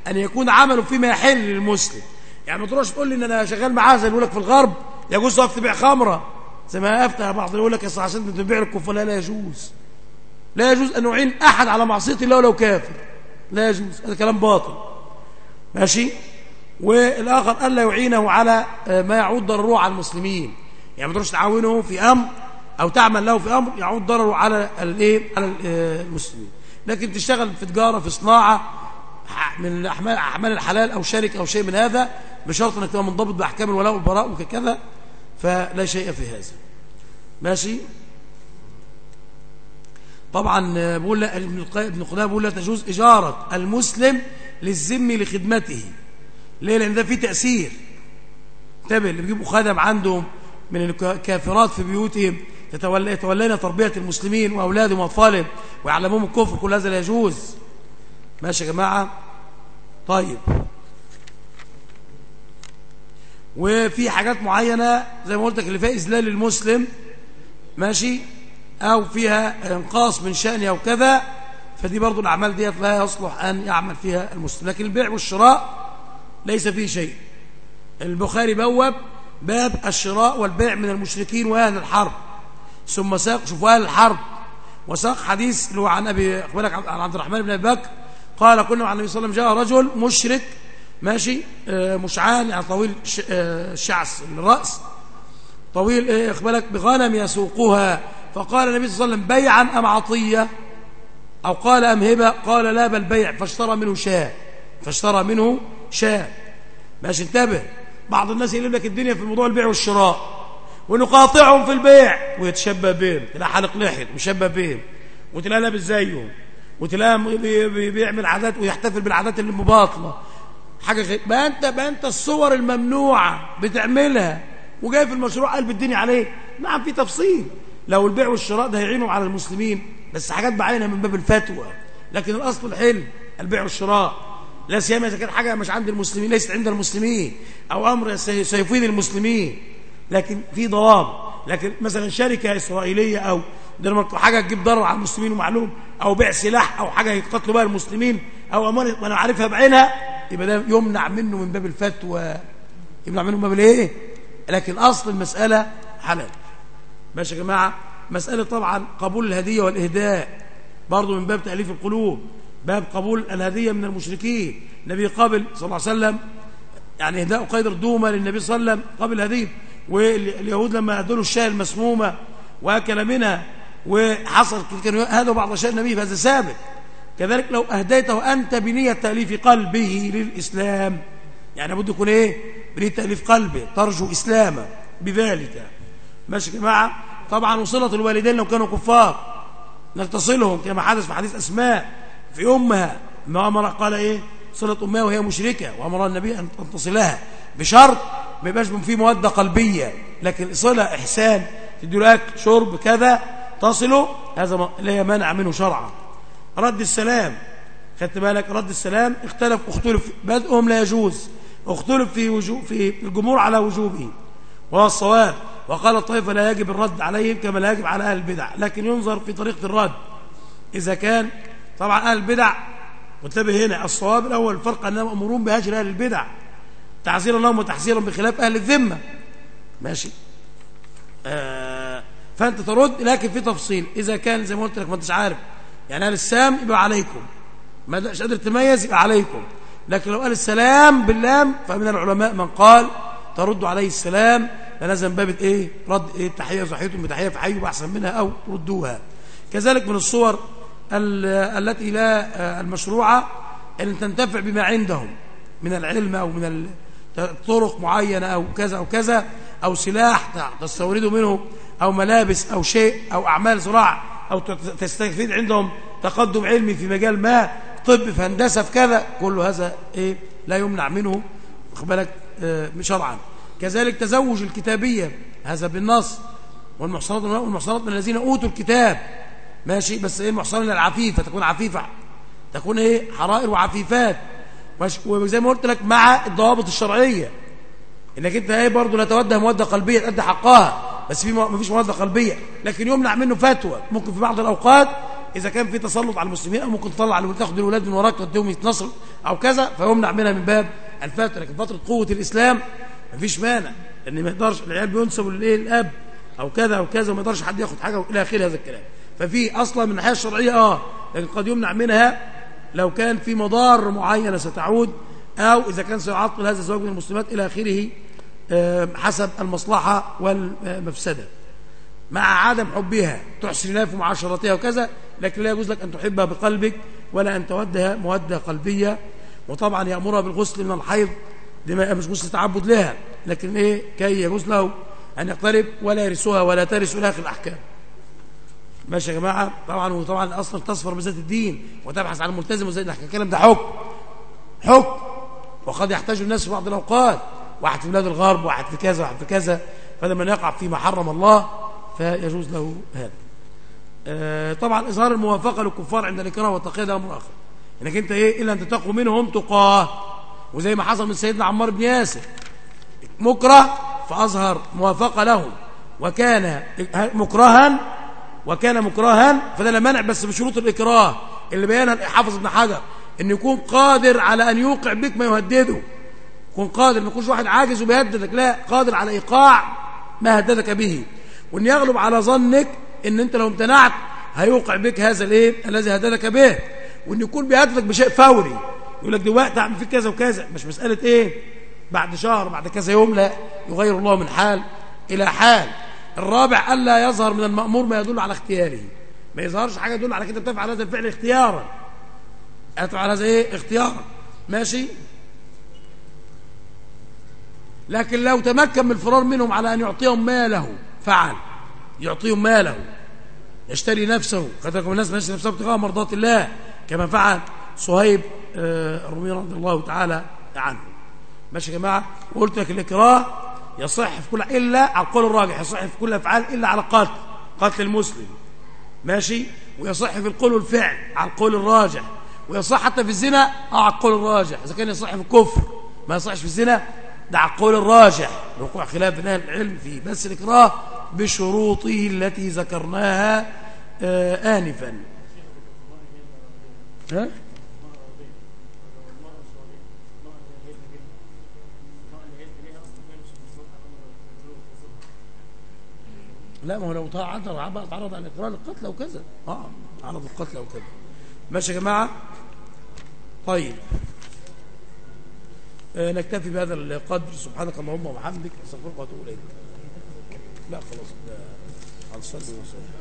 أن يكون عمله فيما يحل للمسلم. يعني ما تروحش تقول لي إن أنا شغال معاه زي لك في الغرب يجوز تقف تبيع خمرة. زي ما أفتح بعض يقول لك عشان تبيع الكفار لا لا يجوز. لا يجوز أن نعين أحد على معصية الله ولو كافر. لا يجوز هذا كلام باطل. ماشي؟ والآخر ألا يعينه على آه، ما يعود ضرره على المسلمين. يعني ما تروحش تعاونه في أمر أو تعمل له في أمر يعود ضرره على الإيه؟ على آه، المسلمين. لكن تشتغل في تجارة في صناعة من أعمال الحلال أو شركة أو شيء من هذا بشرط أنك تبقى منضبط بأحكام الولاء والبراء وكذا فلا شيء في هذا. ماشي؟ طبعا آه، بقول ابن قدامه بيقول لا تجوز إجارة المسلم للذم لخدمته. ليه؟ لأن ده فيه تأثير. انتبه اللي بيجيبوا خدم عندهم من الكافرات في بيوتهم يتولين تربية المسلمين وأولادهم وأطفالهم ويعلمهم الكفر كل هذا لا يجوز. ماشي يا جماعة؟ طيب. وفي حاجات معينة زي ما قلت لك اللي فيها إذلال للمسلم. ماشي؟ أو فيها إنقاص من شأنه أو كذا فدي برضو الأعمال ديت لا يصلح أن يعمل فيها المسلم. لكن البيع والشراء ليس فيه شيء. البخاري بوب باب الشراء والبيع من المشركين وأهل الحرب. ثم ساق شوفوا أهل الحرب. وساق حديث اللي هو عن أبي أخبرك عن عبد الرحمن بن أبي بكر. قال كنا مع النبي صلى الله عليه وسلم جاء رجل مشرك ماشي آه، مشعان يعني طويل آه، الرأس. طويل إيه أخبرك بغنم يسوقها. فقال النبي صلى الله عليه وسلم بيعا أم عطية؟ أو قال أم هبة؟ قال لا بل بيع. فاشترى منه شاة. فاشترى منه شاة. ماشي انتبه. بعض الناس يقول لك الدنيا في موضوع البيع والشراء ونقاطعهم في البيع. ويتشبه بهم. تلاقي حلق لحية مشبه بهم. وتلاقي لابس زيهم. وتلاقي بيعمل عادات ويحتفل بالعادات اللي مباطله حاجة غير بقى أنت بقى أنت الصور الممنوعة بتعملها. وجاي في المشروع قلب الدنيا عليه نعم في تفصيل. لو البيع والشراء ده هيعينهم على المسلمين بس حاجات بعينها من باب الفتوى. لكن الأصل الحلم البيع والشراء. لا سيما إذا كانت حاجة مش عند المسلمين ليست عند المسلمين. أو أمر سيفيد المسلمين. لكن في ضوابط لكن مثلا شركة إسرائيلية أو حاجة تجيب ضرر على المسلمين ومعلوم أو بيع سلاح أو حاجة يقتلوا بها المسلمين أو امانه وأنا عارفها بعينها يبقى ده يمنع منه من باب الفتوى. يمنع منه من باب الإيه؟ لكن أصل المسألة حلال. ماشي يا جماعة؟ مسألة طبعا قبول الهدية والإهداء. برضه من باب تأليف القلوب باب قبول الهدية من المشركين. النبي قابل صلى الله عليه وسلم يعني إهداء قيدر دومه للنبي صلى الله عليه وسلم قبل هديه واليهود لما أدوا الشاي المسمومة وأكل منها وحصل كانوا هذا بعض أشياء النبي فهذا ثابت كذلك لو أهديته أنت بنية تأليف قلبه للإسلام. يعني لابد يكون إيه؟ بنية تأليف قلبه ترجو إسلاما بذلك. ماشي يا جماعة. طبعا وصلة الوالدين لو كانوا كفار انك تصلهم كما حدث في حديث أسماء في أمها. ما أمر قال إيه؟ صلة أمها وهي مشركة وأمر النبي أن تصلها بشرط ما يبقاش في مودة قلبية. لكن صلة إحسان تدي له أكل شرب كذا تصله هذا لا مانع منه شرعا. رد السلام. خدت بالك؟ رد السلام. اختلف اختلف. بدءهم لا يجوز. اختلف في وجوب في الجمهور على وجوبه. وهو الصواب. وقال الطائفه لا يجب الرد عليهم كما لا يجب على أهل البدع. لكن ينظر في طريقة الرد. إذا كان طبعا أهل البدع وانتبه هنا الصواب الأول الفرق أنهم امرون بهجر أهل البدع. تعزيرا لهم وتحذيرا بخلاف أهل الذمة. ماشي. آه فأنت ترد لكن في تفصيل. إذا كان زي ما قلت لك ما أنتش عارف. يعني أهل السام يبقى عليكم. ما مش قادر تميز يبقى عليكم. لكن لو قال السلام باللام فمن العلماء من قال ترد عليه السلام فلازم باب إيه؟ رد إيه؟ التحية صحيتم بتحيه فحيوا احسن منها أو ردوها كذلك من الصور التي لا المشروعة أن تنتفع بما عندهم من العلم أو من طرق معينة أو كذا أو كذا أو سلاح تستورده منه أو ملابس أو شيء أو أعمال زراعه أو تستفيد عندهم تقدم علمي في مجال ما طب في هندسة في كذا كل هذا إيه؟ لا يمنع منه. واخد بالك؟ شرعا. كذلك تزوج الكتابية هذا بالنص والمحصنات والمحصنات من الذين أوتوا الكتاب. ماشي بس إيه محصنة العفيفة تكون عفيفة. تكون إيه حرائر وعفيفات. وزي ما قلت لك مع الضوابط الشرعية. إنك أنت إيه برضه لا توده مودة قلبية تؤدي حقها. بس في ما فيش مودة قلبية. لكن يمنع منه فتوى. ممكن في بعض الأوقات إذا كان في تسلط على المسلمين أو ممكن تطلع تاخد الولاد من وراك تديهم يتنصر أو كذا فيمنع منها من باب الفتوى لكن فترة قوة الإسلام مفيش مانع لأن ما يقدرش العيال بينسبوا للإيه الأب أو كذا أو كذا وما يقدرش حد ياخد حاجة إلى آخر هذا الكلام. ففي أصلا من الناحية الشرعية آه لكن قد يمنع منها لو كان في مضار معينة ستعود أو إذا كان سيعطل هذا الزواج من المسلمات إلى آخره حسب المصلحة والمفسدة. مع عدم حبها تحسن الله في معاشرتها وكذا لكن لا يجوز لك أن تحبها بقلبك ولا أن تودها مودة قلبية. وطبعا يأمرها بالغسل من الحيض لما مش غسل تعبد لها لكن إيه؟ كي يجوز له أن يقترب ولا يرثها ولا ترث إلى آخر الأحكام. ماشي يا جماعة؟ طبعا وطبعا أصلا تصفر بذات الدين وتبحث عن الملتزم وزي ده الكلام ده حكم. حكم. وقد يحتاج الناس في بعض الأوقات. واحد في بلاد الغرب واحد في كذا واحد في كذا. فلما يقع فيما حرم الله فيجوز له هذا. آه طبعا إظهار الموافقة للكفار عند الإكراه والتقييد أمر آخر. إنك أنت إيه إلا أن تتقوا منهم تقاه. وزي ما حصل من سيدنا عمار بن ياسر. مكره فأظهر موافقة لهم. وكان مكرها وكان مكرها فده لا مانع بس بشروط الإكراه. اللي بيانها حافظ ابن حجر أن يكون قادر على أن يوقع بك ما يهدده. يكون قادر ما يكونش واحد عاجز وبيهددك. لا قادر على إيقاع ما هددك به. وإن يغلب على ظنك إن أنت لو امتنعت هيوقع بك هذا الإيه؟ الذي هددك به. وإن يكون بيهددك بشيء فوري يقول لك دلوقتي أعمل فيك كذا وكذا مش مسألة إيه؟ بعد شهر بعد كذا يوم لا يغير الله من حال إلى حال. الرابع ألا يظهر من المأمور ما يدل على اختياره. ما يظهرش حاجة تدل على كده تفعل هذا الفعل اختيارا. تفعل هذا إيه؟ اختيارا. ماشي؟ لكن لو تمكن من الفرار منهم على أن يعطيهم ماله فعل. يعطيهم ماله. يشتري نفسه. يكون الناس ماشي نفسه ابتغاء مرضات الله. كما فعل صهيب الرومي رضي الله تعالى عنه. ماشي يا جماعة؟ وقلت لك الإكراه يصح في كل إلا على القول الراجح يصح في كل أفعال إلا على قتل قتل المسلم. ماشي؟ ويصح في القول والفعل على القول الراجح ويصح حتى في الزنا آه على القول الراجح. إذا كان يصح في الكفر ما يصحش في الزنا ده على القول الراجح. وقوع خلاف بين أهل العلم فيه بس الإكراه بشروطه التي ذكرناها آه آنفا. لا ما هو لو تعرض تعرض على الاقرار للقتل وكذا آه عرض القتل وكذا ماشي يا جماعة؟ طيب. آه نكتفي بهذا القدر. سبحانك اللهم وبحمدك. أستغفرك وأتوب إليك. لا خلاص. هنصلي ونصلي.